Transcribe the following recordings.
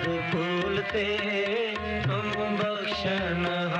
भूलते तुम बख्शन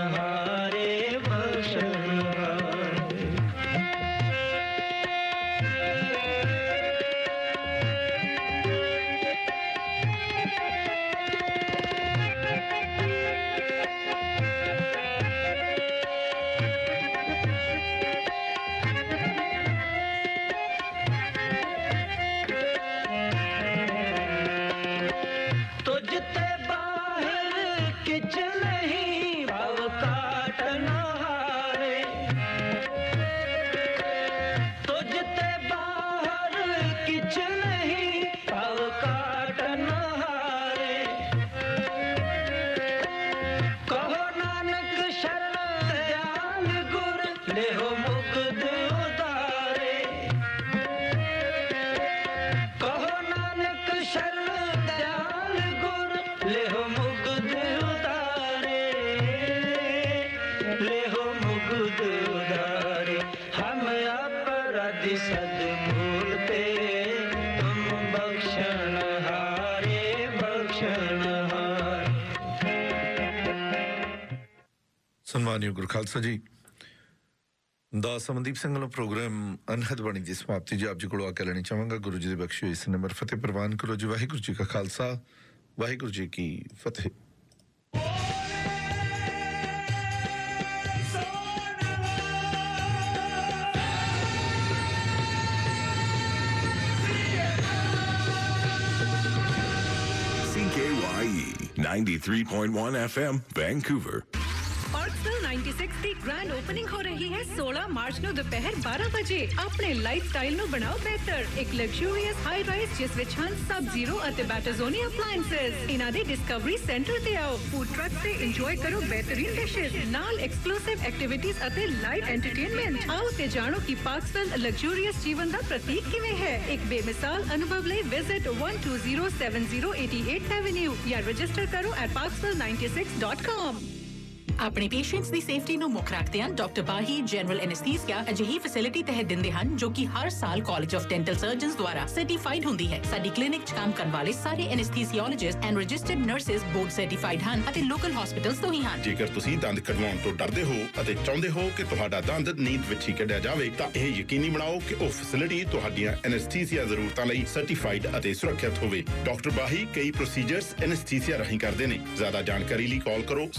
ਸਨਮਾਨਯੋਗ ਗੁਰੂ ਖਾਲਸਾ ਜੀ ਦਾਸ ਅਮਨਦੀਪ ਸਿੰਘ ਵੱਲੋਂ ਪ੍ਰੋਗਰਾਮ ਅਨਹਦ ਬਾਣੀ ਦੀ ਸਮਾਪਤੀ ਜੀ ਆਪ ਜੀ ਕੋਲੋਂ ਆ ਕੇ ਲੈਣੀ ਚਾਹਾਂਗਾ ਗੁਰੂ ਜੀ ਦੀ ਬਖਸ਼ੀ ਹੋਈ ਇਸ ਨੰਬਰ ਫਤਿਹ ਪ੍ਰਵਾਨ ਕਰੋ ਜੀ ਵਾਹਿਗੁਰੂ ਜੀ ਕਾ ਖਾਲਸਾ ਵਾਹਿਗੁਰੂ ਜੀ ਕੀ ਫਤਿਹ CKYE 93.1 FM, Vancouver. ਪਾਰਕਸਵਿਲ 96 ਦੀ ਗ੍ਰੈਂਡ ਓਪਨਿੰਗ ਹੋ ਰਹੀ ਹੈ 16 ਮਾਰਚ ਨੂੰ ਦੁਪਹਿਰ 12 ਵਜੇ। ਆਪਣੇ ਲਾਈਫਸਟਾਈਲ ਨੂੰ ਬਣਾਓ ਬਿਹਤਰ। ਇੱਕ ਲਗਜ਼ਰੀਅਸ ਹਾਈ ਰਾਈਜ਼ ਜਿਸ ਵਿੱਚ ਹਨ ਸਬ ਜ਼ੀਰੋ ਅਤੇ ਬੈਟਾਜ਼ੋਨੀ ਅਪਲਾਈਐਂਸਸ ਇਹਨਾਂ ਦੇ ਡਿਸਕਵਰੀ ਸੈਂਟਰ ਤੇ ਆਓ। ਫੂਡ ਟਰੱਕ ਤੇ ਇੰਜੋਏ ਕਰੋ ਬਿਹਤਰੀਨ ਡਿਸ਼ਸ ਨਾਲ ਐਕਸਕਲੂਸਿਵ ਐਕਟੀਵਿਟੀਜ਼ ਅਤੇ ਲਾਈਵ ਐਂਟਰਟੇਨਮੈਂਟ ਆਓ ਤੇ ਜਾਣੋ ਕਿ ਪਾਰਕਸਵਿਲ ਲਗਜ਼ਰੀਅਸ ਜੀਵਨ ਦਾ ਪ੍ਰਤੀਕ ਕਿਵੇਂ ਹੈ। ਇੱਕ ਬੇਮਿਸਾਲ ਅਨੁਭਵ ਲਈ ਵਿਜ਼ਿਟ 1207088 ਐਵਨਿਊ ਜਾਂ ਰਜਿਸਟਰ ਕਰੋ at parksville96.com ਆਪਣੇ ਪੇਸ਼ੈਂਟਸ ਦੀ ਸੇਫਟੀ ਨੂੰ ਮੁੱਖ ਰੱਖਦਿਆਂ ਡਾਕਟਰ ਬਾਹੀ ਜਨਰਲ ਐਨਸਥੀਸੀਆ ਅਜਿਹੀ ਫੈਸਿਲਿਟੀ ਤਹਿਤ ਦਿੰਦੇ ਹਨ, ਜੋ ਕਿ ਹਰ ਸਾਲ ਕਾਲਜ ਆਫ ਡੈਂਟਲ ਸਰਜਨਸ ਦੁਆਰਾ ਸਰਟੀਫਾਈਡ ਹੁੰਦੀ ਹੈ। ਸਾਡੀ ਕਲੀਨਿਕ 'ਚ ਕੰਮ ਕਰਨ ਵਾਲੇ ਸਾਰੇ anaesthesiologist and registered nurses board certified ਹਨ ਅਤੇ ਲੋਕਲ ਹਸਪੀਟਲਸ ਤੋਂ ਹੀ ਹਨ। ਜੇਕਰ ਤੁਸੀਂ ਦੰਦ ਕਢਵਾਉਣ ਤੋਂ ਡਰਦੇ ਹੋ ਅਤੇ ਚਾਹੁੰਦੇ ਹੋ ਕਿ ਤੁਹਾਡਾ ਦੰਦ ਨੀਂਦ ਵਿੱਚ ਹੀ ਕੱਢਿਆ ਜਾਵੇ, ਤਾਂ ਇਹ ਯਕੀਨੀ ਬਣਾਓ ਕਿ ਉਹ ਫੈਸਿਲਿਟੀ ਤੁਹਾਡੀਆਂ ਐਨਸਥੀਸੀਆ ਜ਼ਰੂਰਤਾਂ ਲਈ ਸਰਟੀਫਾਈਡ ਅਤੇ ਸੁਰੱਖਿਅਤ ਹੋਵੇ। ਡਾਕਟਰ ਬਾਹੀ ਕਈ ਪ੍ਰੋਸੀਜਰਸ ਐਨਸਥੀਸੀਆ ਰਾਹੀਂ ਕਰਦੇ ਨੇ। ਜ਼ਿਆਦਾ ਜਾਣਕਾਰੀ ਲਈ ਕਾਲ ਕਰੋ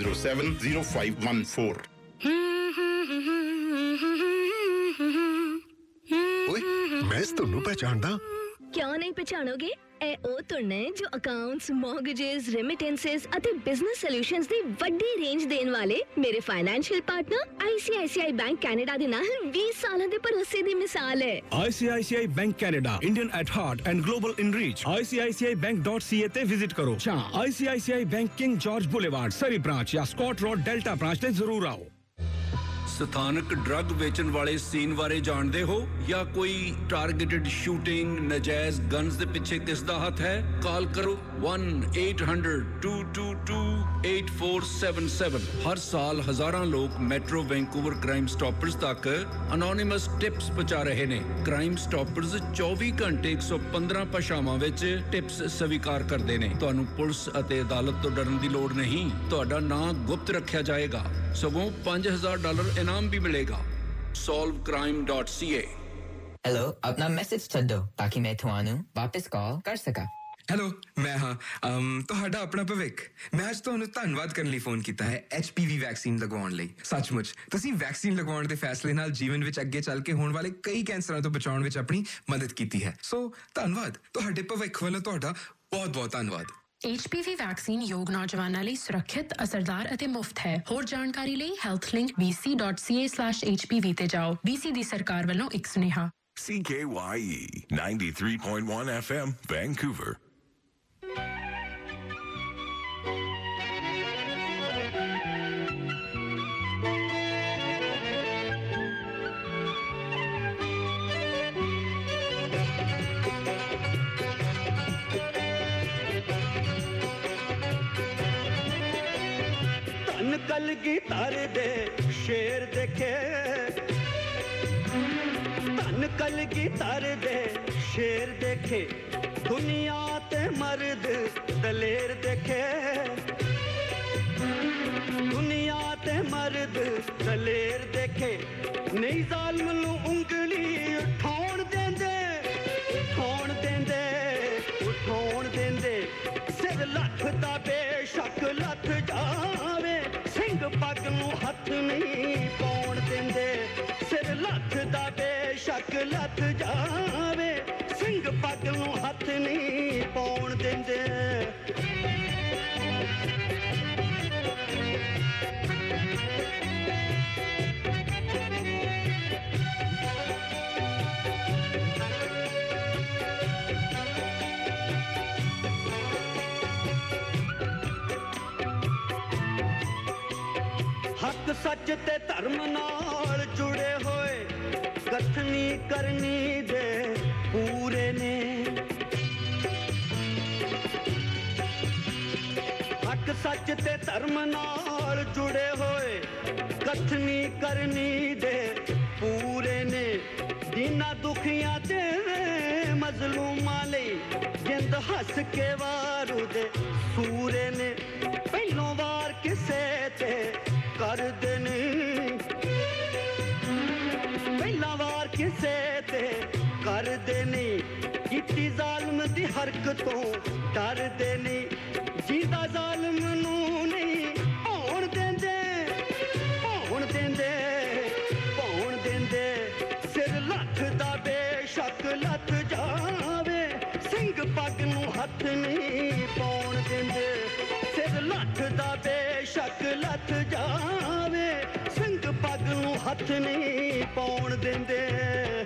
6045070514 ਓਏ ਮੈਂ ਇਸ ਤੁਹਾਨੂੰ ਪਹਿਚਾਣਦਾ। ਕਿਉਂ ਨਹੀਂ ਪਛਾਣੋਗੇ ਇਹ ਉਹ ਧੁਨ ਹੈ ਜੋ ਅਕਾਊਂਟਸ, ਮਾਰਗੇजेस, ਰੈਮਿਟੈਂਸਸ ਅਤੇ ਬਿਜ਼ਨਸ ਸੋਲੂਸ਼ਨਸ ਦੀ ਵੱਡੀ ਰੇਂਜ ਦੇਣ ਵਾਲੇ ਮੇਰੇ financial partner ICICI bank Canada ਦੇ ਨਾਲ 20 ਸਾਲਾਂ ਦੇ ਭਰੋਸੇ ਦੀ ਮਿਸਾਲ ਹੈ ICICI Bank Canada, Indian at heart and global in reach. ICICIBank.ca ਤੇ ਵਿਜ਼ਿਟ ਕਰੋ ਜਾਂ ICICI Bank King George Boulevard, Surrey branch ਜਾਂ Scott Road Delta branch ਤੇ ਜ਼ਰੂਰ ਆਓ। ਸਥਾਨਕ ਡਰੱਗ ਵੇਚਣ ਵਾਲੇ ਸੀਨ ਬਾਰੇ ਜਾਣਦੇ ਹੋ? ਜਾਂ ਕੋਈ ਟਾਰਗੇਟਡ ਸ਼ੂਟਿੰਗ ਨਜਾਇਜ਼ ਗਨਸ ਦੇ ਪਿੱਛੇ ਕਿਸ ਦਾ ਹੱਥ ਹੈ? ਕਾਲ ਕਰੋ 1-800-222-8477 ਹਰ ਸਾਲ ਹਜ਼ਾਰਾਂ ਲੋਕ ਮੈਟਰੋ ਵੈਂਕੂਵਰ ਕ੍ਰਾਈਮ ਸਟਾਪਰਸ ਤੱਕ ਅਨੋਨਿਮਸ ਟਿਪਸ ਪਹੁੰਚਾ ਰਹੇ ਨੇ। ਕ੍ਰਾਈਮ ਸਟਾਪਰਸ 24 ਘੰਟੇ 115 ਭਾਸ਼ਾਵਾਂ ਵਿੱਚ ਟਿਪਸ ਸਵੀਕਾਰ ਕਰਦੇ ਨੇ। ਤੁਹਾਨੂੰ ਪੁਲਿਸ ਅਤੇ ਅਦਾਲਤ ਤੋਂ ਡਰਨ ਦੀ ਲੋੜ ਨਹੀਂ। ਤੁਹਾਡਾ ਨਾਂ ਗੁਪਤ ਰੱਖਿਆ ਜਾਏਗਾ। ਸਗੋਂ 5000 ਡਾਲਰ ਇਨਾਮ ਵੀ ਮਿਲੇਗਾ। solvecrime.ca ਹੈਲੋ ਆਪਣਾ ਮੈਸੇਜ ਛੱਡੋ ਤਾਂ ਕਿ ਮੈਂ ਤੁਹਾਨੂੰ ਵਾਪਸ ਕਾਲ ਕਰ ਸਕਾਂ। ਹੈਲੋ ਮੈਂ ਹਾਂ। ਅਮ, ਤੁਹਾਡਾ ਆਪਣਾ ਭਵਿੱਖ। ਮੈਂ ਅੱਜ ਤੁਹਾਨੂੰ ਧੰਨਵਾਦ ਕਰਨ ਲਈ ਫੋਨ ਕੀਤਾ ਹੈ HPV ਵੈਕਸੀਨ ਲਗਵਾਉਣ ਲਈ। ਸੱਚਮੁੱਚ ਤੁਸੀਂ ਵੈਕਸੀਨ ਲਗਵਾਉਣ ਦੇ ਫੈਸਲੇ ਨਾਲ ਜੀਵਨ ਵਿੱਚ ਅੱਗੇ ਚੱਲ ਕੇ ਹੋਣ ਵਾਲੇ ਕਈ ਕੈਂਸਰਾਂ ਤੋਂ ਬਚਾਉਣ ਵਿੱਚ ਆਪਣੀ ਮਦਦ ਕੀਤੀ ਹੈ। ਸੋ ਧੰਨਵਾਦ। ਤੁਹਾਡੇ ਭਵਿੱਖ ਵੱਲੋਂ ਤੁਹਾਡਾ ਬਹੁਤ ਬਹੁਤ ਧੰਨਵਾਦ। HPV ਵੈਕਸੀਨ ਯੋਗ ਨੌਜਵਾਨਾਂ ਲਈ ਸੁਰੱਖਿਅਤ, ਅਸਰਦਾਰ ਅਤੇ ਮੁਫਤ ਹੈ। ਹੋਰ ਜਾਣਕਾਰੀ ਲਈ healthlink.bc.ca/hpv ਤੇ ਜਾਓ। BC ਦੀ ਸਰਕਾਰ ਵੱਲੋਂ ਇੱਕ ਸੁਨੇਹਾ। CKYE 93.1 FM, Vancouver. ਧਨ ਕਲਗੀ ਧਰ ਦੇ ਸ਼ੇਰ ਦੇਖੇ। ਧਨ ਕਲਗੀ ਧਰ ਦੇ ਸ਼ੇਰ ਦੇਖੇ। ਦੁਨੀਆ ਤੇ ਮਰਦ ਦਲੇਰ ਦੇਖੇ। ਦੁਨੀਆ ਤੇ ਮਰਦ ਦਲੇਰ ਦੇਖੇ। ਨਹੀਂ ਜ਼ਾਲਮ ਨੂੰ ਉਂਗਲੀ ਉਠਾਉਣ ਦਿੰਦੇ ਉਠਾਉਣ ਦਿੰਦੇ ਉਠਾਉਣ ਦਿੰਦੇ। ਸਿਰ ਲੱਖ ਦਾ ਬੇਸ਼ੱਕ ਸੱਚ ਤੇ ਧਰਮ ਨਾਲ ਜੁੜੇ ਹੋਏ ਕਥਨੀ ਕਰਨੀ ਦੇ ਪੂਰੇ ਨੇ। ਹੱਕ ਸੱਚ ਤੇ ਧਰਮ ਨਾਲ ਜੁੜੇ ਹੋਏ ਕਥਨੀ ਕਰਨੀ ਦੇ ਪੂਰੇ ਨੇ। ਦਿਨਾਂ ਦੁਖੀਆਂ ਤੇ ਮਜ਼ਲੂਮਾਂ ਲਈ ਜਿੰਦ ਹੱਸ ਕੇ ਵਾਰੂ ਦੇ ਸੂਰੇ ਨੇ। ਪਹਿਲੋਂ ਵਾਰ ਕਿਸੇ ਤੇ ਕਰਦੇ ਨੇ। ਪਹਿਲਾ ਵਾਰ ਕਿਸੇ ਤੇ ਕਰਦੇ ਨਹੀਂ ਕੀਤੀ ਜ਼ਾਲਮ ਦੀ ਹਰਕਤੋਂ ਡਰਦੇ ਨਹੀਂ ਜਿਹਦਾ ਜ਼ਾਲਮ ਨੂੰ ਨਹੀਂ ਹੋਣ ਦਿੰਦੇ। ਹੋਣ ਦਿੰਦੇ ਹੋਣ ਦਿੰਦੇ। ਸਿਰ ਲੱਥ ਦਾ ਬੇਸ਼ੱਕ ਲੱਤ ਜਾਵੇ। ਸਿੰਘ ਪੱਗ ਨੂੰ ਹੱਥ ਨਹੀਂ ਸ਼ੱਕ ਲੱਥ ਜਾਵੇ ਸਿੰਘ ਪੱਗ ਨੂੰ ਹੱਥ ਨਹੀਂ ਪਾਉਣ ਦਿੰਦੇ।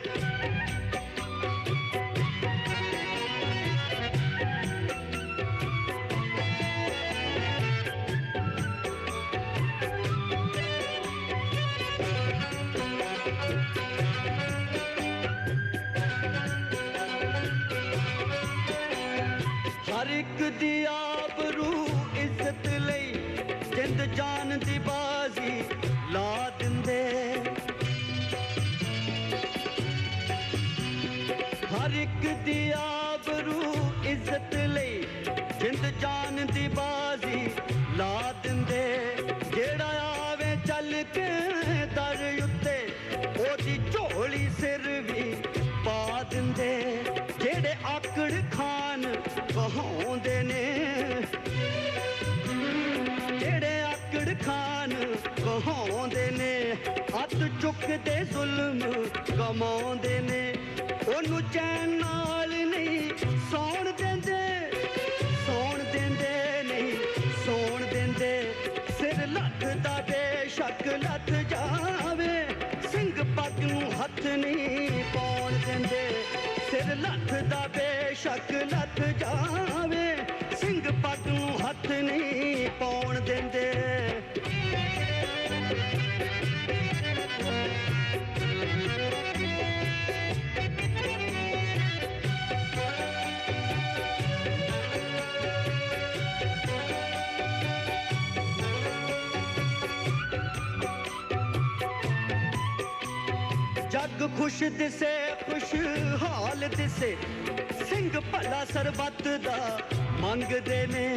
ਕਹਾਉਂਦੇ ਨੇ। ਜਿਹੜੇ ਆਕੜ ਖਾਨ ਕਹਾਉਂਦੇ ਨੇ, ਹੱਥ ਚੁੱਕਦੇ ਜ਼ੁਲਮ ਕਮਾਉਂਦੇ ਨੇ। ਉਹਨੂੰ ਚੈਨ ਨਾਲ ਨਹੀਂ ਸੌਣ ਦਿੰਦੇ ਸੌਣ ਦਿੰਦੇ ਨਹੀਂ, ਸੌਣ ਦਿੰਦੇ। ਸਿਰ ਲੱਥ ਦਾ ਬੇਸ਼ੱਕ ਲੱਥ ਜਾਵੇ, ਸਿੰਘ ਪੱਗ ਨੂੰ ਹੱਥ ਨਹੀਂ ਪਾਉਣ ਦਿੰਦੇ। ਸਿਰ ਲੱਥ ਦਾ ਬੇਸ਼ੱਕ ਲੱਥ ਜਾਵੇ। ਖੁਸ਼ ਦਿਸੇ ਖੁਸ਼ਹਾਲ ਦਿਸੇ। ਸਿੰਘ ਭਲਾ ਸਰਬੱਤ ਦਾ ਮੰਗਦੇ ਨੇ।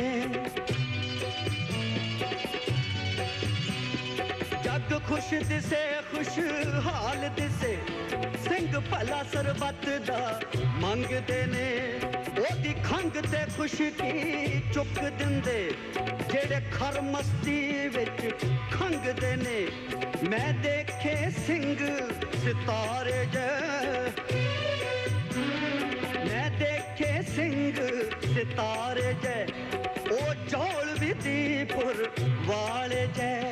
ਜੱਗ ਖੁਸ਼ ਦਿਸੇ ਖੁਸ਼ਹਾਲ ਦਿਸੇ। ਸਿੰਘ ਭਲਾ ਸਰਬੱਤ ਦਾ ਮੰਗਦੇ ਨੇ। ਉਹਦੀ ਖੰਗ ਤੇ ਖੁਸ਼ਕੀ ਚੁੱਕ ਦਿੰਦੇ ਜਿਹੜੇ ਖਰ ਮਸਤੀ ਵਿੱਚ ਖੰਗਦੇ ਨੇ ਮੈਂ ਦੇਖੇ ਸਿੰਘ ਸਿਤਾਰੇ ਜੈ ਮੈਂ ਦੇਖੇ ਸਿੰਘ ਸਿਤਾਰੇ ਜੈ ਉਹ ਚੌਲ ਵੀ ਦੀਪੁਰ ਵਾਲੇ ਜੈ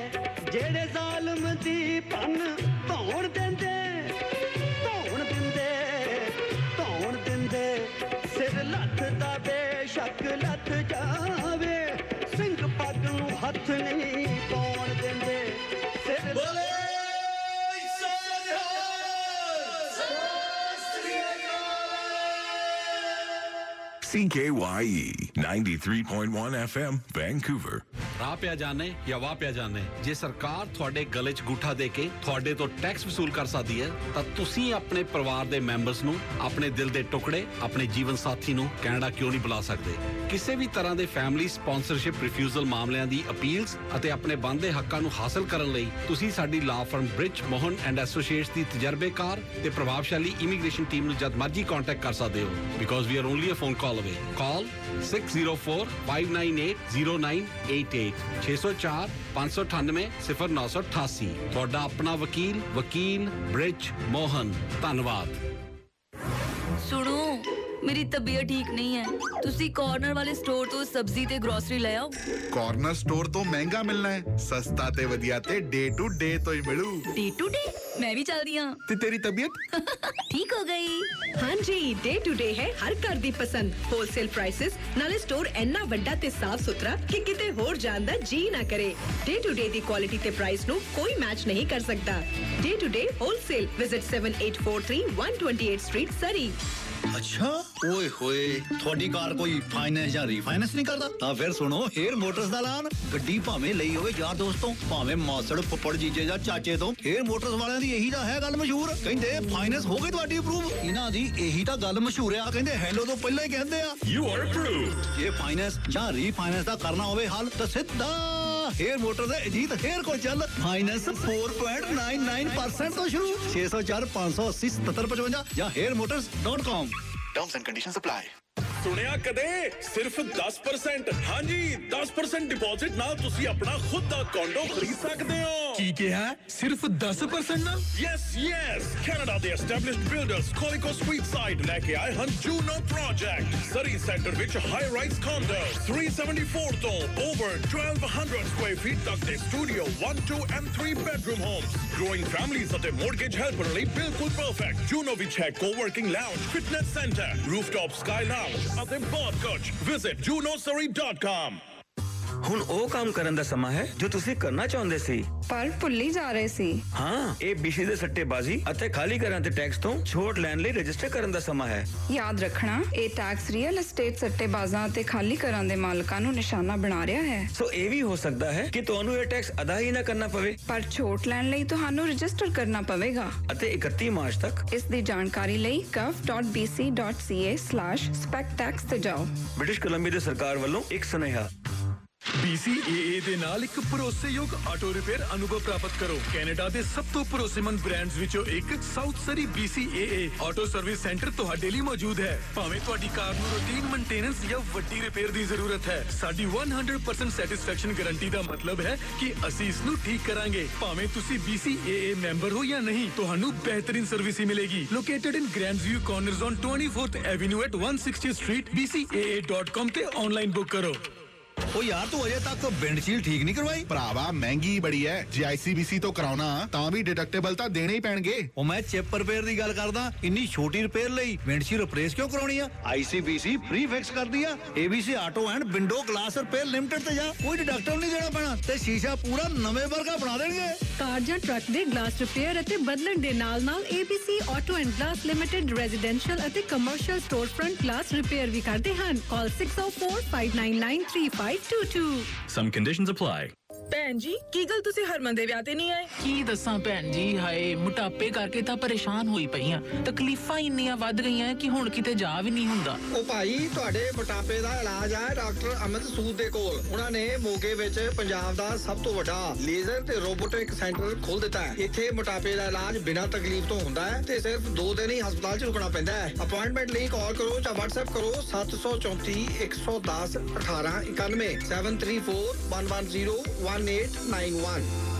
CKYE 93.1 FM, Vancouver. ਰਾਹ ਪਿਆ ਜਾਣੇ ਜਾਂ ਵਾਹ ਪਿਆ ਜਾਣੇ ਜੇ ਸਰਕਾਰ ਤੁਹਾਡੇ ਗਲੇ 'ਚ ਗੂਠਾ ਦੇ ਕੇ ਤੁਹਾਡੇ ਤੋਂ ਟੈਕਸ ਵਸੂਲ ਕਰ ਸਕਦੀ ਹੈ ਤਾਂ ਤੁਸੀਂ ਆਪਣੇ ਪਰਿਵਾਰ ਦੇ ਮੈਂਬਰਸ ਨੂੰ ਆਪਣੇ ਦਿਲ ਦੇ ਟੁਕੜੇ ਆਪਣੇ ਜੀਵਨ ਸਾਥੀ ਨੂੰ ਕੈਨੇਡਾ ਕਿਉਂ ਨਹੀਂ ਬੁਲਾ ਸਕਦੇ ਕਿਸੇ ਵੀ ਤਰ੍ਹਾਂ ਦੇ ਫੈਮਿਲੀ ਸਪਾਂਸਰਸ਼ਿਪ ਰਿਫਿਊਜ਼ਲ ਮਾਮਲਿਆਂ ਦੀ ਅਪੀਲਸ ਅਤੇ ਆਪਣੇ ਬਣਦੇ ਹੱਕਾਂ ਨੂੰ ਹਾਸਲ ਕਰਨ ਲਈ ਤੁਸੀਂ ਸਾਡੀ law firm Brij Mohan and associates ਦੀ ਤਜਰਬੇਕਾਰ ਤੇ ਪ੍ਰਭਾਵਸ਼ਾਲੀ ਇਮੀਗ੍ਰੇਸ਼ਨ ਟੀਮ ਨੂੰ ਜਦ ਮਰਜ਼ੀ ਕੰਟੈਕਟ ਕਰ ਸਕਦੇ ਹੋ because we are only a phone call away call 6045980988 604 598 0988 ਤੁਹਾਡਾ ਆਪਣਾ ਵਕੀਲ ਵਕੀਲ ਬ੍ਰਿਜ ਮੋਹਨ ਧੰਨਵਾਦ ਸੁਣੋ ਮੇਰੀ ਤਬੀਅਤ ਠੀਕ ਨਹੀਂ ਹੈ ਤੁਸੀਂ ਕਾਰਨਰ ਵਾਲੇ ਸਟੋਰ ਤੋਂ ਸਬਜ਼ੀ ਤੇ ਗਰੋਸਰੀ ਲੈ ਆਓ ਕਾਰਨਰ ਸਟੋਰ ਤੋਂ ਮਹਿੰਗਾ ਮਿਲਣਾ ਹੈ ਸਸਤਾ ਤੇ ਵਧੀਆ ਤੇ ਡੇ ਟੂ ਡੇ ਤੋਂ ਹੀ ਮਿਲੂ ਡੇ ਟੂ ਡੇ ਮੈਂ ਵੀ ਚੱਲਦੀ ਹਾਂ ਤੇ ਤੇਰੀ ਤਬੀਅਤ ਠੀਕ ਹੋ ਗਈ ਹਾਂਜੀ ਡੇ ਟੂ ਡੇ ਹੈ ਹਰ ਘਰ ਦੀ ਪਸੰਦ ਹੋਲਸੇਲ ਪ੍ਰਾਈਸਸ ਨਾਲੇ ਸਟੋਰ ਇੰਨਾ ਵੱਡਾ ਤੇ ਸਾਫ਼ ਸੁਥਰਾ ਕਿ ਕਿਤੇ ਹੋਰ ਜਾਣ ਦਾ ਜੀ ਨਾ ਕਰੇ ਡੇ ਟੂ ਡੇ ਦੀ ਕੁਆਲਿਟੀ ਤੇ ਪ੍ਰਾਈਸ ਨੂੰ ਕੋਈ ਮੈਚ ਨਹੀਂ ਕਰ ਸਕਦਾ day to day wholesale visit 7843 128 street Surrey ਅੱਛਾ। ਓਏ ਹੋਏ ਤੁਹਾਡੀ ਕਾਰ ਕੋਈ ਫਾਈਨੈਂਸ ਜਾਂ ਰੀਫਾਈਨੈਂਸ ਨਹੀਂ ਕਰਦਾ? ਤਾਂ ਫਿਰ ਸੁਣੋ ਹੇਅਰ ਮੋਟਰਸ ਦਾ ਐਲਾਨ। ਗੱਡੀ ਭਾਵੇਂ ਲਈ ਹੋਵੇ ਯਾਰ ਦੋਸਤੋਂ ਭਾਵੇਂ ਮਾਸੜ ਫੁੱਫੜ ਜੀਜੇ ਜਾਂ ਚਾਚੇ ਤੋਂ ਹੇਅਰ ਮੋਟਰਸ ਵਾਲਿਆਂ ਦੀ ਇਹੀ ਤਾਂ ਹੈ ਗੱਲ ਮਸ਼ਹੂਰ। ਕਹਿੰਦੇ ਫਾਈਨੈਂਸ ਹੋ ਗਈ ਤੁਹਾਡੀ ਅਪਰੂਵ ਇਹਨਾਂ ਦੀ ਇਹੀ ਤਾਂ ਗੱਲ ਮਸ਼ਹੂਰ ਆ ਕਹਿੰਦੇ ਹੈਲੋ ਤੋਂ ਪਹਿਲਾਂ ਹੀ ਕਹਿੰਦੇ ਆ। ਯੂ ਆਰ ਅਪਰੂਵਡ ਜੇ ਫਾਈਨੈਂਸ ਜਾਂ ਰੀਫਾਈਨੈਂਸ ਦਾ ਕਰਨਾ ਹੋਵੇ ਹੱਲ ਤਾਂ ਸਿੱਧਾ ਹੇਅਰ ਮੋਟਰ ਦੇ ਅਜੀਤ ਹੇਅਰ ਕੋਲ ਚੱਲ। ਫਾਈਨੈਂਸ 4.99% ਤੋਂ ਸ਼ੁਰੂ। 604 580 7755 ਜਾਂ hairmotors.com Terms and conditions apply. ਸੁਣਿਆ ਕਦੇ? ਸਿਰਫ 10% ਹਾਂਜੀ 10% ਡਿਪੋਜ਼ਿਟ ਨਾਲ ਤੁਸੀਂ ਆਪਣਾ ਖੁਦ ਦਾ ਕੋਂਡੋ ਖਰੀਦ ਸਕਦੇ ਹੋ। ਕੀ ਕਿਹਾ? ਸਿਰਫ 10% ਨਾਲ? ਯੈਸ ਯੈਸ ਕੈਨੇਡਾ ਦੇ established builders Colico sweet side ਲੈ ਕੇ ਆਏ ਹਨ ਜੂਨੋ ਪ੍ਰੋਜੈਕਟ ਸਰੀ ਸੈਂਟਰ ਵਿੱਚ ਹਾਈ ਰਾਈਜ਼ ਕੰਡੋ 374 ਤੋਂ ਓਵਰ 1200 ਸਕੁਆਇਰ ਫੀਟ ਤੱਕ ਦੇ studio 1 2 and 3 bedroom homes growing families ਅਤੇ ਮੋਰਗੇਜ ਹੈਲਪਰ ਲਈ ਬਿਲਕੁਲ ਪਰਫੈਕਟ ਜੂਨੋ ਵਿੱਚ ਹੈ coworking lounge fitness centre rooftop sky lounge ਅਤੇ ਬਹੁਤ ਕੁਝ ਵਿਜ਼ਿਟ junosuri.com ਹੁਣ ਉਹ ਕੰਮ ਕਰਨ ਦਾ ਸਮਾਂ ਹੈ ਜੋ ਤੁਸੀਂ ਕਰਨਾ ਚਾਹੁੰਦੇ ਸੀ। ਪਰ ਭੁੱਲੀ ਜਾ ਰਹੇ ਸੀ। ਹਾਂ ਇਹ ਬਿਸ਼ੀ ਦੇ ਸੱਟੇਬਾਜ਼ੀ ਅਤੇ ਖਾਲੀ ਕਰਾਂ ਤੇ ਟੈਕਸ ਤੋਂ ਛੋਟ ਲੈਣ ਲਈ ਰਜਿਸਟਰ ਕਰਨ ਦਾ ਸਮਾਂ ਹੈ। ਯਾਦ ਰੱਖਣਾ ਇਹ ਟੈਕਸ ਰੀਅਲ ਏਸਟੇਟ ਸੱਟੇਬਾਜ਼ਾਂ ਅਤੇ ਖਾਲੀ ਘਰਾਂ ਦੇ ਮਾਲਕਾਂ ਨੂੰ ਨਿਸ਼ਾਨਾ ਬਣਾ ਰਿਹਾ ਹੈ। ਸੋ ਇਹ ਵੀ ਹੋ ਸਕਦਾ ਹੈ ਕਿ ਤੁਹਾਨੂੰ ਇਹ ਟੈਕਸ ਅਦਾ ਹੀ ਨਾ ਕਰਨਾ ਪਵੇ। ਪਰ ਛੋਟ ਲੈਣ ਲਈ ਤੁਹਾਨੂੰ ਰਜਿਸਟਰ ਕਰਨਾ ਪਵੇਗਾ। ਅਤੇ 31 ਮਾਰਚ ਤੱਕ ਇਸ ਦੀ ਜਾਣਕਾਰੀ ਲਈ gov.bc.ca/spectax ਤੇ ਜਾਓ। ਬ੍ਰਿਟਿਸ਼ ਕੋਲੰਬੀਆ ਦੀ ਸਰਕਾਰ ਵੱਲੋਂ ਇੱਕ ਸੁਨੇਹਾ। BCAA ਦੇ ਨਾਲ ਇੱਕ ਭਰੋਸੇਯੋਗ ਆਟੋ ਰਿਪੇਅਰ ਅਨੁਭਵ ਪ੍ਰਾਪਤ ਕਰੋ। ਕੈਨੇਡਾ ਦੇ ਸਭ ਤੋਂ ਭਰੋਸੇਮੰਦ ਬ੍ਰਾਂਡਸ ਵਿੱਚੋਂ ਇੱਕ south Surrey BCAA auto service centre ਤੁਹਾਡੇ ਲਈ ਮੌਜੂਦ ਹੈ। ਭਾਵੇਂ ਤੁਹਾਡੀ ਕਾਰ ਨੂੰ ਰੂਟੀਨ ਮੇਨਟੇਨੈਂਸ ਜਾਂ ਵੱਡੀ ਰਿਪੇਅਰ ਦੀ ਜ਼ਰੂਰਤ ਹੈ, ਸਾਡੀ 100% ਸੈਟੀਸਫੈਕਸ਼ਨ ਗਾਰੰਟੀ ਦਾ ਮਤਲਬ ਹੈ ਕਿ ਅਸੀਂ ਇਸ ਨੂੰ ਠੀਕ ਕਰਾਂਗੇ। ਭਾਵੇਂ ਤੁਸੀਂ BCAA ਮੈਂਬਰ ਹੋ ਜਾਂ ਨਹੀਂ, ਤੁਹਾਨੂੰ ਬਿਹਤਰੀਨ ਸਰਵਿਸ ਹੀ ਮਿਲੇਗੀ। Located in Grandview Corners on 24th avenue at 160 street bcaa.com ਤੇ ਆਨਲਾਈਨ ਬੁੱਕ ਕਰੋ। ਉਹ ਯਾਰ ਤੂੰ ਅਜੇ ਤੱਕ ਵਿੰਡਸ਼ੀਲ ਠੀਕ ਨਹੀਂ ਕਰਵਾਈ? ਭਰਾਵਾ ਮਹਿੰਗੀ ਬੜੀ ਐ। ਜੇ ਆਈਸੀਬੀਸੀ ਤੋਂ ਕਰਾਉਣਾ ਤਾਂ ਵੀ ਡਿਡਕਟੇਬਲ ਤਾਂ ਦੇਣੇ ਹੀ ਪੈਣਗੇ। ਉਹ ਮੈਂ ਚਿਪ ਰਿਪੇਅਰ ਦੀ ਗੱਲ ਕਰਦਾ ਇੰਨੀ ਛੋਟੀ ਰਿਪੇਅਰ ਲਈ ਵਿੰਡਸ਼ੀਲ ਰਿਪਲੇਸ ਕਿਉਂ ਕਰਾਉਣੀ ਆ? ਆਈਸੀਬੀਸੀ ਫ੍ਰੀ ਫਿਕਸ ਕਰਦੀ ਆ। ABC auto and window glass repair limited ਤੇ ਜਾ। ਕੋਈ ਡਿਡਕਟਿਵ ਨਹੀਂ ਦੇਣਾ ਪੈਣਾ ਤੇ ਸ਼ੀਸ਼ਾ ਪੂਰਾ ਨਵੇਂ ਵਰਗਾ ਬਣਾ ਦੇਣਗੇ। ਕਾਰ ਜਾਂ ਟਰੱਕ ਦੇ ਗਲਾਸ ਰਿਪੇਅਰ ਅਤੇ ਬਦਲਣ ਦੇ ਨਾਲ ਨਾਲ ABC auto and glass limited residential ਅਤੇ commercial store front glass repair ਵੀ ਕਰਦੇ ਹਨ। Call 6045993522 Some conditions apply. ਭੈਣ ਜੀ ਕੀ ਗੱਲ ਤੁਸੀਂ ਹਰਮਨ ਦੇ ਵਿਆਹ ਤੇ ਨਹੀਂ ਆਏ? ਕੀ ਦੱਸਾਂ ਭੈਣ ਜੀ ਹਾਏ ਮੋਟਾਪੇ ਕਰਕੇ ਤਾਂ ਪਰੇਸ਼ਾਨ ਹੋਈ ਪਈਆਂ ਤਕਲੀਫਾਂ ਇੰਨੀਆਂ ਵੱਧ ਗਈਆਂ ਕਿ ਹੁਣ ਕਿਤੇ ਜਾ ਵੀ ਨਹੀਂ ਹੁੰਦਾ। ਉਹ ਭਾਈ ਤੁਹਾਡੇ ਮੋਟਾਪੇ ਦਾ ਇਲਾਜ ਹੈ ਡਾਕਟਰ ਅਮਿਤ ਸੂਦ ਦੇ ਕੋਲ। ਉਹਨਾਂ ਨੇ ਮੋਗੇ ਵਿੱਚ ਪੰਜਾਬ ਦਾ ਸਭ ਤੋਂ ਵੱਡਾ ਲੇਜ਼ਰ ਤੇ ਰੋਬੋਟਿਕ ਸੈਂਟਰ ਖੋਲ ਦਿੱਤਾ ਹੈ। ਇੱਥੇ ਮੋਟਾਪੇ ਦਾ ਇਲਾਜ ਬਿਨਾਂ ਤਕਲੀਫ ਤੋਂ ਹੁੰਦਾ ਹੈ ਤੇ ਸਿਰਫ 2 ਦਿਨ ਹੀ ਹਸਪਤਾਲ 'ਚ ਰੁਕਣਾ ਪੈਂਦਾ ਹੈ। ਅਪਾਇੰਟਮੈਂਟ ਲਈ ਕਾਲ ਕਰੋ ਜਾਂ WhatsApp ਕਰੋ 734 110 1891 734 110 1891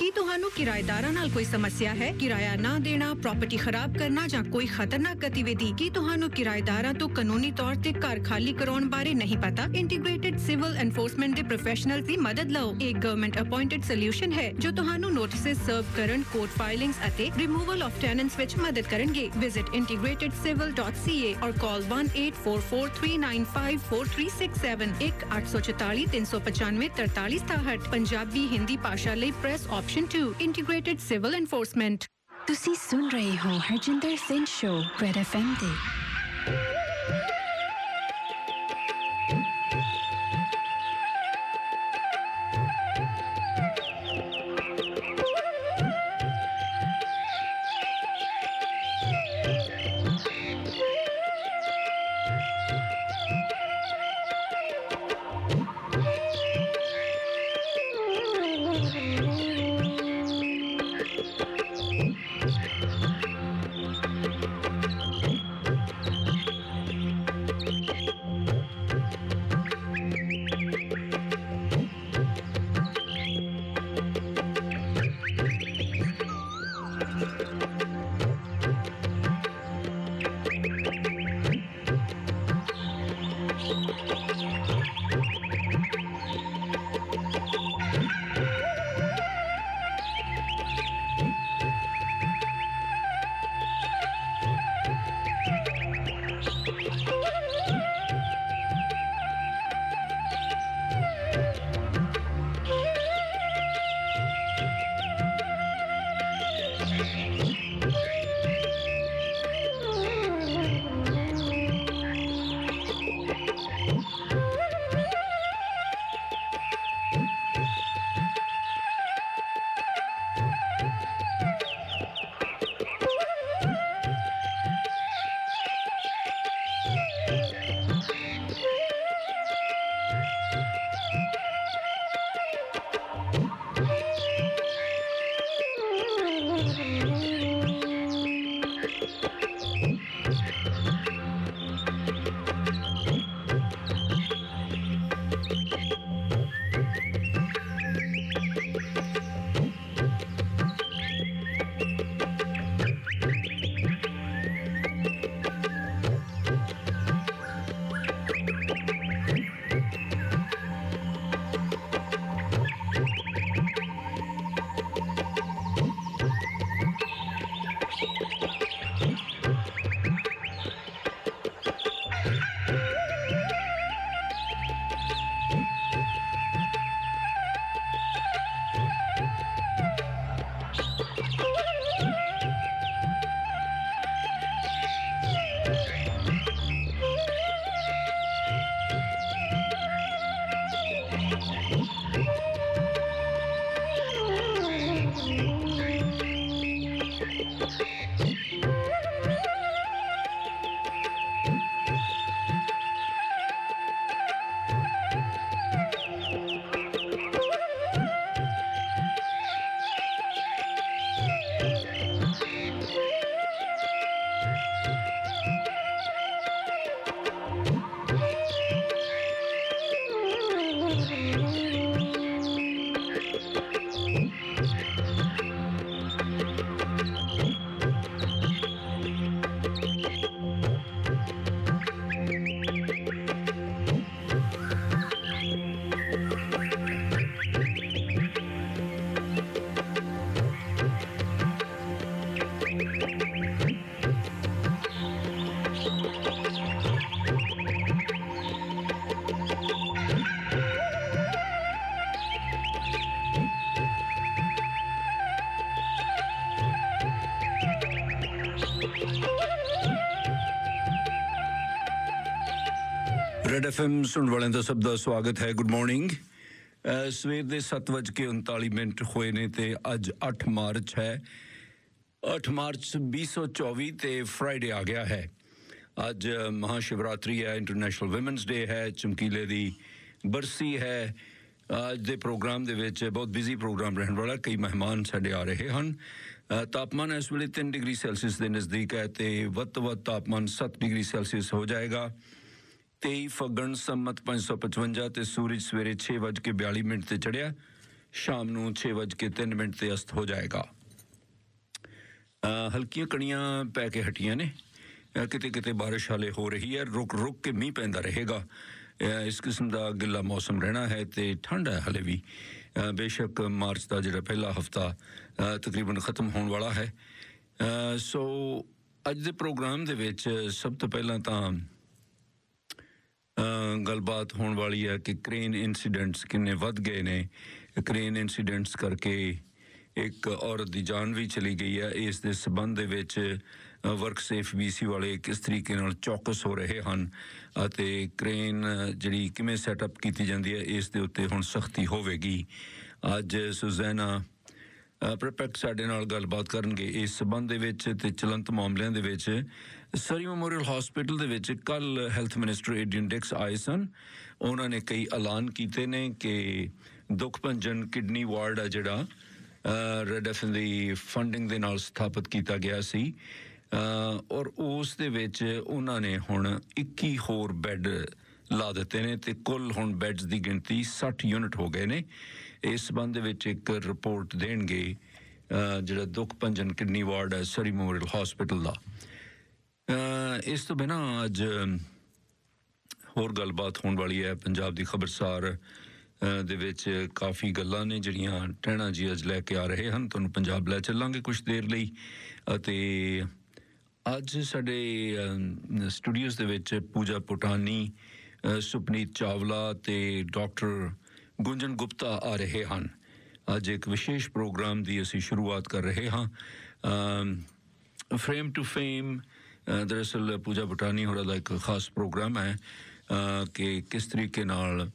ਕੀ ਤੁਹਾਨੂੰ ਕਿਰਾਏਦਾਰਾਂ ਨਾਲ ਕੋਈ ਸਮੱਸਿਆ ਹੈ? ਕਿਰਾਇਆ ਨਾ ਦੇਣਾ ਪ੍ਰਾਪਰਟੀ ਖਰਾਬ ਕਰਨਾ ਜਾਂ ਕੋਈ ਖਤਰਨਾਕ ਗਤੀਵਿਧੀ? ਕੀ ਤੁਹਾਨੂੰ ਕਿਰਾਏਦਾਰਾਂ ਤੋਂ ਕਾਨੂੰਨੀ ਤੌਰ ਤੇ ਘਰ ਖਾਲੀ ਕਰਾਉਣ ਬਾਰੇ ਨਹੀਂ ਪਤਾ? ਇੰਟੀਗ੍ਰੇਟਿਡ ਸਿਵਲ ਐਨਫੋਰਸਮੈਂਟ ਦੇ ਪ੍ਰੋਫੈਸ਼ਨਲਸ ਦੀ ਮਦਦ ਲਓ। ਇੱਕ ਗਵਰਨਮੈਂਟ ਅਪਾਇੰਟਡ ਸੋਲੂਸ਼ਨ ਹੈ, ਜੋ ਤੁਹਾਨੂੰ ਨੋਟਿਸਸ ਸਰਵ ਕਰਨ ਕੋਰਟ ਫਾਈਲਿੰਗਸ ਅਤੇ ਰਿਮੂਵਲ ਆਫ ਟੈਨੈਂਟਸ ਵਿੱਚ ਮਦਦ ਕਰਨਗੇ। ਵਿਜ਼ਿਟ integratedcivil.ca or call 18443954367 ਇੱਕ 844 395 4367 ਪੰਜਾਬੀ ਹਿੰਦੀ ਭਾਸ਼ਾ ਲਈ press option 2 integrated civil enforcement ਤੁਸੀਂ ਸੁਣ ਰਹੇ ਹੋ Harjinder Singh show red FM ਤੇ Bye. ਰੈਡ ਐਫਐਮ ਸੁਣਨ ਵਾਲਿਆਂ ਦਾ ਸਭ ਦਾ ਸਵਾਗਤ ਹੈ। ਗੁੱਡ ਮਾਰਨਿੰਗ ਸਵੇਰ ਦੇ 7:39 ਮਿੰਟ ਹੋਏ ਨੇ ਤੇ ਅੱਜ 8 ਮਾਰਚ ਹੈ। 8 ਮਾਰਚ 2024 ਤੇ ਫਰਾਈਡੇ ਆ ਗਿਆ ਹੈ। ਅੱਜ ਮਹਾਸ਼ਿਵਰਾਤਰੀ ਹੈ ਇੰਟਰਨੈਸ਼ਨਲ ਔਮਨਸ ਡੇ ਹੈ, ਚਮਕੀਲੇ ਦੀ ਬਰਸੀ ਹੈ। ਅੱਜ ਦੇ ਪ੍ਰੋਗਰਾਮ ਦੇ ਵਿੱਚ ਬਹੁਤ ਬਿਜ਼ੀ ਪ੍ਰੋਗਰਾਮ ਰਹਿਣ ਵਾਲਾ ਕਈ ਮਹਿਮਾਨ ਸਾਡੇ ਆ ਰਹੇ ਹਨ। ਤਾਪਮਾਨ ਇਸ ਵੇਲੇ 3 ਡਿਗਰੀ ਸੈਲਸੀਅਸ ਦੇ ਨਜ਼ਦੀਕ ਹੈ ਤੇ ਵੱਧ ਤੋਂ ਵੱਧ ਤਾਪਮਾਨ 7 ਡਿਗਰੀ ਸੈਲਸੀਅਸ ਹੋ ਜਾਏਗਾ। 23 ਫਗਣ ਸੰਮਤ 555 ਤੇ ਸੂਰਜ ਸਵੇਰੇ 6:42 ਮਿੰਟ ਤੇ ਚੜਿਆ, ਸ਼ਾਮ ਨੂੰ 6:03 ਮਿੰਟ ਤੇ ਅਸਤ ਹੋ ਜਾਏਗਾ। ਹਲਕੀਆਂ ਕਣੀਆਂ ਪੈ ਕੇ ਹਟੀਆਂ ਨੇ। ਕਿਤੇ ਕਿਤੇ ਬਾਰਿਸ਼ ਹਾਲੇ ਹੋ ਰਹੀ ਹੈ, ਰੁਕ ਰੁਕ ਕੇ ਮੀਂਹ ਪੈਂਦਾ ਰਹੇਗਾ। ਇਸ ਕਿਸਮ ਦਾ ਗਿੱਲਾ ਮੌਸਮ ਰਹਿਣਾ ਹੈ ਤੇ ਠੰਡ ਹੈ ਹਲੇ ਵੀ। ਬੇਸ਼ੱਕ ਮਾਰਚ ਦਾ ਜਿਹੜਾ ਪਹਿਲਾ ਹਫਤਾ ਤਕਰੀਬਨ ਖਤਮ ਹੋਣ ਵਾਲਾ ਹੈ। ਸੋ ਅੱਜ ਦੇ ਪ੍ਰੋਗਰਾਮ ਦੇ ਵਿੱਚ ਸਭ ਤੋਂ ਪਹਿਲਾਂ ਤਾਂ ਗੱਲਬਾਤ ਹੋਣ ਵਾਲੀ ਹੈ ਕਿ ਕ੍ਰੇਨ ਇਨਸੀਡੈਂਟਸ ਕਿੰਨੇ ਵੱਧ ਗਏ ਨੇ। ਕ੍ਰੇਨ ਇਨਸੀਡੈਂਟਸ ਕਰਕੇ ਇੱਕ ਔਰਤ ਦੀ ਜਾਨ ਵੀ ਚਲੀ ਗਈ ਹੈ। ਇਸ ਦੇ ਸਬੰਧ ਦੇ ਵਿੱਚ ਵਰਕ ਸੇਫ ਬੀਸੀ ਵਾਲੇ ਕਿਸ ਤਰੀਕੇ ਨਾਲ ਚੌਕਸ ਹੋ ਰਹੇ ਹਨ ਅਤੇ ਕ੍ਰੇਨ ਜਿਹੜੀ ਕਿਵੇਂ ਸੈਟਅਪ ਕੀਤੀ ਜਾਂਦੀ ਹੈ, ਇਸ ਦੇ ਉੱਤੇ ਹੁਣ ਸਖਤੀ ਹੋਵੇਗੀ। ਅੱਜ ਸੁਜ਼ੈਨਾ ਪ੍ਰਪੈਕਟ ਸਾਡੇ ਨਾਲ ਗੱਲਬਾਤ ਕਰਨਗੇ। ਇਸ ਸਬੰਧ ਦੇ ਵਿੱਚ ਤੇ ਚਲੰਤ ਮਾਮਲਿਆਂ ਦੇ ਵਿੱਚ ਸਰੀ ਮੈਮੋਰੀਅਲ ਹਸਪੀਟਲ ਦੇ ਵਿੱਚ ਕੱਲ ਹੈਲਥ ਮਿਨਿਸਟਰ ਏਡੀਅਨ ਡਿਕਸ ਆਏ ਸਨ। ਉਹਨਾਂ ਨੇ ਕਈ ਐਲਾਨ ਕੀਤੇ ਨੇ ਕਿ ਦੁੱਖ ਭੰਜਨ ਕਿਡਨੀ ਵਾਰਡ ਆ ਜਿਹੜਾ ਰੈਡ ਦੀ ਫੰਡਿੰਗ ਦੇ ਨਾਲ ਸਥਾਪਿਤ ਕੀਤਾ ਗਿਆ ਸੀ। ਔਰ ਉਸ ਦੇ ਵਿੱਚ ਉਹਨਾਂ ਨੇ ਹੁਣ 21 ਹੋਰ ਬੈੱਡ ਲਾ ਦਿੱਤੇ ਨੇ ਤੇ ਕੁੱਲ ਹੁਣ ਬੈੱਡਸ ਦੀ ਗਿਣਤੀ 60 ਯੂਨਿਟ ਹੋ ਗਏ ਨੇ। ਇਸ ਸੰਬੰਧ ਵਿੱਚ ਇੱਕ ਰਿਪੋਰਟ ਦੇਣਗੇ ਜਿਹੜਾ ਦੁੱਖ ਭੰਜਨ ਕਿਡਨੀ ਵਾਰਡ ਹੈ ਸਰੀ ਮੈਮੋਰੀਅਲ ਹਸਪੀਟਲ ਦਾ। ਇਸ ਤੋਂ ਬਿਨਾਂ ਅੱਜ ਹੋਰ ਗੱਲਬਾਤ ਹੋਣ ਵਾਲੀ ਹੈ। ਪੰਜਾਬ ਦੀ ਖਬਰਸਾਰ ਦੇ ਵਿੱਚ ਕਾਫੀ ਗੱਲਾਂ ਨੇ ਜਿਹੜੀਆਂ ਟਹਿਣਾ ਜੀ ਅੱਜ ਲੈ ਕੇ ਆ ਰਹੇ ਹਨ। ਤੁਹਾਨੂੰ ਪੰਜਾਬ ਲੈ ਚੱਲਾਂਗੇ ਕੁਝ ਦੇਰ ਲਈ। ਅਤੇ ਅੱਜ ਸਾਡੇ ਸਟੂਡੀਓਜ਼ ਦੇ ਵਿੱਚ ਪੂਜਾ ਪੁਟਾਨੀ ਸੁਪਨੀਤ ਚਾਵਲਾ ਤੇ ਡਾਕਟਰ ਗੁੰਜਨ ਗੁਪਤਾ ਆ ਰਹੇ ਹਨ। ਅੱਜ ਇੱਕ ਵਿਸ਼ੇਸ਼ ਪ੍ਰੋਗਰਾਮ ਦੀ ਅਸੀਂ ਸ਼ੁਰੂਆਤ ਕਰ ਰਹੇ ਹਾਂ। ਫਰੇਮ ਟੂ ਫੇਮ ਦਰਅਸਲ ਪੂਜਾ ਬਟਾਨੀ ਹੋਰਾਂ ਦਾ ਇੱਕ ਖਾਸ ਪ੍ਰੋਗਰਾਮ ਹੈ ਕਿ ਕਿਸ ਤਰੀਕੇ ਨਾਲ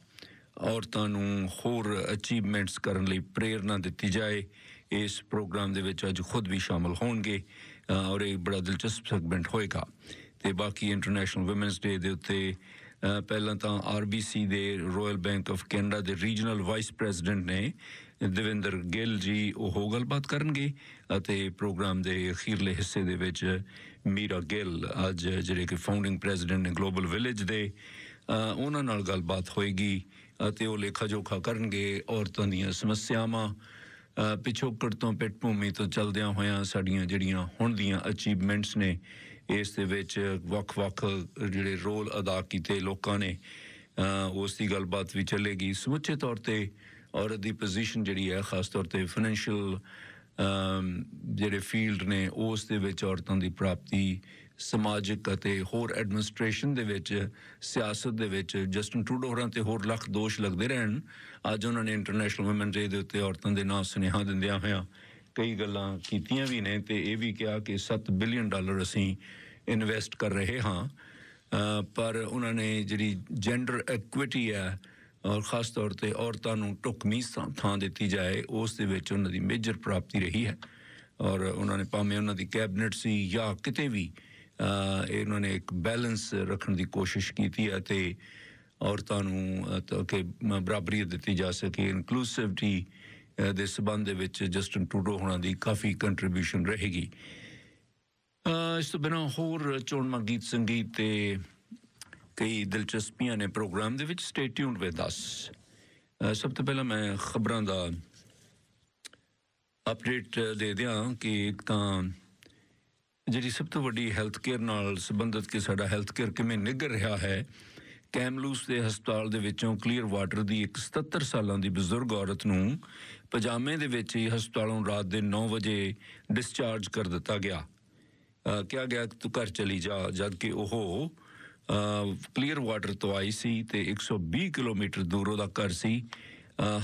ਔਰਤਾਂ ਨੂੰ ਹੋਰ ਅਚੀਵਮੈਂਟਸ ਕਰਨ ਲਈ ਪ੍ਰੇਰਨਾ ਦਿੱਤੀ ਜਾਏ, ਇਸ ਪ੍ਰੋਗਰਾਮ ਦੇ ਵਿੱਚ ਅੱਜ ਖੁਦ ਵੀ ਸ਼ਾਮਲ ਹੋਣਗੇ ਔਰ ਇਹ ਬੜਾ ਦਿਲਚਸਪ ਸੈਗਮੈਂਟ ਹੋਏਗਾ। ਤੇ ਬਾਕੀ ਇੰਟਰਨੈਸ਼ਨਲ ਔਮਨਸ ਡੇ ਦੇ ਉੱਤੇ ਪਹਿਲਾਂ ਤਾਂ ਆਰਬੀਸੀ ਦੇ ਰਾਇਲ ਬੈਂਕ ਆਫ ਕੈਨੇਡਾ ਦੇ ਰੀਜਨਲ ਵਾਈਸ ਪ੍ਰੈਜ਼ੀਡੈਂਟ ਨੇ ਦਵਿੰਦਰ ਗਿੱਲ ਜੀ ਉਹ ਗੱਲਬਾਤ ਕਰਨਗੇ ਅਤੇ ਪ੍ਰੋਗਰਾਮ ਦੇ ਅਖੀਰਲੇ ਹਿੱਸੇ ਦੇ ਵਿੱਚ ਮੀਰਾ ਗਿੱਲ ਅੱਜ ਜਿਹੜੇ ਕਿ ਫਾਊਂਡਿੰਗ ਪ੍ਰੈਜ਼ੀਡੈਂਟ ਨੇ ਗਲੋਬਲ ਵਿਲੇਜ ਦੇ ਉਹਨਾਂ ਨਾਲ ਗੱਲਬਾਤ ਹੋਏਗੀ ਅਤੇ ਉਹ ਲੇਖਾ ਜੋਖਾ ਕਰਨਗੇ ਔਰਤਾਂ ਦੀਆਂ ਸਮੱਸਿਆਵਾਂ ਪਿਛੋਕੜ ਤੋਂ ਪਿੱਠ ਭੂਮੀ ਤੋਂ ਚੱਲਦਿਆਂ ਹੋਇਆਂ ਸਾਡੀਆਂ ਜਿਹੜੀਆਂ ਹੁਣ ਦੀਆਂ ਅਚੀਵਮੈਂਟਸ ਨੇ, ਇਸ ਦੇ ਵਿੱਚ ਵੱਖ-ਵੱਖ ਜਿਹੜੇ ਰੋਲ ਅਦਾ ਕੀਤੇ ਲੋਕਾਂ ਨੇ ਉਸ ਦੀ ਗੱਲਬਾਤ ਵੀ ਚੱਲੇਗੀ। ਸਮੁੱਚੇ ਤੌਰ ਤੇ ਔਰਤ ਦੀ ਪੋਜੀਸ਼ਨ ਜਿਹੜੀ ਹੈ, ਖਾਸ ਤੌਰ ਤੇ ਫਾਈਨੈਂਸ਼ੀਅਲ ਜਿਹੜੇ ਫੀਲਡ ਨੇ, ਉਸ ਦੇ ਵਿੱਚ ਔਰਤਾਂ ਦੀ ਪ੍ਰਾਪਤੀ, ਸਮਾਜਿਕ ਅਤੇ ਹੋਰ ਐਡਮਿਨਿਸਟ੍ਰੇਸ਼ਨ ਦੇ ਵਿੱਚ, ਸਿਆਸਤ ਦੇ ਵਿੱਚ, ਜਸਟਨ ਟਰੂਡੋ ਹੋਰਾਂ ਤੇ ਹੋਰ ਲੱਖ ਦੋਸ਼ ਲੱਗਦੇ ਰਹਿਣ। ਅੱਜ ਉਹਨਾਂ ਨੇ ਇੰਟਰਨੈਸ਼ਨਲ ਔਮਨ ਡੇ ਦੇ ਉੱਤੇ ਔਰਤਾਂ ਦੇ ਨਾਂ ਸੁਨੇਹਾ ਦਿੰਦਿਆਂ ਹੋਇਆਂ ਕਈ ਗੱਲਾਂ ਕੀਤੀਆਂ ਵੀ ਨੇ ਤੇ ਇਹ ਵੀ ਕਿਹਾ ਕਿ 7 ਬਿਲੀਅਨ ਡਾਲਰ ਅਸੀਂ ਇਨਵੈਸਟ ਕਰ ਰਹੇ ਹਾਂ। ਪਰ ਉਹਨਾਂ ਨੇ ਜਿਹੜੀ ਜੈਂਡਰ ਇਕੁਇਟੀ ਹੈ ਔਰ ਖਾਸ ਤੌਰ ਤੇ ਔਰਤਾਂ ਨੂੰ ਢੁਕਵੀਂ ਥਾਂ- ਥਾਂ ਦਿੱਤੀ ਜਾਏ ਉਸ ਦੇ ਵਿੱਚ ਉਹਨਾਂ ਦੀ ਮੇਜਰ ਪ੍ਰਾਪਤੀ ਰਹੀ ਹੈ। ਔਰ ਉਹਨਾਂ ਨੇ ਭਾਵੇਂ ਉਹਨਾਂ ਦੀ ਕੈਬਨਿਟ ਸੀ ਜਾਂ ਕਿਤੇ ਵੀ ਅ, ਇਹ ਉਹਨਾਂ ਨੇ ਇੱਕ ਬੈਲੈਂਸ ਰੱਖਣ ਦੀ ਕੋਸ਼ਿਸ਼ ਕੀਤੀ ਹੈ ਤੇ ਔਰਤਾਂ ਨੂੰ ਕਿ ਮ- ਬਰਾਬਰੀਅਤ ਦਿੱਤੀ ਜਾ ਸਕੇ। ਇਨਕਲੂਸਿਵਿਟੀ ਦੇ ਸਬੰਧ ਦੇ ਵਿੱਚ ਜਸਟਨ ਟਰੂਡੋ ਹੋਣਾ ਦੀ ਕਾਫੀ ਕੰਟਰੀਬਿਊਸ਼ਨ ਰਹੇਗੀ। ਇਸ ਤੋਂ ਬਿਨਾਂ ਹੋਰ ਚੋਣਵਾਂ ਗੀਤ ਸੰਗੀਤ ਤੇ ਕਈ ਦਿਲਚਸਪੀਆਂ ਨੇ ਪ੍ਰੋਗਰਾਮ ਦੇ ਵਿੱਚ ਸਟੇ ਟਿਊਨਡ ਵਿਦ ਅਸ ਸਭ ਤੋਂ ਪਹਿਲਾਂ ਮੈਂ ਖਬਰਾਂ ਦਾ ਅਪਡੇਟ ਦੇ ਦਿਆਂ ਕਿ ਇੱਕ ਤਾਂ ਜਿਹੜੀ ਸਭ ਤੋਂ ਵੱਡੀ ਹੈਲਥ ਕੇਅਰ ਨਾਲ ਸੰਬੰਧਿਤ ਕਿ ਸਾਡਾ ਹੈਲਥ ਕੇਅਰ ਕਿਵੇਂ ਨਿੱਘਰ ਰਿਹਾ ਹੈ, ਕੈਮਲੂਸ ਦੇ ਹਸਪਤਾਲ ਦੇ ਵਿੱਚੋਂ ਕਲੀਅਰ ਵਾਟਰ ਦੀ ਇੱਕ 77 ਸਾਲਾਂ ਦੀ ਬਜ਼ੁਰਗ ਔਰਤ ਨੂੰ ਪਜਾਮੇ ਦੇ ਵਿੱਚ ਹੀ ਹਸਪਤਾਲੋਂ ਰਾਤ ਦੇ 9 ਵਜੇ ਡਿਸਚਾਰਜ ਕਰ ਦਿੱਤਾ ਗਿਆ। ਕਿਹਾ ਗਿਆ ਕਿ ਤੂੰ ਘਰ ਚਲੀ ਜਾ ਜਦ ਕਿ ਉਹ ਕਲੀਅਰ ਵਾਟਰ ਤੋਂ ਆਈ ਸੀ ਤੇ 120 ਕਿਲੋਮੀਟਰ ਦੂਰ ਉਹਦਾ ਘਰ ਸੀ।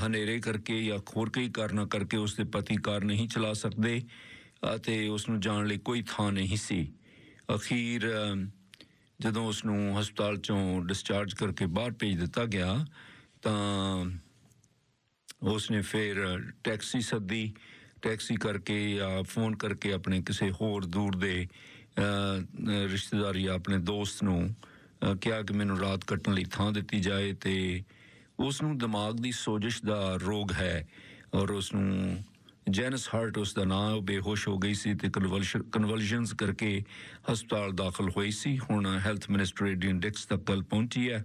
ਹਨੇਰੇ ਕਰਕੇ ਜਾਂ ਹੋਰ ਕਈ ਕਾਰਨਾਂ ਕਰਕੇ ਉਸਦੇ ਪਤੀ ਕਾਰ ਨਹੀਂ ਚਲਾ ਸਕਦੇ ਅਤੇ ਉਸ ਨੂੰ ਜਾਣ ਲਈ ਕੋਈ ਥਾਂ ਨਹੀਂ ਸੀ। ਅਖੀਰ ਜਦੋਂ ਉਸ ਨੂੰ ਹਸਪਤਾਲ ਚੋਂ ਡਿਸਚਾਰਜ ਕਰਕੇ ਬਾਹਰ ਭੇਜ ਦਿੱਤਾ ਗਿਆ ਤਾਂ ਉਸ ਨੇ ਫਿਰ ਟੈਕਸੀ ਸੱਦੀ। ਟੈਕਸੀ ਕਰਕੇ ਜਾਂ ਫੋਨ ਕਰਕੇ ਆਪਣੇ ਕਿਸੇ ਹੋਰ ਦੂਰ ਦੇ ਰਿਸ਼ਤੇਦਾਰ ਜਾਂ ਆਪਣੇ ਦੋਸਤ ਨੂੰ ਕਿਹਾ ਕਿ ਮੈਨੂੰ ਰਾਤ ਕੱਟਣ ਲਈ ਥਾਂ ਦਿੱਤੀ ਜਾਏ ਤੇ ਉਸ ਨੂੰ ਦਿਮਾਗ ਦੀ ਸੋਜਸ਼ ਦਾ ਰੋਗ ਹੈ ਔਰ ਉਸ ਨੂੰ ਜੈਨਸ ਹਾਰਟ ਉਸ ਦਾ ਨਾਮ ਬੇਹੋਸ਼ ਹੋ ਗਈ ਸੀ ਤੇ ਕਨਵਲਸ਼ਨਸ ਕਰਕੇ ਹਸਪਤਾਲ ਦਾਖਲ ਹੋਈ ਸੀ। ਹੁਣ ਹੈਲਥ ਮਿਨਿਸਟਰ ਏਡੀਅਨ ਡਿਕਸ ਤੱਕ ਕੱਲ ਪਹੁੰਚੀ ਹੈ।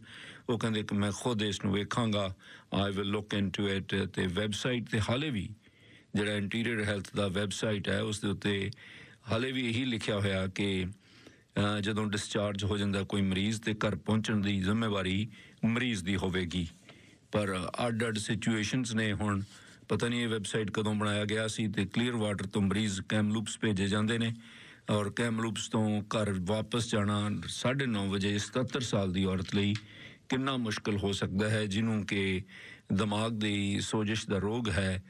ਉਹ ਕਹਿੰਦੇ ਕਿ ਮੈਂ ਖੁਦ ਇਸ ਨੂੰ ਵੇਖਾਂਗਾ। I will look into it ਤੇ ਵੈਬਸਾਈਟ ਤੇ ਹਾਲੇ ਵੀ ਜਿਹੜਾ ਇੰਟੀਰੀਅਰ ਹੈਲਥ ਦਾ ਵੈਬਸਾਈਟ ਹੈ, ਉਸ ਦੇ ਉੱਤੇ ਹਾਲੇ ਵੀ ਇਹੀ ਲਿਖਿਆ ਹੋਇਆ ਕਿ ਜਦੋਂ ਡਿਸਚਾਰਜ ਹੋ ਜਾਂਦਾ, ਕੋਈ ਮਰੀਜ਼ ਤੇ ਘਰ ਪਹੁੰਚਣ ਦੀ ਜ਼ਿੰਮੇਵਾਰੀ ਮਰੀਜ਼ ਦੀ ਹੋਵੇਗੀ। ਪਰ ਅੱਡ ਅੱਡ ਸਿਚੁਏਸ਼ਨਸ ਨੇ ਹੁਣ। ਪਤਾ ਨਹੀਂ ਇਹ ਵੈਬਸਾਈਟ ਕਦੋਂ ਬਣਾਇਆ ਗਿਆ ਸੀ ਤੇ ਕਲੀਅਰ ਵਾਟਰ ਤੋਂ ਮਰੀਜ਼ ਕੈਮਲੂਪਸ ਭੇਜੇ ਜਾਂਦੇ ਨੇ ਔਰ ਕੈਮਲੂਪਸ ਤੋਂ ਘਰ ਵਾਪਸ ਜਾਣਾ 9:30 ਵਜੇ 77 ਸਾਲ ਦੀ ਔਰਤ ਲਈ ਕਿੰਨਾ ਮੁਸ਼ਕਲ ਹੋ ਸਕਦਾ ਹੈ, ਜਿਹਨੂੰ ਕਿ ਦਿਮਾਗ ਦੀ ਸੋਜਿਸ਼ ਦਾ ਰੋਗ ਹੈ।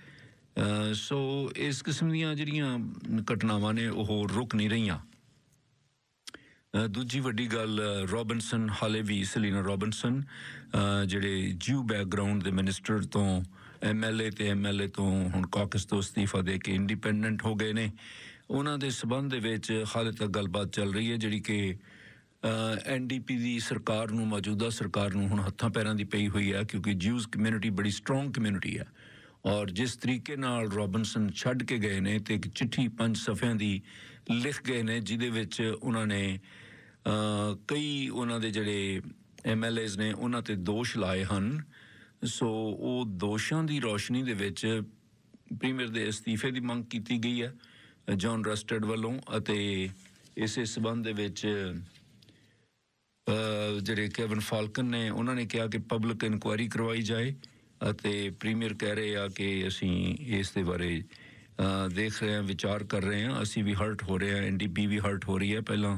ਸੋ ਇਸ ਕਿਸਮ ਦੀਆਂ ਜਿਹੜੀਆਂ ਘਟਨਾਵਾਂ ਨੇ, ਉਹ ਰੁਕ ਨਹੀਂ ਰਹੀਆਂ। ਦੂਜੀ ਵੱਡੀ ਗੱਲ ਅ, ਰੋਬਿਨਸਨ ਹਾਲੇ ਵੀ ਸਲੀਨਾ ਰੋਬਿਨਸਨ ਜਿਹੜੇ ਜਿਊ ਬੈਕਗ੍ਰਾਉਂਡ ਦੇ ਮਿਨਿਸਟਰ ਤੋਂ ਐਮਐਲਏ ਤੇ ਐਮਐਲਏ ਤੋਂ ਹੁਣ ਕਾਕਸ ਤੋਂ ਅਸਤੀਫਾ ਦੇ ਕੇ ਇੰਡੀਪੈਂਡੈਂਟ ਹੋ ਗਏ ਨੇ। ਉਹਨਾਂ ਦੇ ਸਬੰਧ ਦੇ ਵਿੱਚ ਹਾਲੇ ਤੱਕ ਗੱਲਬਾਤ ਚੱਲ ਰਹੀ ਹੈ ਜਿਹੜੀ ਕਿ ਐਨਡੀਪੀ ਦੀ ਸਰਕਾਰ ਨੂੰ ਮੌਜੂਦਾ ਸਰਕਾਰ ਨੂੰ ਹੁਣ ਹੱਥਾਂ ਪੈਰਾਂ ਦੀ ਪਈ ਹੋਈ ਹੈ ਕਿਉਂਕਿ ਜਿਊਜ਼ ਕਮਿਊਨਿਟੀ ਬੜੀ ਸਟਰੋਂਗ ਕਮਿਊਨਿਟੀ ਹੈ। ਔਰ ਜਿਸ ਤਰੀਕੇ ਨਾਲ ਰੋਬਿਨਸਨ ਛੱਡ ਕੇ ਗਏ ਨੇ ਤੇ ਇੱਕ ਚਿੱਠੀ ਪੰਜ ਸਫ਼ਿਆਂ ਦੀ ਲਿਖ ਗਏ ਨੇ ਜਿਹਦੇ ਵਿੱਚ ਉਹਨਾਂ ਨੇ ਕਈ ਉਹਨਾਂ ਦੇ ਜਿਹੜੇ ਐਮਐਲਏਜ਼ ਨੇ, ਉਹਨਾਂ ਤੇ ਦੋਸ਼ ਲਾਏ ਹਨ। ਸੋ ਉਹ ਦੋਸ਼ਾਂ ਦੀ ਰੋਸ਼ਨੀ ਦੇ ਵਿੱਚ ਪ੍ਰੀਮੀਅਰ ਦੇ ਅਸਤੀਫੇ ਦੀ ਮੰਗ ਕੀਤੀ ਗਈ ਹੈ, ਜੌਨ ਰਸਟਡ ਵੱਲੋਂ ਅਤੇ ਇਸੇ ਸਬੰਧ ਦੇ ਵਿੱਚ ਜਿਹੜੇ ਕੈਵਨ ਫਾਲਕਨ ਨੇ, ਉਹਨਾਂ ਨੇ ਕਿਹਾ ਕਿ ਪਬਲਿਕ ਇਨਕੁਆਇਰੀ ਕਰਵਾਈ ਜਾਏ ਅਤੇ ਪ੍ਰੀਮੀਅਰ ਕਹਿ ਰਹੇ ਆ ਕਿ ਅਸੀਂ ਇਸ ਦੇ ਬਾਰੇ ਦੇਖ ਰਹੇ ਹਾਂ, ਵਿਚਾਰ ਕਰ ਰਹੇ ਹਾਂ। ਅਸੀਂ ਵੀ ਹਰਟ ਹੋ ਰਹੇ ਹਾਂ ਐਨਡੀਪੀ ਵੀ ਹਰਟ ਹੋ ਰਹੀ ਹੈ। ਪਹਿਲਾਂ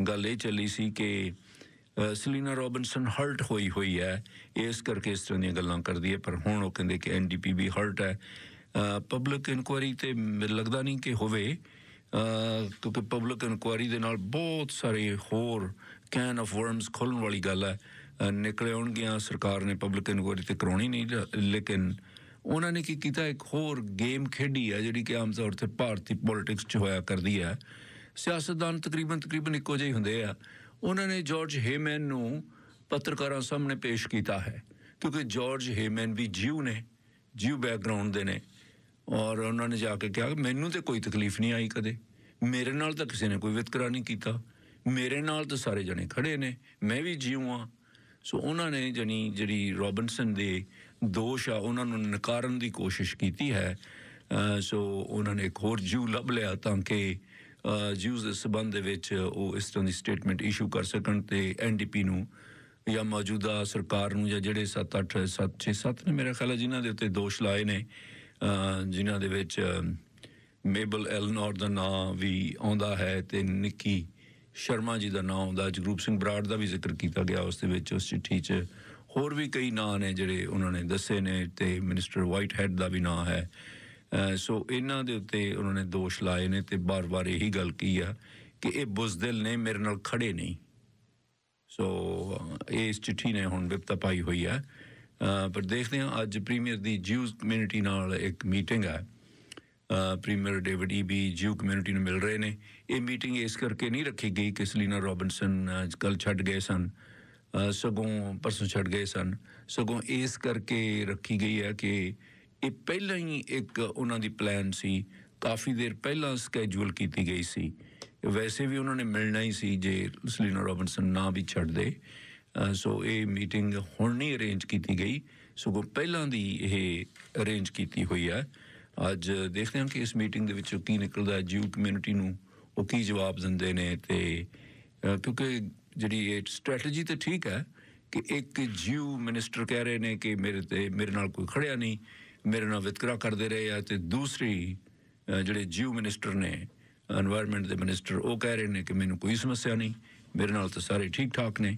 ਗੱਲ ਇਹ ਚੱਲੀ ਸੀ ਕਿ ਸਲੀਨਾ ਰੋਬਿਨਸਨ ਹਰਟ ਹੋਈ ਹੋਈ ਹੈ। ਇਸ ਕਰਕੇ ਇਸ ਤਰ੍ਹਾਂ ਦੀਆਂ ਗੱਲਾਂ ਕਰਦੀ ਹੈ, ਪਰ ਹੁਣ ਉਹ ਕਹਿੰਦੇ ਕਿ ਐਨਡੀਪੀ ਵੀ ਹਰਟ ਹੈ। ਪਬਲਿਕ ਇਨਕੁਆਇਰੀ ਤੇ ਮੈਨੂੰ ਲੱਗਦਾ ਨਹੀਂ ਕਿ ਹੋਵੇ। ਕਿਉਂਕਿ ਪਬਲਿਕ ਇਨਕੁਆਇਰੀ ਦੇ ਨਾਲ ਬਹੁਤ ਸਾਰੇ ਹੋਰ ਕੈਨ ਆਫ ਵਰਮਸ ਖੋਲਣ ਵਾਲੀ ਗੱਲ ਹੈ। ਨਿਕਲੇ ਆਉਣਗੀਆਂ, ਸਰਕਾਰ ਨੇ ਪਬਲਿਕ ਇਨਕੁਆਇਰੀ ਤੇ ਕਰਾਉਣੀ ਨਹੀਂ, ਲੇਕਿਨ ਉਹਨਾਂ ਨੇ ਕੀ ਕੀਤਾ? ਇੱਕ ਹੋਰ ਗੇਮ ਖੇਡੀ ਹੈ, ਜਿਹੜੀ ਕਿ ਆਮ ਤੌਰ ਤੇ ਭਾਰਤੀ ਪੋਲਿਟਿਕਸ 'ਚ ਹੋਇਆ ਕਰਦੀ ਹੈ। ਸਿਆਸਤਦਾਨ ਤਕਰੀਬਨ ਤਕਰੀਬਨ ਇੱਕੋ ਜਿਹੇ ਹੁੰਦੇ ਆ। ਉਹਨਾਂ ਨੇ ਜਾਰਜ ਹੇਮਨ ਨੂੰ ਪੱਤਰਕਾਰਾਂ ਸਾਹਮਣੇ ਪੇਸ਼ ਕੀਤਾ ਹੈ। ਕਿਉਂਕਿ ਜਾਰਜ ਹੇਮਨ ਵੀ ਜਿਊ ਨੇ, ਜਿਊ ਬੈਕਗ੍ਰਾਉਂਡ ਦੇ ਨੇ। ਔਰ ਉਹਨਾਂ ਨੇ ਜਾ ਕੇ ਕਿਹਾ, ਮੈਨੂੰ ਤੇ ਕੋਈ ਤਕਲੀਫ ਨਹੀਂ ਆਈ ਕਦੇ। ਮੇਰੇ ਨਾਲ ਤਾਂ ਕਿਸੇ ਨੇ ਕੋਈ ਵਿਤਕਰਾ ਨਹੀਂ ਕੀਤਾ। ਮੇਰੇ ਨਾਲ ਤਾਂ ਸਾਰੇ ਜਣੇ ਖੜੇ ਨੇ। ਮੈਂ ਵੀ ਜਿਉਂ ਆ ਸੋ ਉਹਨਾਂ ਨੇ ਜਣੀ ਜਿਹੜੀ ਰੋਬਿਨਸਨ ਦੇ ਦੋਸ਼ ਆ, ਉਹਨਾਂ ਨੂੰ ਨਕਾਰਨ ਦੀ ਕੋਸ਼ਿਸ਼ ਕੀਤੀ ਹੈ। ਸੋ ਉਹਨਾਂ ਨੇ ਇੱਕ ਹੋਰ ਜਿਊ ਲੱਭ ਲਿਆ ਤਾਂ ਕਿ ਜਿਊਜ਼ ਦੇ ਸਬੰਧ ਦੇ ਵਿੱਚ ਉਹ ਇਸ ਤਰ੍ਹਾਂ ਦੀ ਸਟੇਟਮੈਂਟ ਇਸ਼ੂ ਕਰ ਸਕਣ ਤੇ ਐਨਡੀਪੀ ਨੂੰ ਜਾਂ ਮੌਜੂਦਾ ਸਰਕਾਰ ਨੂੰ ਜਾਂ ਜਿਹੜੇ 7 8 7 6 7 ਨੇ ਮੇਰੇ ਖਿਆਲ ਹੈ ਜਿਨ੍ਹਾਂ ਦੇ ਉੱਤੇ ਦੋਸ਼ ਲਾਏ ਨੇ ਜਿਨ੍ਹਾਂ ਦੇ ਵਿੱਚ ਮੇਬਲ ਐਲਨੋਰ ਦਾ ਨਾਮ ਵੀ ਆਉਂਦਾ ਹੈ ਤੇ ਨਿੱਕੀ ਸ਼ਰਮਾ ਜੀ ਦਾ ਨਾਮ ਆਉਂਦਾ, ਜਗਰੂਪ ਸਿੰਘ ਬਰਾੜ ਦਾ ਵੀ ਜ਼ਿਕਰ ਕੀਤਾ ਗਿਆ ਉਸ ਦੇ ਵਿੱਚ, ਉਸ ਚਿੱਠੀ 'ਚ ਹੋਰ ਵੀ ਕਈ ਨਾਂ ਨੇ ਜਿਹੜੇ ਉਹਨਾਂ ਨੇ ਦੱਸੇ ਨੇ ਤੇ ਮਿਨਿਸਟਰ ਵਾਈਟ ਹੈਡ ਦਾ ਵੀ ਨਾਂ ਹੈ। ਸੋ ਇਹਨਾਂ ਦੇ ਉੱਤੇ ਉਹਨਾਂ ਨੇ ਦੋਸ਼ ਲਾਏ ਨੇ ਤੇ ਬਾਰ-ਬਾਰ ਇਹੀ ਗੱਲ ਕੀ ਆ ਕਿ ਇਹ ਬੁਜ਼ਦਿਲ ਨੇ ਮੇਰੇ ਨਾਲ ਖੜੇ ਨਹੀਂ। ਸੋ ਇਹ ਇਸ ਚਿੱਠੀ ਨੇ ਹੁਣ ਵਿਪਤਾ ਪਾਈ ਹੋਈ ਹੈ ਪਰ ਦੇਖਦੇ ਹਾਂ, ਅੱਜ ਪ੍ਰੀਮੀਅਰ ਦੀ ਜਿਊਜ਼ ਕਮਿਊਨਿਟੀ ਨਾਲ ਇੱਕ ਮੀਟਿੰਗ ਹੈ premier David Eby Jew community ਨੂੰ ਮਿਲ ਰਹੇ ਨੇ। ਇਹ ਮੀਟਿੰਗ ਇਸ ਕਰਕੇ ਨਹੀਂ ਰੱਖੀ ਗਈ ਕਿ ਸਲੀਨਾ ਰੋਬਿਨਸਨ ਕੱਲ ਛੱਡ ਗਏ ਸਨ। ਸਗੋਂ ਪਰਸੋਂ ਛੱਡ ਗਏ ਸਨ। ਸਗੋਂ ਇਸ ਕਰਕੇ ਰੱਖੀ ਗਈ ਹੈ ਕਿ ਇਹ ਪਹਿਲਾਂ ਹੀ ਇੱਕ ਉਹਨਾਂ ਦੀ ਪਲਾਨ ਸੀ। ਕਾਫੀ ਦੇਰ ਪਹਿਲਾਂ ਸਕੇਜੂਲ ਕੀਤੀ ਗਈ ਸੀ। ਵੈਸੇ ਵੀ ਉਹਨਾਂ ਨੇ ਮਿਲਣਾ ਹੀ ਸੀ ਜੇ ਸਲੀਨਾ ਰੋਬਿਨਸਨ ਨਾ ਵੀ ਛੱਡਦੇ ਸੋ ਇਹ ਮੀਟਿੰਗ ਹੁਣ ਨਹੀਂ ਅਰੇਂਜ ਕੀਤੀ ਗਈ। ਸਗੋਂ ਪਹਿਲਾਂ ਦੀ ਇਹ ਅਰੇਂਜ ਕੀਤੀ ਹੋਈ ਹੈ। ਅੱਜ ਦੇਖਦੇ ਹਾਂ ਕਿ ਇਸ ਮੀਟਿੰਗ ਦੇ ਵਿੱਚੋਂ ਕੀ ਨਿਕਲਦਾ ਹੈ। ਜਿਊ ਕਮਿਊਨਿਟੀ ਨੂੰ ਉਹ ਕੀ ਜਵਾਬ ਦਿੰਦੇ ਨੇ ਤੇ ਕਿਉਂਕਿ ਜਿਹੜੀ ਇਹ ਸਟ੍ਰੈਟਜੀ ਤੇ ਠੀਕ ਹੈ ਕਿ ਇੱਕ ਜਿਊ ਮਿਨਿਸਟਰ ਕਹਿ ਰਹੇ ਨੇ ਕਿ ਮੇਰੇ ਤੇ, ਮੇਰੇ ਨਾਲ ਕੋਈ ਖੜਿਆ ਨਹੀਂ। ਮੇਰੇ ਨਾਲ ਵਿਤਕਰਾ ਕਰਦੇ ਰਹੇ ਆ ਤੇ ਦੂਸਰੀ ਜਿਹੜੇ ਜੀਵ ਮਿਨਿਸਟਰ ਨੇ এনवायरमेंट ਦੇ ਮਿਨਿਸਟਰ, ਉਹ ਕਹਿ ਰਹੇ ਨੇ ਕਿ ਮੈਨੂੰ ਕੋਈ ਸਮੱਸਿਆ ਨਹੀਂ, ਮੇਰੇ ਨਾਲ ਤਾਂ ਸਾਰੇ ਠੀਕ ਠਾਕ ਨੇ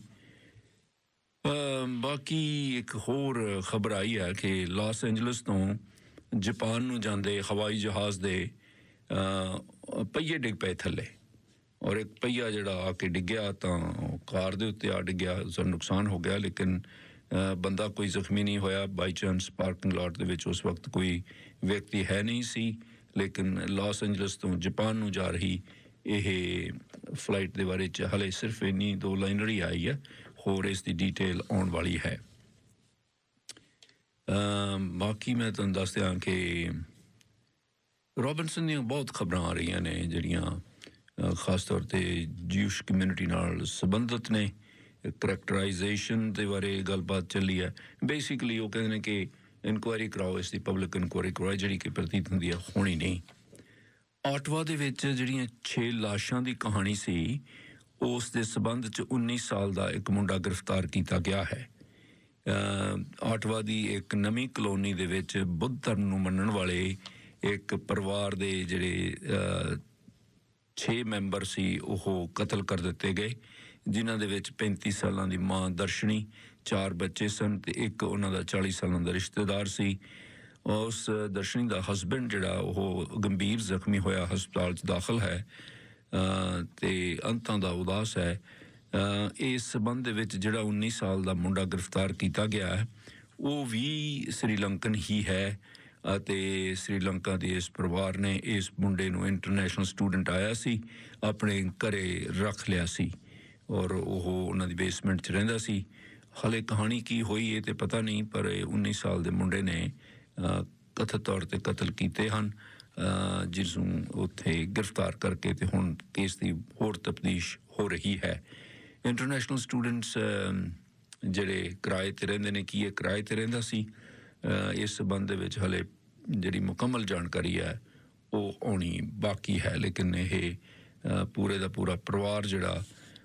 ਬਾਕੀ ਇੱਕ ਹੋਰ ਖਬਰ ਆਈ ਹੈ ਕਿ ਲਾਸ ਐਂਜਲਸ ਤੋਂ ਜਾਪਾਨ ਨੂੰ ਜਾਂਦੇ ਹਵਾਈ ਜਹਾਜ਼ ਦੇ ਪਹੀਏ ਡਿੱਗ ਪਏ ਥੱਲੇ। ਔਰ ਇੱਕ ਪਹੀਆ ਜਿਹੜਾ ਆ ਕੇ ਡਿੱਗਿਆ ਤਾਂ ਕਾਰ ਦੇ ਉੱਤੇ ਆ ਡਿੱਗਿਆ ਸਾਨੂੰ ਨੁਕਸਾਨ ਹੋ ਗਿਆ, ਲੇਕਿਨ ਬੰਦਾ ਕੋਈ ਜ਼ਖਮੀ ਨਹੀਂ ਹੋਇਆ ਬਾਈ ਚਾਂਸ ਪਾਰਕਿੰਗ ਲਾਟ ਦੇ ਵਿੱਚ ਉਸ ਵਕਤ ਕੋਈ ਵਿਅਕਤੀ ਹੈ ਨਹੀਂ ਸੀ, ਲੇਕਿਨ ਲਾਸ ਐਂਜਲਸ ਤੋਂ ਜਾਪਾਨ ਨੂੰ ਜਾ ਰਹੀ ਇਹ ਫਲਾਈਟ ਦੇ ਬਾਰੇ ਚ ਹਲੇ ਸਿਰਫ ਇੰਨੀ ਦੋ ਲਾਈਨਰ ਹੀ ਆਈ ਹੈ, ਹੋਰ ਇਸ ਦੀ ਡਿਟੇਲ ਆਉਣ ਵਾਲੀ ਹੈ। ਅਮ ਬਾਕੀ ਮੈਂ ਤੁਹਾਨੂੰ ਦੱਸ ਦਿਆਂ ਕਿ ਰੋਬਿਨਸਨ ਦੀਆਂ ਬਹੁਤ ਖਬਰਾਂ ਆ ਰਹੀਆਂ ਨੇ, ਜਿਹੜੀਆਂ ਖਾਸ ਤੌਰ ਤੇ ਜਿਊਸ਼ ਕਮਿਊਨਿਟੀ ਨਾਲ ਸੰਬੰਧਿਤ ਨੇ। ਕਰੈਕਟਰਾਈਜੇਸ਼ਨ ਦੇ ਬਾਰੇ ਗੱਲਬਾਤ ਚੱਲੀ ਹੈ। ਬੇਸਿਕਲੀ ਉਹ ਕਹਿੰਦੇ ਨੇ ਕਿ ਇਨਕੁਆਇਰੀ ਕਰਾਓ, ਇਸ ਦੀ ਪਬਲਿਕ ਇਨਕੁਆਇਰੀ ਕਰਾਓ, ਜਿਹੜੀ ਕਿ ਪ੍ਰਤੀਤ ਹੁੰਦੀ ਹੈ, ਹੋਣੀ ਨਹੀਂ। ਆਟਵਾ ਦੇ ਵਿੱਚ ਜਿਹੜੀਆਂ 6 ਲਾਸ਼ਾਂ ਦੀ ਕਹਾਣੀ ਸੀ, ਉਸ ਦੇ ਸਬੰਧ ਚ 19 ਸਾਲ ਦਾ ਇੱਕ ਮੁੰਡਾ ਗ੍ਰਿਫਤਾਰ ਕੀਤਾ ਗਿਆ ਹੈ। ਆਟਵਾ ਦੀ ਇੱਕ ਨਵੀਂ ਕਲੋਨੀ ਦੇ ਵਿੱਚ ਬੁੱਧ ਧਰਮ ਨੂੰ ਮੰਨਣ ਵਾਲੇ ਇੱਕ ਪਰਿਵਾਰ ਦੇ ਜਿਹੜੇ 6 ਮੈਂਬਰ ਸੀ, ਉਹ ਕਤਲ ਕਰ ਦਿੱਤੇ ਗਏ। ਜਿਨ੍ਹਾਂ ਦੇ ਵਿੱਚ 35 ਸਾਲਾਂ ਦੀ ਮਾਂ ਦਰਸ਼ਨੀ, ਚਾਰ ਬੱਚੇ ਸਨ ਤੇ ਇੱਕ ਉਹਨਾਂ ਦਾ 40 ਸਾਲਾਂ ਦਾ ਰਿਸ਼ਤੇਦਾਰ ਸੀ। ਉਸ ਦਰਸ਼ਨੀ ਦਾ ਹਸਬੰਡ ਜਿਹੜਾ, ਉਹ ਗੰਭੀਰ ਜ਼ਖਮੀ ਹੋਇਆ, ਹਸਪਤਾਲ 'ਚ ਦਾਖਲ ਹੈ। ਅਹ ਤੇ ਅੰਤਾਂ ਦਾ ਉਦਾਸ ਹੈ। ਇਸ ਸਬੰਧ ਦੇ ਵਿੱਚ ਜਿਹੜਾ 19 ਸਾਲ ਦਾ ਮੁੰਡਾ ਗ੍ਰਿਫਤਾਰ ਕੀਤਾ ਗਿਆ ਹੈ, ਉਹ ਵੀ ਸ੍ਰੀਲੰਕਨ ਹੀ ਹੈ ਅਤੇ ਸ੍ਰੀਲੰਕਾ ਦੇ ਇਸ ਪਰਿਵਾਰ ਨੇ ਇਸ ਮੁੰਡੇ ਨੂੰ ਇੰਟਰਨੈਸ਼ਨਲ ਸਟੂਡੈਂਟ ਆਇਆ ਸੀ, ਆਪਣੇ ਘਰੇ ਰੱਖ ਲਿਆ ਸੀ। ਔਰ ਉਹ ਉਹਨਾਂ ਦੀ ਬੇਸਮੈਂਟ 'ਚ ਰਹਿੰਦਾ ਸੀ। ਹਲੇ ਕਹਾਣੀ ਕੀ ਹੋਈ ਇਹ ਤੇ ਪਤਾ ਨਹੀਂ, ਪਰ ਇਹ 19 ਸਾਲ ਦੇ ਮੁੰਡੇ ਨੇ ਕਥਿਤ ਤੌਰ ਤੇ ਕਤਲ ਕੀਤੇ ਹਨ। ਜਿਸ ਨੂੰ ਉੱਥੇ ਗ੍ਰਿਫਤਾਰ ਕਰਕੇ ਤੇ ਹੁਣ ਕੇਸ ਦੀ ਹੋਰ ਤਫਤੀਸ਼ ਹੋ ਰਹੀ ਹੈ। ਇੰਟਰਨੈਸ਼ਨਲ ਸਟੂਡੈਂਟਸ ਜਿਹੜੇ ਕਿਰਾਏ ਤੇ ਰਹਿੰਦੇ ਨੇ, ਕੀ ਇਹ ਕਿਰਾਏ ਤੇ ਰਹਿੰਦਾ ਸੀ? ਇਸ ਸੰਬੰਧ ਦੇ ਵਿੱਚ ਹਲੇ ਜਿਹੜੀ ਮੁਕੰਮਲ ਜਾਣਕਾਰੀ ਹੈ, ਉਹ ਆਉਣੀ ਬਾਕੀ ਹੈ। ਲੇਕਿਨ ਇਹ ਪੂਰੇ ਦਾ ਪੂਰਾ ਪਰਿਵਾਰ ਜਿਹੜਾ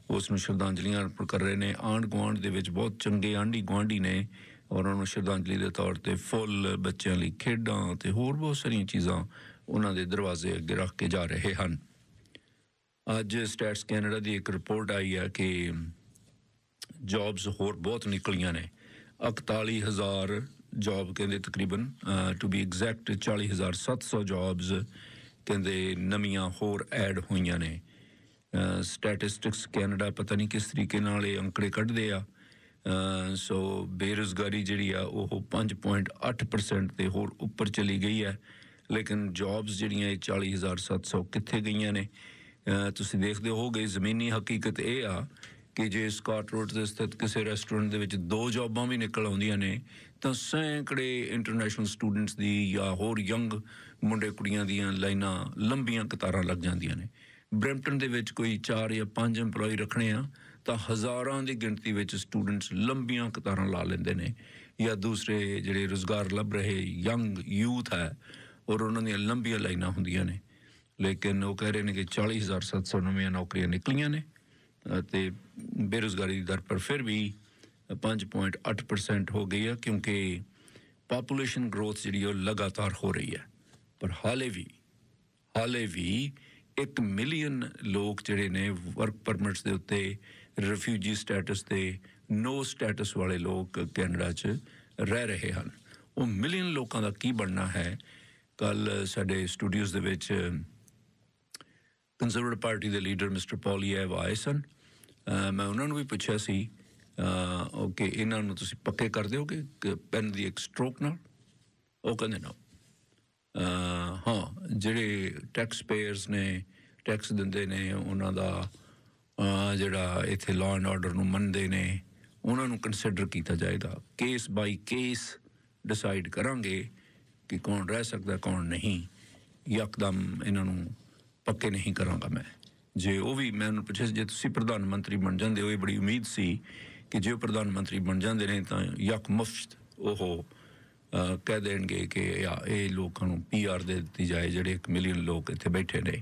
ਉਸ ਨੂੰ ਸ਼ਰਧਾਂਜਲੀਆਂ ਅਰਪਣ ਕਰ ਰਹੇ ਨੇ। ਆਂਢ ਗੁਆਂਢ ਦੇ ਵਿੱਚ ਬਹੁਤ ਚੰਗੇ ਆਂਢੀ ਗੁਆਂਢੀ ਨੇ ਔਰ ਉਹਨਾਂ ਨੂੰ ਸ਼ਰਧਾਂਜਲੀ ਦੇ ਤੌਰ ਤੇ ਫੁੱਲ, ਬੱਚਿਆਂ ਲਈ ਖੇਡਾਂ ਤੇ ਹੋਰ ਬਹੁਤ ਸਾਰੀਆਂ ਚੀਜ਼ਾਂ ਉਹਨਾਂ ਦੇ ਦਰਵਾਜ਼ੇ ਅੱਗੇ ਰੱਖ ਕੇ ਜਾ ਰਹੇ ਹਨ। ਅੱਜ ਸਟੈਟਸ ਕੈਨੇਡਾ ਦੀ ਇੱਕ ਰਿਪੋਰਟ ਆਈ ਹੈ ਕਿ ਜੌਬਸ ਹੋਰ ਬਹੁਤ ਨਿਕਲੀਆਂ ਨੇ। 41000 ਜੌਬ ਕਹਿੰਦੇ ਤਕਰੀਬਨ ਟੂ ਬੀ ਐਗਜ਼ੈਕਟ 40700 ਜੌਬਸ ਕਹਿੰਦੇ ਨਵੀਆਂ ਹੋਰ ਐਡ ਹੋਈਆਂ ਨੇ। ਸਟੈਟਿਸਟਿਕਸ ਕੈਨੇਡਾ ਪਤਾ ਨਹੀਂ ਕਿਸ ਤਰੀਕੇ ਨਾਲ ਇਹ ਅੰਕੜੇ ਕੱਢਦੇ ਆ। ਸੋ ਬੇਰੁਜ਼ਗਾਰੀ ਜਿਹੜੀ ਆ, ਉਹ 5.8% ਤੇ ਹੋਰ ਉੱਪਰ ਚਲੀ ਗਈ ਹੈ। ਲੇਕਿਨ ਜੌਬਸ ਜਿਹੜੀਆਂ ਇਹ 40700 ਕਿੱਥੇ ਗਈਆਂ ਨੇ? ਤੁਸੀਂ ਦੇਖਦੇ ਹੋਗੇ ਜ਼ਮੀਨੀ ਹਕੀਕਤ ਇਹ ਆ ਕਿ ਜੇ ਸਕਾਟ ਰੋਡ ਤੇ ਸਥਿਤ ਕਿਸੇ ਰੈਸਟੋਰੈਂਟ ਦੇ ਵਿੱਚ ਦੋ ਜੌਬਾਂ ਵੀ ਨਿਕਲ ਆਉਂਦੀਆਂ ਨੇ, ਤਾਂ ਸੈਂਕੜੇ ਇੰਟਰਨੈਸ਼ਨਲ ਸਟੂਡੈਂਟਸ ਦੀ ਜਾਂ ਹੋਰ ਯੰਗ ਮੁੰਡੇ ਕੁੜੀਆਂ ਦੀਆਂ ਲਾਈਨਾਂ ਲੰਬੀਆਂ ਕਤਾਰਾਂ ਲੱਗ ਜਾਂਦੀਆਂ ਨੇ। ਬ੍ਰੈਂਪਟਨ ਦੇ ਵਿੱਚ ਕੋਈ 4 ਜਾਂ 5 EMPLOYE ਰੱਖਣੇ ਆ, ਤਾਂ ਹਜ਼ਾਰਾਂ ਦੀ ਗਿਣਤੀ ਵਿੱਚ ਸਟੂਡੈਂਟਸ ਲੰਬੀਆਂ ਕਤਾਰਾਂ ਲਾ ਲੈਂਦੇ ਨੇ। ਜਾਂ ਦੂਸਰੇ ਜਿਹੜੇ ਰੋਜ਼ਗਾਰ ਲੱਭ ਰਹੇ ਯੰਗ ਯੂਥ ਹੈ, ਔਰ ਉਹਨਾਂ ਦੀਆਂ ਲੰਬੀਆਂ ਲਾਈਨਾਂ ਹੁੰਦੀਆਂ ਨੇ। ਲੇਕਿਨ ਉਹ ਕਹਿ ਰਹੇ ਨੇ ਕਿ 40700 ਨਵੀਆਂ ਨੌਕਰੀਆਂ ਨਿਕਲੀਆਂ ਨੇ, ਅਤੇ ਬੇਰੁਜ਼ਗਾਰੀ ਦੀ ਦਰ ਪਰ ਫਿਰ ਵੀ 5.8% ਹੋ ਗਈ ਹੈ ਕਿਉਂਕਿ ਪਾਪੂਲੇਸ਼ਨ ਗਰੋਥ ਜਿਹੜੀ ਉਹ ਲਗਾਤਾਰ ਹੋ ਰਹੀ ਹੈ। ਪਰ ਹਾਲੇ ਵੀ ਹਾਲੇ ਵੀ 1 ਮਿਲੀਅਨ ਲੋਕ ਜਿਹੜੇ ਨੇ ਵਰਕ ਪਰਮਿਟਸ ਦੇ ਉੱਤੇ ਰਿਫਿਊਜੀ ਸਟੇਟਸ ਤੇ ਨੋ ਸਟੇਟਸ ਵਾਲੇ ਲੋਕ ਕੈਨੇਡਾ 'ਚ ਰਹਿ ਰਹੇ ਹਨ। ਉਹ ਮਿਲੀਅਨ ਲੋਕਾਂ ਦਾ ਕੀ ਬਣਨਾ ਹੈ? ਕੱਲ ਸਾਡੇ ਸਟੂਡੀਓਜ਼ ਦੇ ਵਿੱਚ ਕੰਜ਼ਰਵੇਟਿਵ ਪਾਰਟੀ ਦੇ ਲੀਡਰ ਮਿਸਟਰ ਪੌਲੀਐਵ ਆਏ ਸਨ। ਮੈਂ ਉਹਨਾਂ ਨੂੰ ਵੀ ਪੁੱਛਿਆ ਸੀ ਓਕੇ ਇਹਨਾਂ ਨੂੰ ਤੁਸੀਂ ਪੱਕੇ ਕਰ ਦਿਓਗੇ? ਕਿ ਪੈਨ ਦੀ ਇੱਕ ਸਟ੍ਰੋਕ ਨਾਲ? ਉਹ ਕਹਿੰਦੇ ਨਾ ਹਾਂ, ਜਿਹੜੇ ਟੈਕਸ ਪੇਅਰਸ ਨੇ ਟੈਕਸ ਦਿੰਦੇ ਨੇ, ਉਹਨਾਂ ਦਾ ਜਿਹੜਾ ਇੱਥੇ ਲਾਅ ਐਂਡ ਆਰਡਰ ਨੂੰ ਮੰਨਦੇ ਨੇ, ਉਹਨਾਂ ਨੂੰ ਕੰਸੀਡਰ ਕੀਤਾ ਜਾਏਗਾ। ਕੇਸ ਬਾਈ ਕੇਸ ਡਿਸਾਈਡ ਕਰਾਂਗੇ ਕਿ ਕੌਣ ਰਹਿ ਸਕਦਾ, ਕੌਣ ਨਹੀਂ। ਯਕਦਮ ਇਹਨਾਂ ਨੂੰ ਪੱਕੇ ਨਹੀਂ ਕਰਾਂਗਾ ਮੈਂ। ਜੇ ਉਹ ਵੀ, ਮੈਂ ਉਹਨੂੰ ਪੁੱਛਿਆ ਜੇ ਤੁਸੀਂ ਪ੍ਰਧਾਨ ਮੰਤਰੀ ਬਣ ਜਾਂਦੇ ਹੋ, ਇਹ ਬੜੀ ਉਮੀਦ ਸੀ ਕਿ ਜੇ ਉਹ ਪ੍ਰਧਾਨ ਮੰਤਰੀ ਬਣ ਜਾਂਦੇ ਨੇ, ਤਾਂ ਯਕ ਮੁਫਤ ਉਹ ਕਹਿ ਦੇਣਗੇ ਕਿ ਯਾ ਇਹ ਲੋਕਾਂ ਨੂੰ ਪੀਆਰ ਦੇ ਦਿੱਤੀ ਜਾਏ, ਜਿਹੜੇ 1 ਮਿਲੀਅਨ ਲੋਕ ਇੱਥੇ ਬੈਠੇ ਨੇ।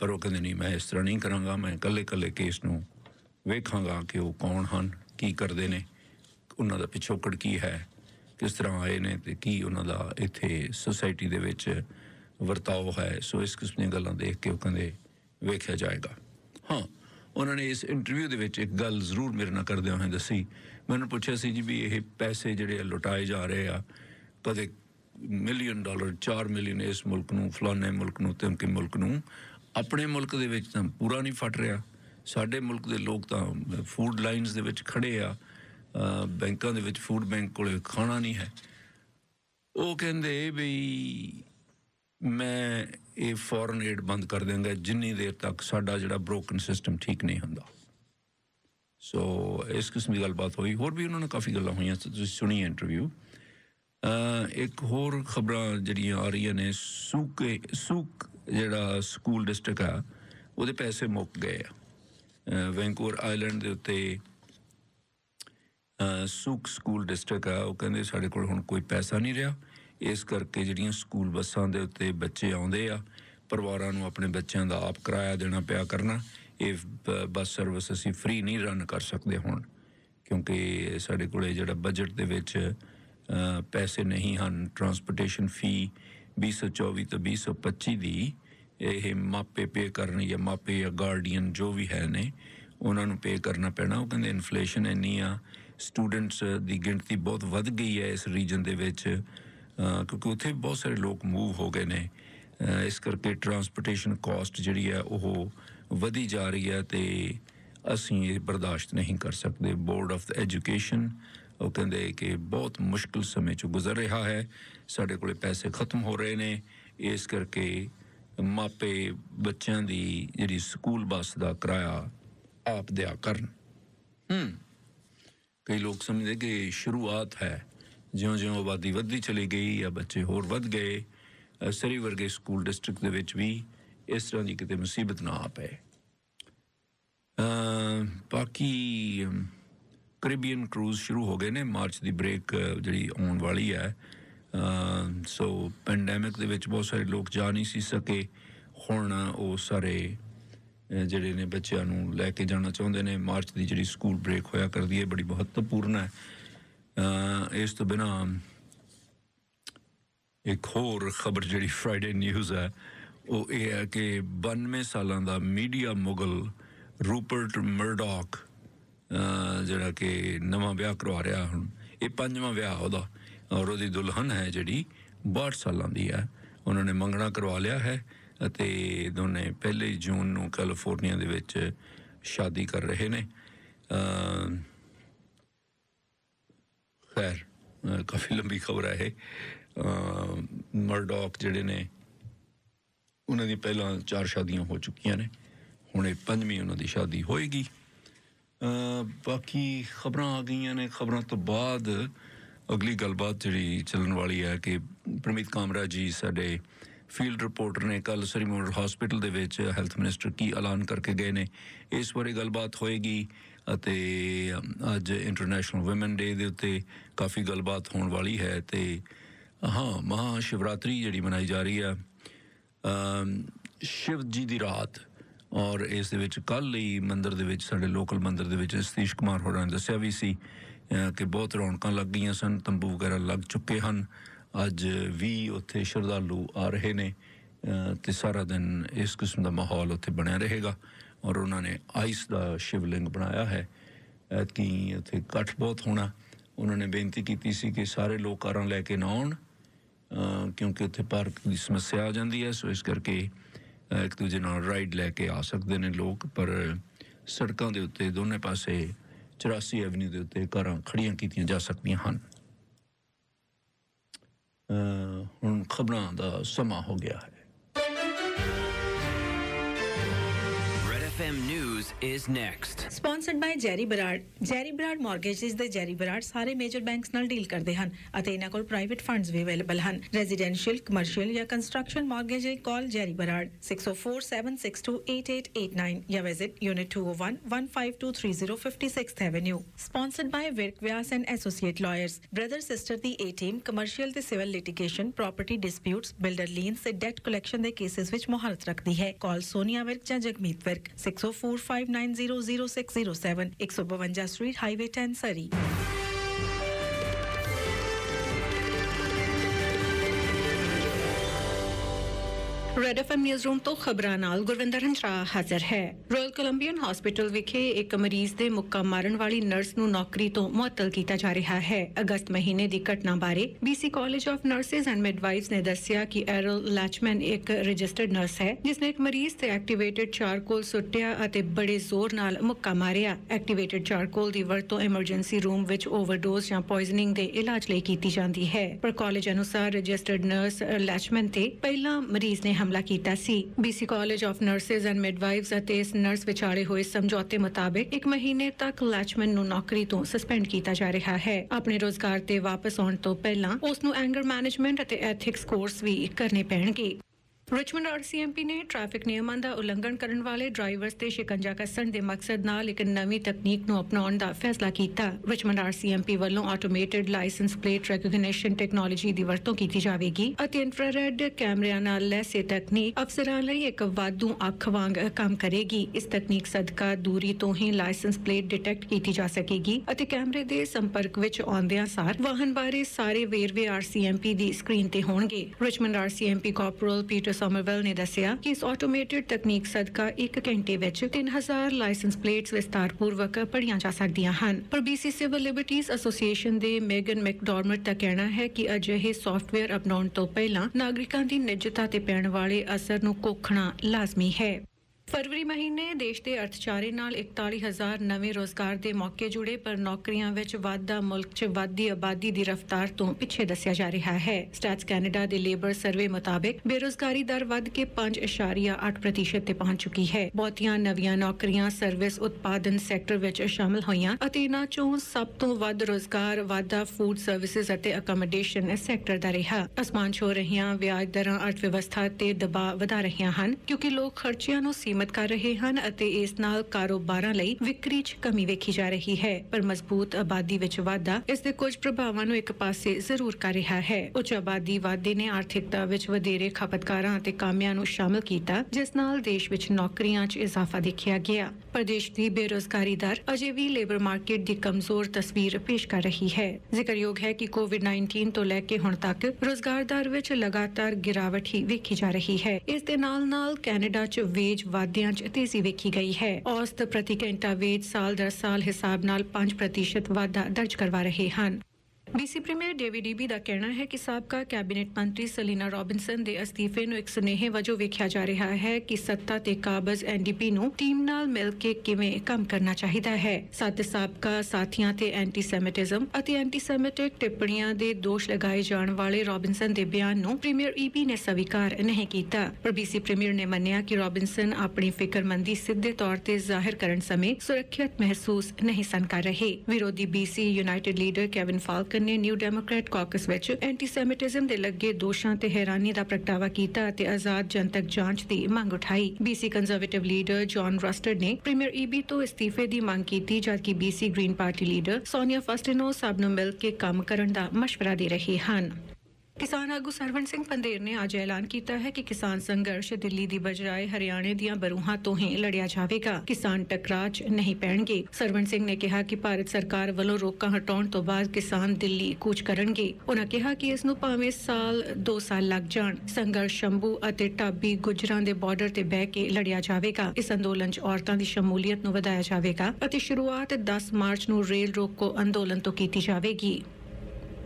ਪਰ ਉਹ ਕਹਿੰਦੇ, ਨਹੀਂ, ਮੈਂ ਇਸ ਤਰ੍ਹਾਂ ਨਹੀਂ ਕਰਾਂਗਾ, ਮੈਂ ਇਕੱਲੇ ਇਕੱਲੇ ਕੇਸ ਨੂੰ ਵੇਖਾਂਗਾ ਕਿ ਉਹ ਕੌਣ ਹਨ, ਕੀ ਕਰਦੇ ਨੇ, ਉਹਨਾਂ ਦਾ ਪਿਛੋਕੜ ਕੀ ਹੈ, ਕਿਸ ਤਰ੍ਹਾਂ ਆਏ ਨੇ ਤੇ ਕੀ ਉਹਨਾਂ ਦਾ ਇੱਥੇ ਸੁਸਾਇਟੀ ਦੇ ਵਿੱਚ ਵਰਤਾਓ ਹੈ। ਸੋ ਇਸ ਕਿਸਮ ਦੀਆਂ ਗੱਲਾਂ ਦੇਖ ਕੇ ਉਹ ਕਹਿੰਦੇ, ਵੇਖਿਆ ਜਾਏਗਾ। ਹਾਂ, ਉਹਨਾਂ ਨੇ ਇਸ ਇੰਟਰਵਿਊ ਦੇ ਵਿੱਚ ਇੱਕ ਗੱਲ ਜ਼ਰੂਰ ਮੇਰੇ ਨਾਲ ਕਰਦੇ ਹੋਏ ਦੱਸੀ ਮੈਨੂੰ ਪੁੱਛਿਆ ਸੀ ਜੀ ਵੀ ਇਹ ਪੈਸੇ ਜਿਹੜੇ ਆ ਲੁਟਾਏ ਜਾ ਰਹੇ ਆ, ਕਦੇ ਮਿਲੀਅਨ ਡਾਲਰ 4 ਮਿਲੀਅਨ ਇਸ ਮੁਲਕ ਨੂੰ, ਫਲਾਣੇ ਮੁਲਕ ਨੂੰ ਤੇ ਮੁਲਕ ਨੂੰ, ਆਪਣੇ ਮੁਲਕ ਦੇ ਵਿੱਚ ਤਾਂ ਪੂਰਾ ਨਹੀਂ ਫਟ ਰਿਹਾ। ਸਾਡੇ ਮੁਲਕ ਦੇ ਲੋਕ ਤਾਂ ਫੂਡ ਲਾਈਨਸ ਦੇ ਵਿੱਚ ਖੜੇ ਆ ਬੈਂਕਾਂ ਦੇ ਵਿੱਚ ਫੂਡ ਬੈਂਕ ਕੋਲੇ ਖਾਣਾ ਨਹੀਂ ਹੈ। ਉਹ ਕਹਿੰਦੇ ਵੀ ਮੈਂ ਇਹ ਫੋਰਨ ਏਡ ਬੰਦ ਕਰ ਦਿਆਂਗਾ, ਜਿੰਨੀ ਦੇਰ ਤੱਕ ਸਾਡਾ ਜਿਹੜਾ ਬ੍ਰੋਕਨ ਸਿਸਟਮ ਠੀਕ ਨਹੀਂ ਹੁੰਦਾ। ਸੋ ਇਸ ਕਿਸਮ ਦੀ ਗੱਲਬਾਤ ਹੋਈ। ਹੋਰ ਵੀ ਉਹਨਾਂ ਨੇ ਕਾਫੀ ਗੱਲਾਂ ਹੋਈਆਂ ਤੁਸੀਂ ਸੁਣੀ ਇੰਟਰਵਿਊ ਇੱਕ ਹੋਰ ਖਬਰਾਂ ਜਿਹੜੀਆਂ ਆ ਰਹੀਆਂ ਨੇ, ਸੂਕੇ, ਸੂਕ ਜਿਹੜਾ ਸਕੂਲ ਡਿਸਟ੍ਰਿਕਟ ਆ, ਉਹਦੇ ਪੈਸੇ ਮੁੱਕ ਗਏ ਆ। ਵੈਂਕੂਵਰ ਆਈਲੈਂਡ ਦੇ ਉੱਤੇ, ਅਹ, ਸੂਕ ਸਕੂਲ ਡਿਸਟ੍ਰਿਕਟ ਆ, ਉਹ ਕਹਿੰਦੇ ਸਾਡੇ ਕੋਲ ਹੁਣ ਕੋਈ ਪੈਸਾ ਨਹੀਂ ਰਿਹਾ। ਇਸ ਕਰਕੇ ਜਿਹੜੀਆਂ ਸਕੂਲ ਬੱਸਾਂ ਦੇ ਉੱਤੇ ਬੱਚੇ ਆਉਂਦੇ ਆ, ਪਰਿਵਾਰਾਂ ਨੂੰ ਆਪਣੇ ਬੱਚਿਆਂ ਦਾ ਆਪ ਕਿਰਾਇਆ ਦੇਣਾ ਪਿਆ ਕਰਨਾ। ਇਹ ਬ- ਬੱਸ ਸਰਵਿਸ ਅਸੀਂ ਫ੍ਰੀ ਨਹੀਂ ਰਨ ਕਰ ਸਕਦੇ ਹੁਣ, ਕਿਉਂਕਿ ਸਾਡੇ ਕੋਲੇ ਜਿਹੜਾ ਬਜਟ ਦੇ ਵਿੱਚ ਪੈਸੇ ਨਹੀਂ ਹਨ ਟਰਾਂਸਪੋਰਟੇਸ਼ਨ ਫੀ 2024 ਤੋਂ 2025 ਦੀ, ਇਹ ਮਾਪੇ ਪੇ ਕਰਨ ਜਾਂ ਮਾਪੇ ਜਾਂ ਗਾਰਡੀਅਨ ਜੋ ਵੀ ਹੈ ਨੇ, ਉਹਨਾਂ ਨੂੰ ਪੇ ਕਰਨਾ ਪੈਣਾ। ਉਹ ਕਹਿੰਦੇ ਇਨਫਲੇਸ਼ਨ ਇੰਨੀ ਆ ਸਟੂਡੈਂਟਸ ਦੀ ਗਿਣਤੀ ਬਹੁਤ ਵੱਧ ਗਈ ਹੈ ਇਸ ਰੀਜਨ ਦੇ ਵਿੱਚ ਕਿਉਂਕਿ ਉੱਥੇ ਬਹੁਤ ਸਾਰੇ ਲੋਕ ਮੂਵ ਹੋ ਗਏ ਨੇ। ਇਸ ਕਰਕੇ ਟਰਾਂਸਪੋਰਟੇਸ਼ਨ ਕਾਸਟ ਜਿਹੜੀ ਹੈ ਉਹ ਵਧੀ ਜਾ ਰਹੀ ਹੈ ਤੇ ਅਸੀਂ ਇਹ ਬਰਦਾਸ਼ਤ ਨਹੀਂ ਕਰ ਸਕਦੇ। ਬੋਰਡ ਆਫ ਐਜੂਕੇਸ਼ਨ ਉਹ ਕਹਿੰਦੇ ਕਿ ਬਹੁਤ ਮੁਸ਼ਕਲ ਸਮੇਂ ਚੋਂ ਗੁਜ਼ਰ ਰਿਹਾ ਹੈ। ਸਾਡੇ ਕੋਲੇ ਪੈਸੇ ਖਤਮ ਹੋ ਰਹੇ ਨੇ। ਇਸ ਕਰਕੇ ਮਾਪੇ ਬੱਚਿਆਂ ਦੀ ਜਿਹੜੀ ਸਕੂਲ ਬੱਸ ਦਾ ਕਿਰਾਇਆ ਆਪ ਦਿਆ ਕਰਨ। ਹੂੰ। ਕਈ ਲੋਕ ਸਮਝਦੇ ਕਿ ਸ਼ੁਰੂਆਤ ਹੈ। ਜਿਉਂ-ਜਿਉਂ ਆਬਾਦੀ ਵੱਧਦੀ ਚਲੀ ਗਈ ਜਾਂ ਬੱਚੇ ਹੋਰ ਵੱਧ ਗਏ ਸਰੀ ਵਰਗੇ ਸਕੂਲ ਡਿਸਟ੍ਰਿਕਟ ਦੇ ਵਿੱਚ ਵੀ ਇਸ ਤਰ੍ਹਾਂ ਦੀ ਕਿਤੇ ਮੁਸੀਬਤ ਨਾ ਆ ਪਏ ਬਾਕੀ ਕੈਰੀਬੀਅਨ ਕਰੂਜ਼ ਸ਼ੁਰੂ ਹੋ ਗਏ ਨੇ, ਮਾਰਚ ਦੀ ਬ੍ਰੇਕ ਜਿਹੜੀ ਆਉਣ ਵਾਲੀ ਹੈ। ਸੋ ਪੈਂਡੈਮਿਕ ਦੇ ਵਿੱਚ ਬਹੁਤ ਸਾਰੇ ਲੋਕ ਜਾ ਨਹੀਂ ਸੀ ਸਕੇ। ਹੁਣ ਉਹ ਸਾਰੇ ਜਿਹੜੇ ਨੇ ਬੱਚਿਆਂ ਨੂੰ ਲੈ ਕੇ ਜਾਣਾ ਚਾਹੁੰਦੇ ਨੇ। ਮਾਰਚ ਦੀ ਜਿਹੜੀ ਸਕੂਲ ਬ੍ਰੇਕ ਹੋਇਆ ਕਰਦੀ ਹੈ, ਬੜੀ ਮਹੱਤਵਪੂਰਨ ਹੈ। ਇਸ ਤੋਂ ਬਿਨਾ ਇੱਕ ਹੋਰ ਖਬਰ ਜਿਹੜੀ ਫਰਾਈਡੇ ਨਿਊਜ਼ ਹੈ ਉਹ ਇਹ ਹੈ ਕਿ 92 ਸਾਲਾਂ ਦਾ ਮੀਡੀਆ ਮੁਗਲ ਰੂਪਰਟ ਮਰਡੌਕ ਜਿਹੜਾ ਕਿ ਨਵਾਂ ਵਿਆਹ ਕਰਵਾ ਰਿਹਾ ਹੁਣ, ਇਹ ਪੰਜਵਾਂ ਵਿਆਹ ਉਹਦਾ। ਔਰ ਉਹਦੀ ਦੁਲਹਨ ਹੈ ਜਿਹੜੀ 62 ਸਾਲਾਂ ਦੀ ਹੈ। ਉਹਨਾਂ ਨੇ ਮੰਗਣਾ ਕਰਵਾ ਲਿਆ ਹੈ ਅਤੇ ਦੋਨੇ ਪਹਿਲੇ ਜੂਨ ਨੂੰ ਕੈਲੀਫੋਰਨੀਆ ਦੇ ਵਿੱਚ ਸ਼ਾਦੀ ਕਰ ਰਹੇ ਨੇ। ਖੈਰ ਕਾਫੀ ਲੰਬੀ ਖਬਰ ਹੈ ਇਹ। ਅਹ, ਮਰਡੌਕ ਜਿਹੜੇ ਨੇ ਉਹਨਾਂ ਦੀ ਪਹਿਲਾਂ ਚਾਰ ਸ਼ਾਦੀਆਂ ਹੋ ਚੁੱਕੀਆਂ ਨੇ। ਹੁਣੇ ਪੰਜਵੀਂ ਉਹਨਾਂ ਦੀ ਸ਼ਾਦੀ ਹੋਏਗੀ। ਬਾਕੀ ਖਬਰਾਂ ਆ ਗਈਆਂ ਨੇ। ਖਬਰਾਂ ਤੋਂ ਬਾਅਦ ਅਗਲੀ ਗੱਲਬਾਤ ਜਿਹੜੀ ਚੱਲਣ ਵਾਲੀ ਹੈ ਕਿ ਪ੍ਰਮੀਤ ਕਾਮਰਾ ਜੀ ਸਾਡੇ ਫੀਲਡ ਰਿਪੋਰਟਰ ਨੇ ਕੱਲ ਸਰੀਮੋਰ ਹਸਪੀਟਲ ਦੇ ਵਿੱਚ ਹੈਲਥ ਮਿਨਿਸਟਰ ਕੀ ਐਲਾਨ ਕਰਕੇ ਗਏ ਨੇ, ਇਸ ਬਾਰੇ ਗੱਲਬਾਤ ਹੋਏਗੀ ਅਤੇ ਅੱਜ ਇੰਟਰਨੈਸ਼ਨਲ ਔਮਨ ਡੇ ਦੇ ਉੱਤੇ ਕਾਫੀ ਗੱਲਬਾਤ ਹੋਣ ਵਾਲੀ ਹੈ ਤੇ ਹਾਂ ਮਹਾ ਸ਼ਿਵਰਾਤਰੀ ਜਿਹੜੀ ਮਨਾਈ ਜਾ ਰਹੀ ਹੈ ਸ਼ਿਵ ਜੀ ਦੀ ਰਾਤ ਔਰ ਇਸ ਦੇ ਵਿੱਚ ਕੱਲ ਹੀ ਮੰਦਿਰ ਦੇ ਵਿੱਚ ਸਾਡੇ ਲੋਕਲ ਮੰਦਿਰ ਦੇ ਵਿੱਚ ਸਤੀਸ਼ ਕੁਮਾਰ ਹੋਰਾਂ ਨੇ ਦੱਸਿਆ ਵੀ ਸੀ ਕਿ ਬਹੁਤ ਰੌਣਕਾਂ ਲੱਗ ਗਈਆਂ ਸਨ, ਤੰਬੂ ਵਗੈਰਾ ਲੱਗ ਚੁੱਕੇ ਹਨ। ਅੱਜ ਵੀ ਉੱਥੇ ਸ਼ਰਧਾਲੂ ਆ ਰਹੇ ਨੇ, ਅਹ, ਤੇ ਸਾਰਾ ਦਿਨ ਇਸ ਕਿਸਮ ਦਾ ਮਾਹੌਲ ਉੱਥੇ ਬਣਿਆ ਰਹੇਗਾ ਔਰ ਉਹਨਾਂ ਨੇ ਆਈਸ ਦਾ ਸ਼ਿਵਲਿੰਗ ਬਣਾਇਆ ਹੈ। ਕਿ ਉੱਥੇ ਇਕੱਠ ਬਹੁਤ ਹੋਣਾ। ਉਹਨਾਂ ਨੇ ਬੇਨਤੀ ਕੀਤੀ ਸੀ ਕਿ ਸਾਰੇ ਲੋਕ ਕਾਰਾਂ ਲੈ ਕੇ ਨਾ ਆਉਣ ਕਿਉਂਕਿ ਉੱਥੇ ਪਾਰਕ ਦੀ ਸਮੱਸਿਆ ਆ ਜਾਂਦੀ ਹੈ, ਸੋ ਇਸ ਕਰਕੇ ਇੱਕ ਦੂਜੇ ਨਾਲ ਰਾਈਡ ਲੈ ਕੇ ਆ ਸਕਦੇ ਨੇ ਲੋਕ, ਪਰ ਸੜਕਾਂ ਦੇ ਉੱਤੇ, ਦੋਨੇ ਪਾਸੇ 84 ਐਵਨਿਊ ਦੇ ਉੱਤੇ ਕਾਰਾਂ ਖੜੀਆਂ ਕੀਤੀਆਂ ਜਾ ਸਕਦੀਆਂ ਹਨ। ਹੁਣ ਖਬਰਾਂ ਦਾ ਸਮਾਂ ਹੋ ਗਿਆ ਹੈ। News is next. Sponsored by Jerry Berard. Jerry Berard Mortgages ਦੇ Jerry Berard ਸਾਰੇ ਮੇਜਰ ਬੈਂਕਸ ਨਾਲ ਡੀਲ ਕਰਦੇ ਹਨ ਅਤੇ ਇਹਨਾਂ ਕੋਲ ਪ੍ਰਾਈਵੇਟ ਫੰਡਸ ਵੀ ਅਵੇਲੇਬਲ ਹਨ। ਰੈਜ਼ੀਡੈਂਸ਼ੀਅਲ, ਕਮਰਸ਼ੀਅਲ ਜਾਂ ਕੰਸਟਰਕਸ਼ਨ ਮੌਰਗੇਜ ਲਈ ਕਾਲ Jerry Berard 6047628889 ਜਾਂ visit unit 201 15230 56th Avenue. Sponsored by Virk Vyas and Associate Lawyers. Brother sister ਦੀ A team ਕਮਰਸ਼ੀਅਲ ਤੇ civil litigation, property disputes, builder liens ਤੇ debt collection ਦੇ cases ਵਿੱਚ ਮੁਹਾਰਤ ਰੱਖਦੀ ਹੈ। ਕਾਲ ਸੋਨੀਆ ਵਿਰਕ ਜਾਂ Jagmeet Virk 6045 6045900607 152 street highway 10 Surrey red FM newsroom ਤੋਂ ਖਬਰਾਂ ਨਾਲ ਗੁਰਵਿੰਦਰ ਹੰਸਰਾ ਹਾਜ਼ਰ ਹੈ। ਰਾਇਲ ਕੋਲੰਬੀਅਨ ਹਸਪੀਟਲ ਵਿਖੇ ਇੱਕ ਮਰੀਜ਼ ਦੇ ਮੁੱਕਾ ਮਾਰਨ ਵਾਲੀ ਨਰਸ ਨੂੰ ਨੌਕਰੀ ਤੋਂ ਮੁਅੱਤਲ ਕੀਤਾ ਜਾ ਰਿਹਾ ਹੈ। ਅਗਸਤ ਮਹੀਨੇ ਦੀ ਘਟਨਾ ਬਾਰੇ BC college of nurses and midwives ਨੇ ਦੱਸਿਆ ਕਿ ਐਰਲ ਲੈਚਮੈਨ ਇੱਕ ਰਜਿਸਟਰਡ ਨਰਸ ਹੈ ਜਿਸ ਨੇ ਇੱਕ ਮਰੀਜ਼ ਤੇ ਐਕਟੀਵੇਟਡ ਚਾਰਕੋਲ ਸੁੱਟਿਆ ਅਤੇ ਬੜੇ ਜ਼ੋਰ ਨਾਲ ਮੁੱਕਾ ਮਾਰਿਆ। ਐਕਟੀਵੇਟਿਡ ਚਾਰਕੋਲ ਦੀ ਵਰਤੋਂ ਐਮਰਜੈਂਸੀ ਰੂਮ ਵਿੱਚ ਓਵਰਡੋਜ਼ ਜਾਂ ਪੋਇਜ਼ਨਿੰਗ ਦੇ ਇਲਾਜ ਲਈ ਕੀਤੀ ਜਾਂਦੀ ਹੈ। ਪਰ ਕਾਲਜ ਅਨੁਸਾਰ ਰਜਿਸਟਰਡ ਨਰਸ ਲੈਚਮੈਨ ਤੇ ਪਹਿਲਾਂ ਮਰੀਜ਼ ਨੇ ਹਮਲਾ ਕੀਤਾ ਸੀ। BC college of nurses and midwives ਅਤੇ ਇਸ ਨਰਸ ਵਿਚਾਲੇ ਹੋਏ ਸਮਝੌਤੇ ਮੁਤਾਬਕ ਇੱਕ ਮਹੀਨੇ ਤੱਕ ਲੈਚਮੈਨ ਨੂੰ ਨੌਕਰੀ ਤੋਂ ਸਸਪੈਂਡ ਕੀਤਾ ਜਾ ਰਿਹਾ ਹੈ। ਆਪਣੇ ਰੋਜ਼ਗਾਰ ਤੇ ਵਾਪਸ ਆਉਣ ਤੋਂ ਪਹਿਲਾਂ ਉਸ ਨੂੰ ਐਂਗਰ ਮੈਨੇਜਮੈਂਟ ਅਤੇ ਐਥਿਕਸ ਕੋਰਸ ਵੀ ਕਰਨੇ ਪੈਣਗੇ। ਰਿਚਮੰਡ ਆਰਸੀਐਮਪੀ ਨੇ ਟ੍ਰੈਫਿਕ ਨਿਯਮਾਂ ਦਾ ਉਲੰਘਣ ਕਰਨ ਵਾਲੇ ਡਰਾਈਵਰਸ ਤੇ ਸ਼ਿਕੰਜਾ ਕੱਸਣ ਦੇ ਮਕਸਦ ਨਾਲ ਇੱਕ ਨਵੀਂ ਤਕਨੀਕ ਨੂੰ ਅਪਣਾਉਣ ਦਾ ਫੈਸਲਾ ਕੀਤਾ। ਰਿਚਮੰਡ ਆਰਸੀਐਮਪੀ ਵੱਲੋਂ automated licence plate recognition technology ਦੀ ਵਰਤੋਂ ਕੀਤੀ ਜਾਵੇਗੀ ਅਤੇ ਇਨਫਰਾਰੈਡ ਕੈਮਰਿਆਂ ਨਾਲ ਲੈਸ ਇਹ ਤਕਨੀਕ ਅਫਸਰਾਂ ਲਈ ਇੱਕ ਵਾਧੂ ਅੱਖ ਵਾਂਗ ਕੰਮ ਕਰੇਗੀ। ਇਸ ਤਕਨੀਕ ਸਦਕਾ ਦੂਰੀ ਤੋਂ ਹੀ ਲਾਇਸੈਂਸ ਪਲੇਟ ਡਿਟੈਕਟ ਕੀਤੀ ਜਾ ਸਕੇਗੀ ਅਤੇ ਕੈਮਰੇ ਦੇ ਸੰਪਰਕ ਵਿੱਚ ਆਉਂਦਿਆਂ ਸਾਰ ਵਾਹਨ ਬਾਰੇ ਸਾਰੇ ਵੇਰਵੇ ਆਰਸੀਐਮਪੀ ਦੀ ਸਕਰੀਨ ਤੇ ਹੋਣਗੇ। Richmond RCMP corporal Peter Somervell ਨੇ ਦੱਸਿਆ ਕਿ ਇਸ ਆਟੋਮੇਟਿਡ ਤਕਨੀਕ ਸਦਕਾ 1 ਘੰਟੇ ਵਿੱਚ 3000 ਲਾਇਸੈਂਸ ਪਲੇਟਸ ਵਿਸਤਾਰਪੂਰਵਕ ਪੜੀਆਂ ਜਾ ਸਕਦੀਆਂ ਹਨ। ਪਰ BC ਸਿਵਲ ਲਿਬਰਟੀਜ਼ ਐਸੋਸੀਏਸ਼ਨ ਦੇ ਮੈਗਨ ਮੈਕਡੋਰਮਟ ਦਾ ਕਹਿਣਾ ਹੈ ਕਿ ਅਜਿਹੇ ਸੌਫਟਵੇਅਰ ਅਪਣਾਉਣ ਤੋਂ ਪਹਿਲਾਂ ਨਾਗਰਿਕਾਂ ਦੀ ਨਿੱਜਤਾ ਤੇ ਪੈਣ ਵਾਲੇ ਅਸਰ ਨੂੰ ਕੋਖਣਾ ਲਾਜ਼ਮੀ ਹੈ। ਫਰਵਰੀ ਮਹੀਨੇ ਦੇਸ਼ ਦੇ ਅਰਥਚਾਰੇ ਨਾਲ 41000 ਨਵੇਂ ਰੋਜ਼ਗਾਰ ਦੇ ਮੌਕੇ ਜੁੜੇ, ਪਰ ਨੌਕਰੀਆਂ ਵਿੱਚ ਵਾਧਾ ਮੁਲਕ 'ਚ ਵਾਧੀ ਆਬਾਦੀ ਦੀ ਰਫ਼ਤਾਰ ਤੋਂ ਪਿੱਛੇ ਦੱਸਿਆ ਜਾ ਰਿਹਾ ਹੈ। ਸਟੈਟਸ ਕੈਨੇਡਾ ਦੇ ਲੇਬਰ ਸਰਵੇ ਮੁਤਾਬਕ, ਬੇਰੋਜ਼ਗਾਰੀ ਦਰ ਵੱਧ ਕੇ 5.8% ਤੇ ਪਹੁੰਚ ਚੁੱਕੀ ਹੈ। ਬਹੁਤੀਆਂ ਨਵੀਆਂ ਨੌਕਰੀਆਂ ਸਰਵਿਸ ਉਤਪਾਦਨ ਸੈਕਟਰ ਵਿੱਚ ਸ਼ਾਮਲ ਹੋਈਆਂ ਅਤੇ ਇਹਨਾਂ 'ਚੋਂ ਸਭ ਤੋਂ ਵੱਧ ਰੋਜ਼ਗਾਰ, ਵਾਧਾ ਫੂਡ ਸਰਵਿਸਿਜ਼ ਅਤੇ ਅਕਮੋਡੇਸ਼ਨ ਸੈਕਟਰ ਦਾ ਰਿਹਾ। ਅਸਮਾਨ ਛੋ ਰਹੀਆਂ ਵਿਆਜ ਦਰਾਂ ਅਰਥ ਵਿਵਸਥਾ ਤੇ ਦਬਾਅ ਵਧਾ ਰਹੀਆਂ ਹਨ, ਕਿਉਂਕਿ ਲੋਕ ਖਰਚਿਆਂ ਨੂੰ ਸੀਮਤ ਕਰ ਰਹੇ ਹਨ ਅਤੇ ਇਸ ਨਾਲ ਕਾਰੋਬਾਰਾਂ ਲਈ ਵਿਕਰੀ 'ਚ ਕਮੀ ਵੇਖੀ ਜਾ ਰਹੀ ਹੈ। ਪਰ ਮਜ਼ਬੂਤ ਆਬਾਦੀ ਵਿੱਚ ਵਾਧਾ ਇਸ ਦੇ ਕੁਝ ਪ੍ਰਭਾਵਾਂ ਨੂੰ ਇੱਕ ਪਾਸੇ ਜ਼ਰੂਰ ਕਰ ਰਿਹਾ ਹੈ। ਉੱਚ ਆਬਾਦੀ ਵਾਧੇ ਨੇ ਆਰਥਿਕਤਾ ਵਿੱਚ ਵਧੇਰੇ ਖਪਤਕਾਰਾਂ ਅਤੇ ਕਾਮਿਆਂ ਨੂੰ ਸ਼ਾਮਲ ਕੀਤਾ, ਜਿਸ ਨਾਲ ਦੇਸ਼ ਵਿੱਚ ਨੌਕਰੀਆਂ 'ਚ ਇਜ਼ਾਫਾ ਦੇਖਿਆ ਗਿਆ। ਪ੍ਰਦੇਸ਼ ਦੀ ਬੇਰੋਜ਼ਗਾਰੀ ਦਰ ਅਜੇ ਵੀ ਲੇਬਰ ਮਾਰਕੀਟ ਦੀ ਕਮਜ਼ੋਰ ਤਸਵੀਰ ਪੇਸ਼ ਕਰ ਰਹੀ ਹੈ। ਜ਼ਿਕਰਯੋਗ ਹੈ ਕਿ ਕੋਵਿਡ-19 ਤੋਂ ਲੈ ਕੇ ਹੁਣ ਤੱਕ ਰੋਜ਼ਗਾਰ ਦਰ ਵਿੱਚ ਲਗਾਤਾਰ ਗਿਰਾਵਟ ਹੀ ਵੇਖੀ ਜਾ ਰਹੀ ਹੈ। ਇਸ ਦੇ ਨਾਲ-ਨਾਲ ਕੈਨੇਡਾ 'ਚ ਵੇਜ ਵਾਧਿਆਂ 'ਚ ਤੇਜ਼ੀ ਵੇਖੀ ਗਈ ਹੈ। ਔਸਤ ਪ੍ਰਤੀ ਘੰਟਾ ਵੇਚ ਸਾਲ ਦਰ ਸਾਲ ਹਿਸਾਬ ਨਾਲ 5% ਵਾਧਾ ਦਰਜ ਕਰਵਾ ਰਹੇ ਹਨ। BC ਪ੍ਰੀਮੀਅਰ ਡੇਵਿਡ ਦਾ ਕਹਿਣਾ ਹੈ ਕਿ ਸਾਬਕਾ ਕੈਬਨਿਟ ਮੰਤਰੀ ਸਲੀਨਾ ਰੋਬਿਨਸਨ ਦੇ ਅਸਤੀਫੇ ਨੂੰ ਇੱਕ ਸੁਨੇਹੇ ਵਜੋਂ ਵੇਖਿਆ ਜਾ ਰਿਹਾ ਹੈ ਕਿ ਸੱਤਾ ਤੇ ਕਾਬਜ਼ ਐਨਡੀਪੀ ਨੂੰ ਟੀਮ ਨਾਲ ਮਿਲ ਕੇ ਕਿਵੇਂ ਕੰਮ ਕਰਨਾ ਚਾਹੀਦਾ ਹੈ। ਸੱਤ ਸਾਬਕਾ ਸਾਥੀਆਂ ਤੇ ਐਂਟੀ ਸੈਮਿਟਿਜ਼ਮ ਅਤੇ ਐਂਟੀ ਸੈਮਿਟਿਕ ਟਿੱਪਣੀਆਂ ਦੇ ਦੋਸ਼ ਲਗਾਏ ਜਾਣ ਵਾਲੇ ਰੋਬਿਨਸਨ ਦੇ ਬਿਆਨ ਨੂੰ ਪ੍ਰੀਮੀਅਰ ਈਬੀ ਨੇ ਸਵੀਕਾਰ ਨਹੀਂ ਕੀਤਾ। ਪਰ BC ਪ੍ਰੀਮੀਅਰ ਨੇ ਮੰਨਿਆ ਕਿ ਰੋਬਿਨਸਨ ਆਪਣੀ ਫਿਕਰਮੰਦੀ ਸਿੱਧੇ ਤੌਰ ਤੇ ਜ਼ਾਹਿਰ ਕਰਨ ਸਮੇਂ ਸੁਰੱਖਿਅਤ ਮਹਿਸੂਸ ਨਹੀਂ ਸਨ ਕਰ ਰਹੇ। ਵਿਰੋਧੀ BC united leader Kevin Falcon ਨੇ ਨਿਊ ਡੈਮੋਕ੍ਰੈਟ ਕਾਕਸ ਵਿੱਚ ਐਂਟੀ ਦੇ ਲੱਗੇ ਦੋਸ਼ਾਂ ਤੇ ਹੈਰਾਨੀ ਦਾ ਪ੍ਰਗਟਾਵਾ ਕੀਤਾ ਅਤੇ ਆਜ਼ਾਦ ਜਨਤਕ ਜਾਂਚ ਦੀ ਮੰਗ ਉਠਾਈ। BC Conservative leader John Rustad ਨੇ ਪ੍ਰੀਮੀਅਰ ਈਬੀ ਤੋਂ ਅਸਤੀਫੇ ਦੀ ਮੰਗ ਕੀਤੀ, ਜਦਕਿ BC Green party leader Sonia Furstenau ਸਭ ਨੂੰ ਮਿਲ ਕੇ ਕੰਮ ਕਰਨ ਦਾ ਮਸ਼ਵਰਾ ਦੇ ਰਹੇ ਹਨ। ਕਿਸਾਨ ਆਗੂ ਸਰਵਣ ਸਿੰਘ ਪੰਦੇਰ ਨੇ ਅੱਜ ਐਲਾਨ ਕੀਤਾ ਹੈ ਕਿ ਕਿਸਾਨ ਸੰਘਰਸ਼ ਦਿੱਲੀ ਦੀ ਬਜਾਏ ਹਰਿਆਣੇ ਦੀਆਂ ਬਰੂਹਾਂ ਤੋਂ ਹੀ ਲੜਿਆ ਜਾਵੇਗਾ। ਕਿਸਾਨ ਟਕਰਾਅ 'ਚ ਨਹੀਂ ਪੈਣਗੇ। ਸਰਵਣ ਸਿੰਘ ਨੇ ਕਿਹਾ ਕਿ ਭਾਰਤ ਸਰਕਾਰ ਵੱਲੋਂ ਰੋਕਾਂ ਹਟਾਉਣ ਤੋਂ ਬਾਅਦ ਕਿਸਾਨ ਦਿੱਲੀ ਕੂਚ ਕਰਨਗੇ। ਉਹਨਾਂ ਕਿਹਾ ਕਿ ਇਸ ਨੂੰ ਭਾਵੇਂ ਸਾਲ 2 ਸਾਲ ਲੱਗ ਜਾਣ, ਸੰਘਰਸ਼ ਸ਼ੰਭੂ ਅਤੇ ਢਾਬੀ ਗੁਜਰਾਂ ਦੇ ਬਾਰਡਰ ਤੇ ਬਹਿ ਕੇ ਲੜਿਆ ਜਾਵੇਗਾ। ਇਸ ਅੰਦੋਲਨ 'ਚ ਔਰਤਾਂ ਦੀ ਸ਼ਮੂਲੀਅਤ ਨੂੰ ਵਧਾਇਆ ਜਾਵੇਗਾ ਅਤੇ ਸ਼ੁਰੂਆਤ 10 ਮਾਰਚ ਨੂੰ ਰੇਲ ਰੋਕੋ ਅੰਦੋਲਨ ਤੋਂ ਕੀਤੀ ਜਾਵੇਗੀ।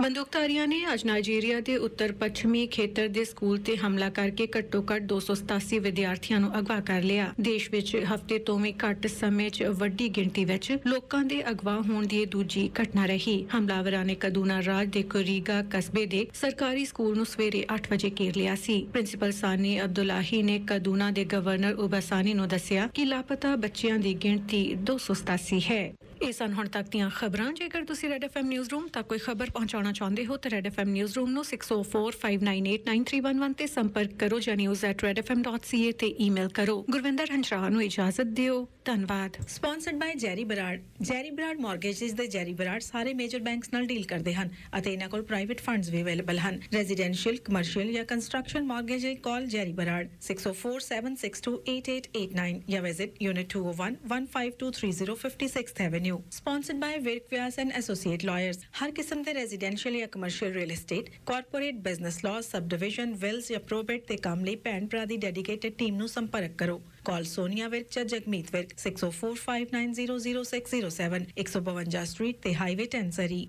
ਬੰਦੂਕਧਾਰੀਆਂ ਨੇ ਅੱਜ ਨਾਈਜੀਰੀਆ ਦੇ ਉੱਤਰ ਪੱਛਮੀ ਖੇਤਰ ਦੇ ਸਕੂਲ ਤੇ ਹਮਲਾ ਕਰਕੇ ਘੱਟੋ-ਘੱਟ 287 ਵਿਦਿਆਰਥੀਆਂ ਨੂੰ ਅਗਵਾ ਕਰ ਲਿਆ। ਦੇਸ਼ ਵਿੱਚ ਹਫ਼ਤੇ ਤੋਂ ਵੀ ਘੱਟ ਸਮੇਂ 'ਚ ਵੱਡੀ ਗਿਣਤੀ ਵਿੱਚ ਲੋਕਾਂ ਦੇ ਅਗਵਾ ਹੋਣ ਦੀ ਦੂਜੀ ਘਟਨਾ ਰਹੀ। ਹਮਲਾਵਰਾਂ ਨੇ ਕਦੂਨਾ ਰਾਜ ਦੇ ਕੋਰੀਗਾ ਕਸਬੇ ਦੇ ਸਰਕਾਰੀ ਸਕੂਲ ਨੂੰ ਸਵੇਰੇ 8 ਵਜੇ ਘੇਰ ਲਿਆ ਸੀ। ਪ੍ਰਿੰਸੀਪਲ ਸਾਨੀ ਅਬਦੁਲਾਹੀ ਨੇ ਕਦੂਨਾ ਦੇ ਗਵਰਨਰ ਉਬਾਸਾਨੀ ਨੂੰ ਦੱਸਿਆ ਕਿ ਲਾਪਤਾ ਬੱਚਿਆਂ ਦੀ ਗਿਣਤੀ 287 ਹੈ। ਇਹ ਸਨ ਹੁਣ ਤੱਕ ਦੀਆਂ ਖਬਰਾਂ। ਜੇਕਰ ਤੁਸੀਂ ਰੈਡ ਐਫਐਮ ਨਿਊਜ਼ ਰੂਮ ਤੱਕ ਕੋਈ ਖਬਰ ਪਹੁੰਚਾਉਣਾ ਚਾਹੁੰਦੇ ਹੋ, ਤਾਂ ਰੈਡ ਐਫਐਮ ਨਿਊਜ਼ ਰੂਮ ਨੂੰ 6045989311 ਤੇ ਸੰਪਰਕ ਕਰੋ ਜਾਂ news@redfm.ca ਤੇ ਈਮੇਲ ਕਰੋ। ਗੁਰਵਿੰਦਰ ਹੰਸਰਾਹ ਨੂੰ ਇਜਾਜ਼ਤ ਦਿਓ। ਧੰਨਵਾਦ। Sponsored by Jerry Berard Jerry Berard mortgages ਦੇ ਜੈਰੀ ਬਰਾਡ ਸਾਰੇ ਮੇਜਰ ਬੈਂਕਸ ਨਾਲ ਡੀਲ ਕਰਦੇ ਹਨ ਅਤੇ ਇਹਨਾਂ ਕੋਲ ਪ੍ਰਾਈਵੇਟ ਫੰਡਸ ਵੀ ਅਵੇਲੇਬਲ ਹਨ। ਰੈਜ਼ੀਡੈਂਸ਼ੀਅਲ ਕਮਰਸ਼ੀਅਲ ਜਾਂ ਕੰਸਟਰਕਸ਼ਨ ਮਾਰਗੇਜ ਲਈ ਕਾਲ ਜੈਰੀ ਬਰਾਡ 6047628889 ਜਾਂ visit unit 201 15230 avenue sponsored by Virk Vyas and associate lawyers ਹਰ ਕਿਸਮ ਦੇ ਰੈਜ਼ੀਡੈਂਸ਼ੀਅਲ ਜਾਂ commercial real estate corporate business law subdivision wills ਜਾਂ ਪ੍ਰੋਬੇਟ ਦੇ ਕੰਮ ਲਈ ਭੈਣ ਭਰਾ ਦੀ ਡੈਡੀਕੇਟਿਡ ਟੀਮ ਨੂੰ ਸੰਪਰਕ ਕਰੋ। ਕਾਲ ਸੋਨੀਆ ਵਿਰਕ ਜਾਂ ਜਗਮੀਤ ਵਿਰਕ 6045900607 152 ਸਟਰੀਟ ਤੇ ਹਾਈਵੇ 10 ਸਰੀ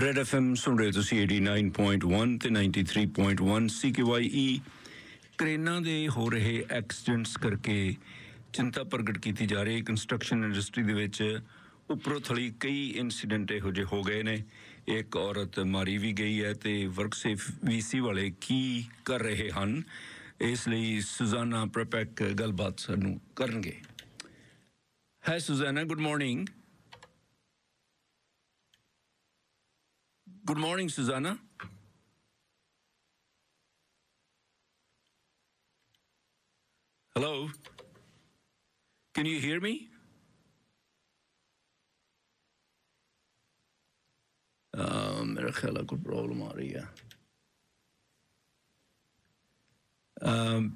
ਰੈਡ ਐਫਐਮ ਸੁਣ ਰਹੇ ਤੁਸੀਂ 89.1 ਤੇ 93.1 ਸੀਕੇਵਾਈ ਕਰੇਨਾਂ ਦੇ ਹੋ ਰਹੇ ਐਕਸੀਡੈਂਟਸ ਕਰਕੇ ਚਿੰਤਾ ਪ੍ਰਗਟ ਕੀਤੀ ਜਾ ਰਹੀ ਹੈ। ਕੰਸਟਰਕਸ਼ਨ ਇੰਡਸਟਰੀ ਦੇ ਵਿੱਚ ਉੱਪਰੋਂ ਥਲੀ ਕਈ ਇਨਸੀਡੈਂਟ ਇਹੋ ਜਿਹੇ ਹੋ ਗਏ ਨੇ। ਇੱਕ ਔਰਤ ਮਾਰੀ ਵੀ ਗਈ ਹੈ ਤੇ ਵਰਕ ਸੇਫ ਵੀਸੀ ਵਾਲੇ ਕੀ ਕਰ ਰਹੇ ਹਨ ਇਸ ਲਈ ਸੁਜ਼ਾਨਾ ਪ੍ਰਪੈਕ ਗੱਲਬਾਤ ਸਾਨੂੰ ਕਰਨਗੇ ਹੈ Susanna good morning Good morning, Susanna. Hello? Can you hear me? मेरा ख्याल है कोई प्रॉब्लम आ रही है um,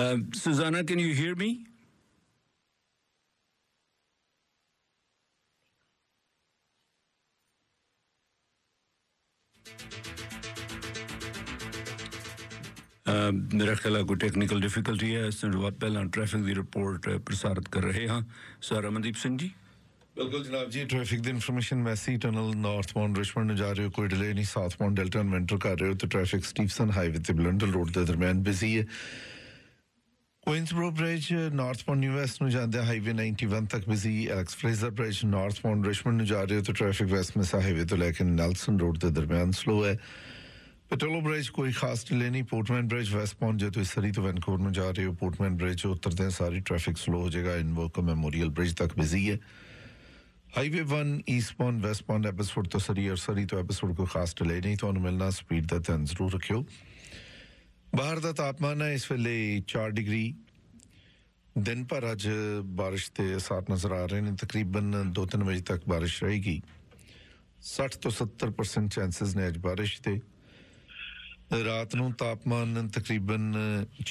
Uh, Susanna, can you hear me? ਅਹ ਮੇਰਾ ਖਿਆਲ ਹੈ ਕੋਈ ਟੈਕਨੀਕਲ ਡਿਫਿਕਲਟੀ ਹੈ ਇਸ ਤੋਂ ਬਾਅਦ ਪਹਿਲਾਂ ਟ੍ਰੈਫਿਕ ਦੀ ਰਿਪੋਰਟ ਪ੍ਰਸਾਰਿਤ ਕਰ ਰਹੇ ਹਾਂ ਸਰ ਅਮਨਦੀਪ ਸਿੰਘ ਜੀ ਬਿਲਕੁਲ ਜਨਾਬ ਜੀ ਟ੍ਰੈਫਿਕ ਦੀ information Massey tunnel northbound Richmond ਨੂੰ ਜਾ ਰਹੇ ਹੋ ਕੋਈ ਡਿਲੇ ਨਹੀਂ ਸਾਊਥਬਾਉਂਡ ਡੈਲਟਾ ਨੂੰ ਐਂਟਰ ਕਰ ਰਹੇ ਹੋ ਤੇ ਟ੍ਰੈਫਿਕ ਸਟੀਫਸਨ ਹਾਈਵੇ ਤੇ ਬਲੰਡਲ ਰੋਡ ਦੇ ਦਰਮਿਆਨ ਬਿਜ਼ੀ ਹੈ ਕੁਇਨਸਬਰੋ ਬ੍ਰਿਜ ਨਾਰਥਬਾਉਂਡ ਯੂਐਸ ਨੂੰ ਜਾਂਦੇ ਹਾਈਵੇ 91 ਤੱਕ busy Alex Fraser bridge northbound Richmond ਨੂੰ ਜਾ ਰਹੇ ਹੋ ਤੇ ਟ੍ਰੈਫਿਕ ਵੈਸਟ ਮਿਸਾ ਹਾਈਵੇ ਤੋਂ ਲੈ ਕੇ ਨੈਲਸਨ ਰੋਡ ਦੇ ਦਰਮਿਆਨ ਸਲੋ ਹੈ। ਪਟੋਲੋ ਬ੍ਰਿਜ ਕੋਈ ਖਾਸ ਢਿੱਲੇ ਨਹੀਂ ਪੋਰਟਮੈਨ ਬ੍ਰਿਜ ਵੈਸਟ ਪਹੁੰਚ ਜੇ ਤੁਸੀਂ ਸਰੀ ਤੋਂ ਵੈਨਕੂਵਰ ਨੂੰ ਜਾ ਰਹੇ ਹੋ ਪੋਰਟਮੈਨ ਬ੍ਰਿਜ ਉਤਰਦੇ ਸਾਰੀ ਟ੍ਰੈਫਿਕ ਸਲੋ ਹੋ ਜਾਏਗਾ ਇਨਵੋਕ ਮੈਮੋਰੀਅਲ ਬ੍ਰਿਜ ਤੱਕ ਬਿਜ਼ੀ ਹੈ। ਹਾਈਵੇ 1 ਈਸਟਬਾਉਂਡ ਵੈਸਟਬਾਉਂਡ ਐਪੀਸੋਡ ਤੋਂ ਸਰੀ ਔਰ ਸਰੀ ਤੋਂ ਐਪੀਸੋਡ ਕੋਈ ਖਾਸ ਢਿੱਲੇ ਨਹੀਂ, ਤੁਹਾਨੂੰ ਮਿਲਣਾ ਸਪੀਡ ਦਾ ਧਿਆਨ ਜ਼ਰੂਰ ਰੱਖਿਓ। ਬਾਹਰ ਦਾ ਤਾਪਮਾਨ ਹੈ ਇਸ ਵੇਲੇ 4 ਡਿਗਰੀ ਦਿਨ ਭਰ ਅੱਜ بارش ਤੇ ਅਸਰ ਨਜ਼ਰ ਆ ਰਹੇ ਨੇ ਤਕਰੀਬਨ 2-3 ਵਜੇ ਤੱਕ بارش ਰਹੇਗੀ 60 ਤੋਂ 70% ਚਾਂਸਸ ਨੇ ਅੱਜ بارش ਦੇ ਰਾਤ ਨੂੰ ਤਾਪਮਾਨ ਤਕਰੀਬਨ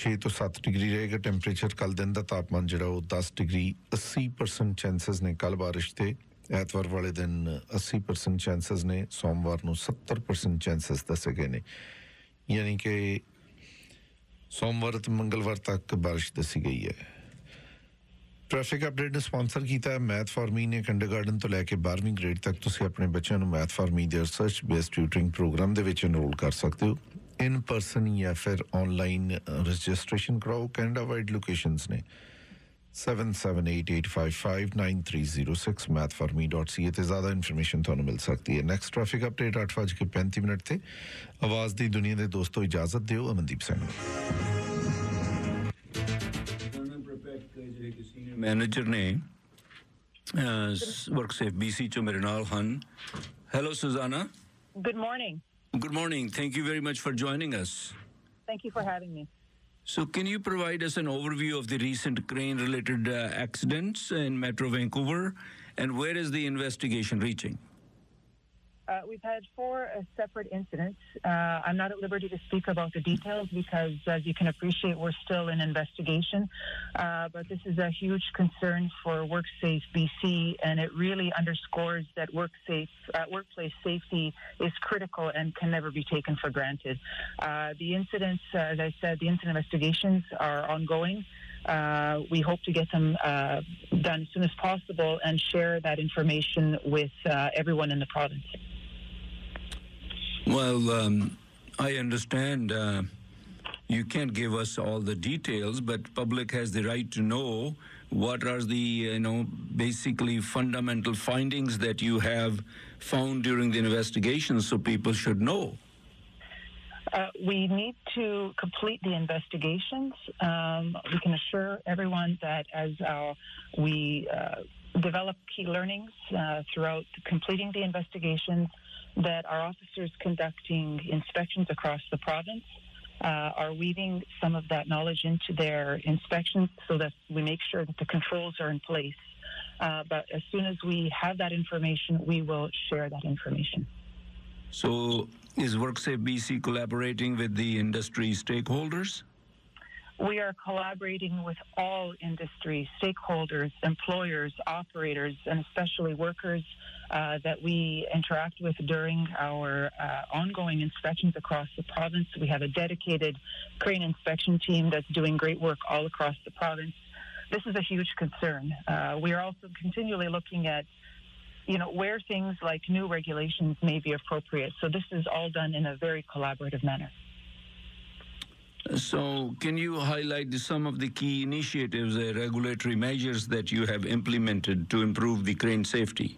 6 ਤੋਂ 7 ਡਿਗਰੀ ਰਹੇਗਾ ਟੈਂਪਰੇਚਰ ਕੱਲ ਦਿਨ ਦਾ ਤਾਪਮਾਨ ਜਿਹੜਾ ਉਹ 10 ਡਿਗਰੀ 80% ਚਾਂਸਸ ਨੇ ਕੱਲ بارش ਤੇ ਐਤਵਾਰ ਵਾਲੇ ਦਿਨ 80% ਚਾਂਸਸ ਨੇ ਸੋਮਵਾਰ ਨੂੰ 70% ਚਾਂਸਸ ਦੱਸੇ ਗਏ ਨੇ ਯਾਨੀ ਕਿ ਸੋਮਵਾਰ ਤੇ ਮੰਗਲਵਾਰ ਤੱਕ بارش ਦੱਸੀ ਗਈ ਹੈ ਟ੍ਰੈਫਿਕ ਅਪਡੇਟ ਨੂੰ ਸਪਾਂਸਰ ਕੀਤਾ ਹੈ ਮੈਥ ਫਾਰ ਮੀ ਨੇ kindergarten ਤੋਂ ਲੈ ਕੇ 12ਵੀਂ ਗ੍ਰੇਡ ਤੱਕ ਤੁਸੀਂ ਆਪਣੇ ਬੱਚਿਆਂ ਨੂੰ ਮੈਥ ਫਾਰ ਮੀ ਦੇ ਰਿਸਰਚ ਬੇਸਡ ਟਿਊਟਰਿੰਗ ਪ੍ਰੋਗਰਾਮ ਦੇ ਵਿੱਚ ਐਨਰੋਲ ਕਰ ਸਕਦੇ ਹੋ ਇਨ ਪਰਸਨ ਜਾਂ ਫਿਰ ਆਨਲਾਈਨ ਰਜਿਸਟ੍ਰੇਸ਼ਨ ਕਰਾਓ ਕੈਨੇਡਾ ਵਾਈਡ ਲੋਕੇਸ਼ਨਸ ਨੇ 7788559306 mathforme.ca ਤੇ ਜ਼ਿਆਦਾ ਇਨਫੋਰਮੇਸ਼ਨ ਤੁਹਾਨੂੰ ਮਿਲ ਸਕਦੀ ਹੈ। ਨੈਕਸਟ ਟ੍ਰੈਫਿਕ ਅਪਡੇਟ 8:35 ਮਿੰਟ ਤੇ। ਆਵਾਜ਼ ਦੀ ਦੁਨੀਆ ਦੇ ਦੋਸਤੋ ਇਜਾਜ਼ਤ ਦਿਓ ਅਮਨਦੀਪ ਸਿੰਘ। ਨੂੰ ਮੈਨੇਜਰ ਨੇ ਵਰਕ ਸੇਫ ਬੀਸੀ ਚ ਮੇਰੇ ਨਾਲ ਹਨ। Hello Susanna Good morning. Good morning thank you very much for joining us Thank you for having me. So, can you provide us an overview of the recent crane related uh, accidents in Metro Vancouver and where is the investigation reaching? Uh, we've had four uh, separate incidents. Uh, I'm not at liberty to speak about the details because, as you can appreciate, we're still in investigation. Uh, but this is a huge concern for WorkSafe BC, and it really underscores that uh, workplace safety is critical and can never be taken for granted. Uh, the incidents, as I said, the incident investigations are ongoing. Uh, we hope to get them uh, done as soon as possible and share that information with uh, everyone in the province. Well, um, I understand uh, you can't give us all the details, but public has the right to know what are the you know basically fundamental findings that you have found during the investigation, so people should know. Uh, we need to complete the investigations. Um, we can assure everyone that as uh, we uh, develop key learnings uh, throughout completing the investigations, that our officers conducting inspections across the province uh, are weaving some of that knowledge into their inspections so that we make sure that the controls are in place. Uh, but as soon as we have that information, we will share that information. So, is WorkSafe BC collaborating with the industry stakeholders? We are collaborating with all industry stakeholders, employers, operators, and especially workers uh, that we interact with during our uh, ongoing inspections across the province. We have a dedicated crane inspection team that's doing great work all across the province. This is a huge concern. Uh, we are also continually looking at you know, where things like new regulations may be appropriate. So this is all done in a very collaborative manner. So, can you highlight some of the key initiatives, uh, regulatory measures that you have implemented to improve the crane safety?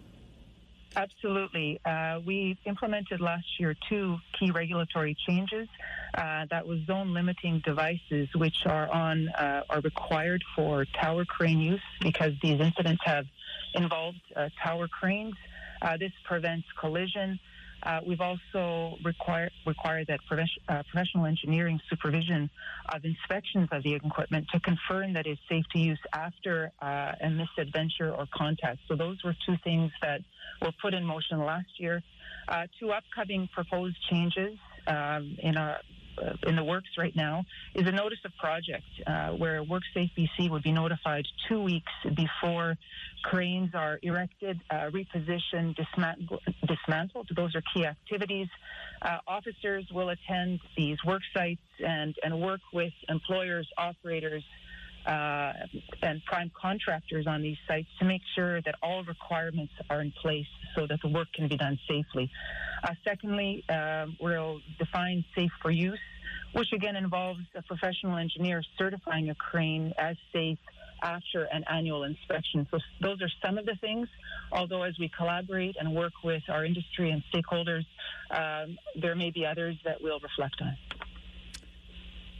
Absolutely. Uh, we implemented last year two key regulatory changes. Uh, that was zone limiting devices, which are on uh, are required for tower crane use because these incidents have involved uh, tower cranes. Uh, this prevents collision. Uh, we've also required required that uh, professional engineering supervision of inspections of the equipment to confirm that it's safe to use after uh, a misadventure or contact. So those were two things that were put in motion last year. Uh, two upcoming proposed changes um, in our in the works right now is a notice of project uh, where WorkSafe BC would be notified two weeks before cranes are erected, uh, repositioned, dismantled. Those are key activities. Uh, officers will attend these work sites and, and work with employers, operators, uh, and prime contractors on these sites to make sure that all requirements are in place so that the work can be done safely. Uh, secondly, uh, we'll define safe for use, which again involves a professional engineer certifying a crane as safe after an annual inspection. So those are some of the things. Although as we collaborate and work with our industry and stakeholders, um, there may be others that we'll reflect on.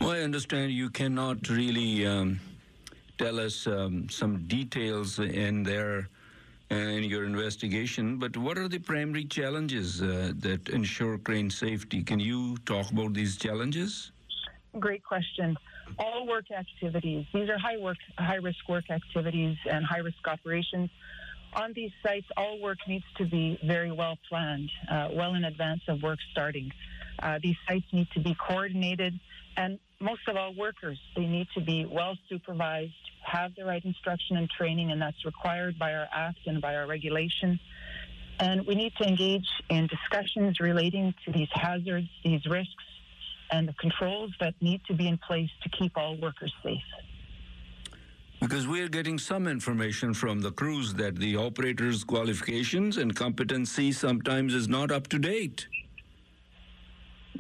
Well, I understand you cannot really um, tell us um, some details in there uh, in your investigation, but what are the primary challenges uh, that ensure crane safety? Can you talk about these challenges? Great question. All work activities, these are high work, high risk work activities and high risk operations. On these sites, all work needs to be very well planned, uh, well in advance of work starting. Uh, these sites need to be coordinated and most of all workers, they need to be well supervised, have the right instruction and training, and that's required by our act and by our regulation. And we need to engage in discussions relating to these hazards, these risks, and the controls that need to be in place to keep all workers safe. Because we're getting some information from the crews that the operators' qualifications and competency sometimes is not up to date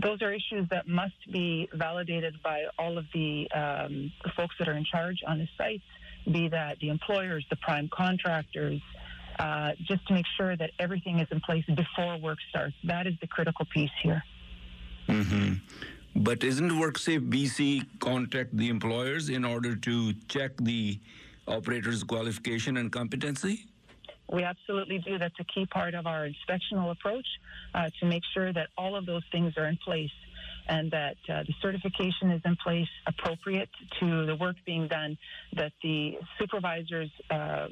those are issues that must be validated by all of the, um, folks that are in charge on the sites, be that the employers, the prime contractors, uh, just to make sure that everything is in place before work starts. That is the critical piece here. Mm-hmm. But isn't WorkSafe BC contact the employers in order to check the operator's qualification and competency? We absolutely do. That's a key part of our inspectional approach uh, to make sure that all of those things are in place and that uh, the certification is in place appropriate to the work being done, that the supervisors uh,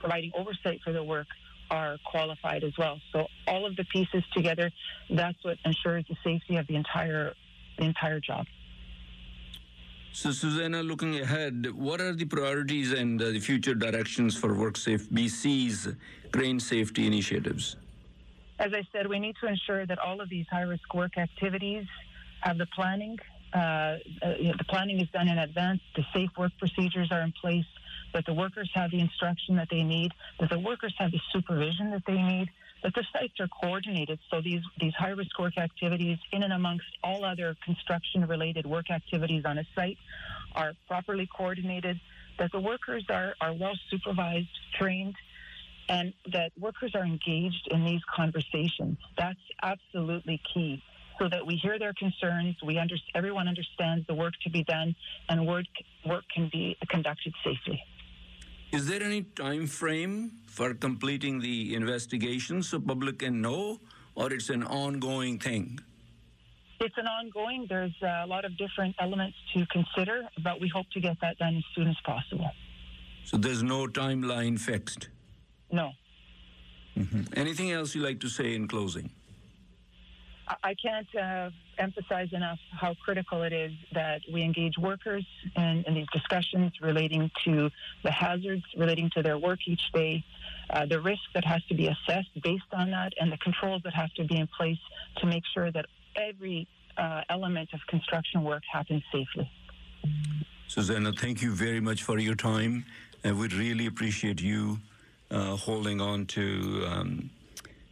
providing oversight for the work are qualified as well. So all of the pieces together, that's what ensures the safety of the entire the entire job. So, Susanna, looking ahead, what are the priorities and uh, the future directions for WorkSafe BC's crane safety initiatives? As I said, we need to ensure that all of these high risk work activities have the planning. Uh, uh, the planning is done in advance. The safe work procedures are in place. that the workers have the instruction that they need, that the workers have the supervision that they need, that the sites are coordinated so these, these high risk work activities, in and amongst all other construction related work activities on a site, are properly coordinated, that the workers are, are well supervised, trained, and that workers are engaged in these conversations. That's absolutely key. So that we hear their concerns, we under, everyone understands the work to be done, and work, work can be conducted safely. Is there any time frame for completing the investigation so public can know, or it's an ongoing thing? It's an ongoing, there's a lot of different elements to consider, but we hope to get that done as soon as possible. So there's no timeline fixed. No. Mhm. Anything else you'd like to say in closing? I- I can't uh, emphasize enough how critical it is that we engage workers in, in these discussions relating to the hazards relating to their work each day, uh, the risk that has to be assessed based on that, and the controls that have to be in place to make sure that every uh, element of construction work happens safely. Susanna, thank you very much for your time, and we really appreciate you holding on to um,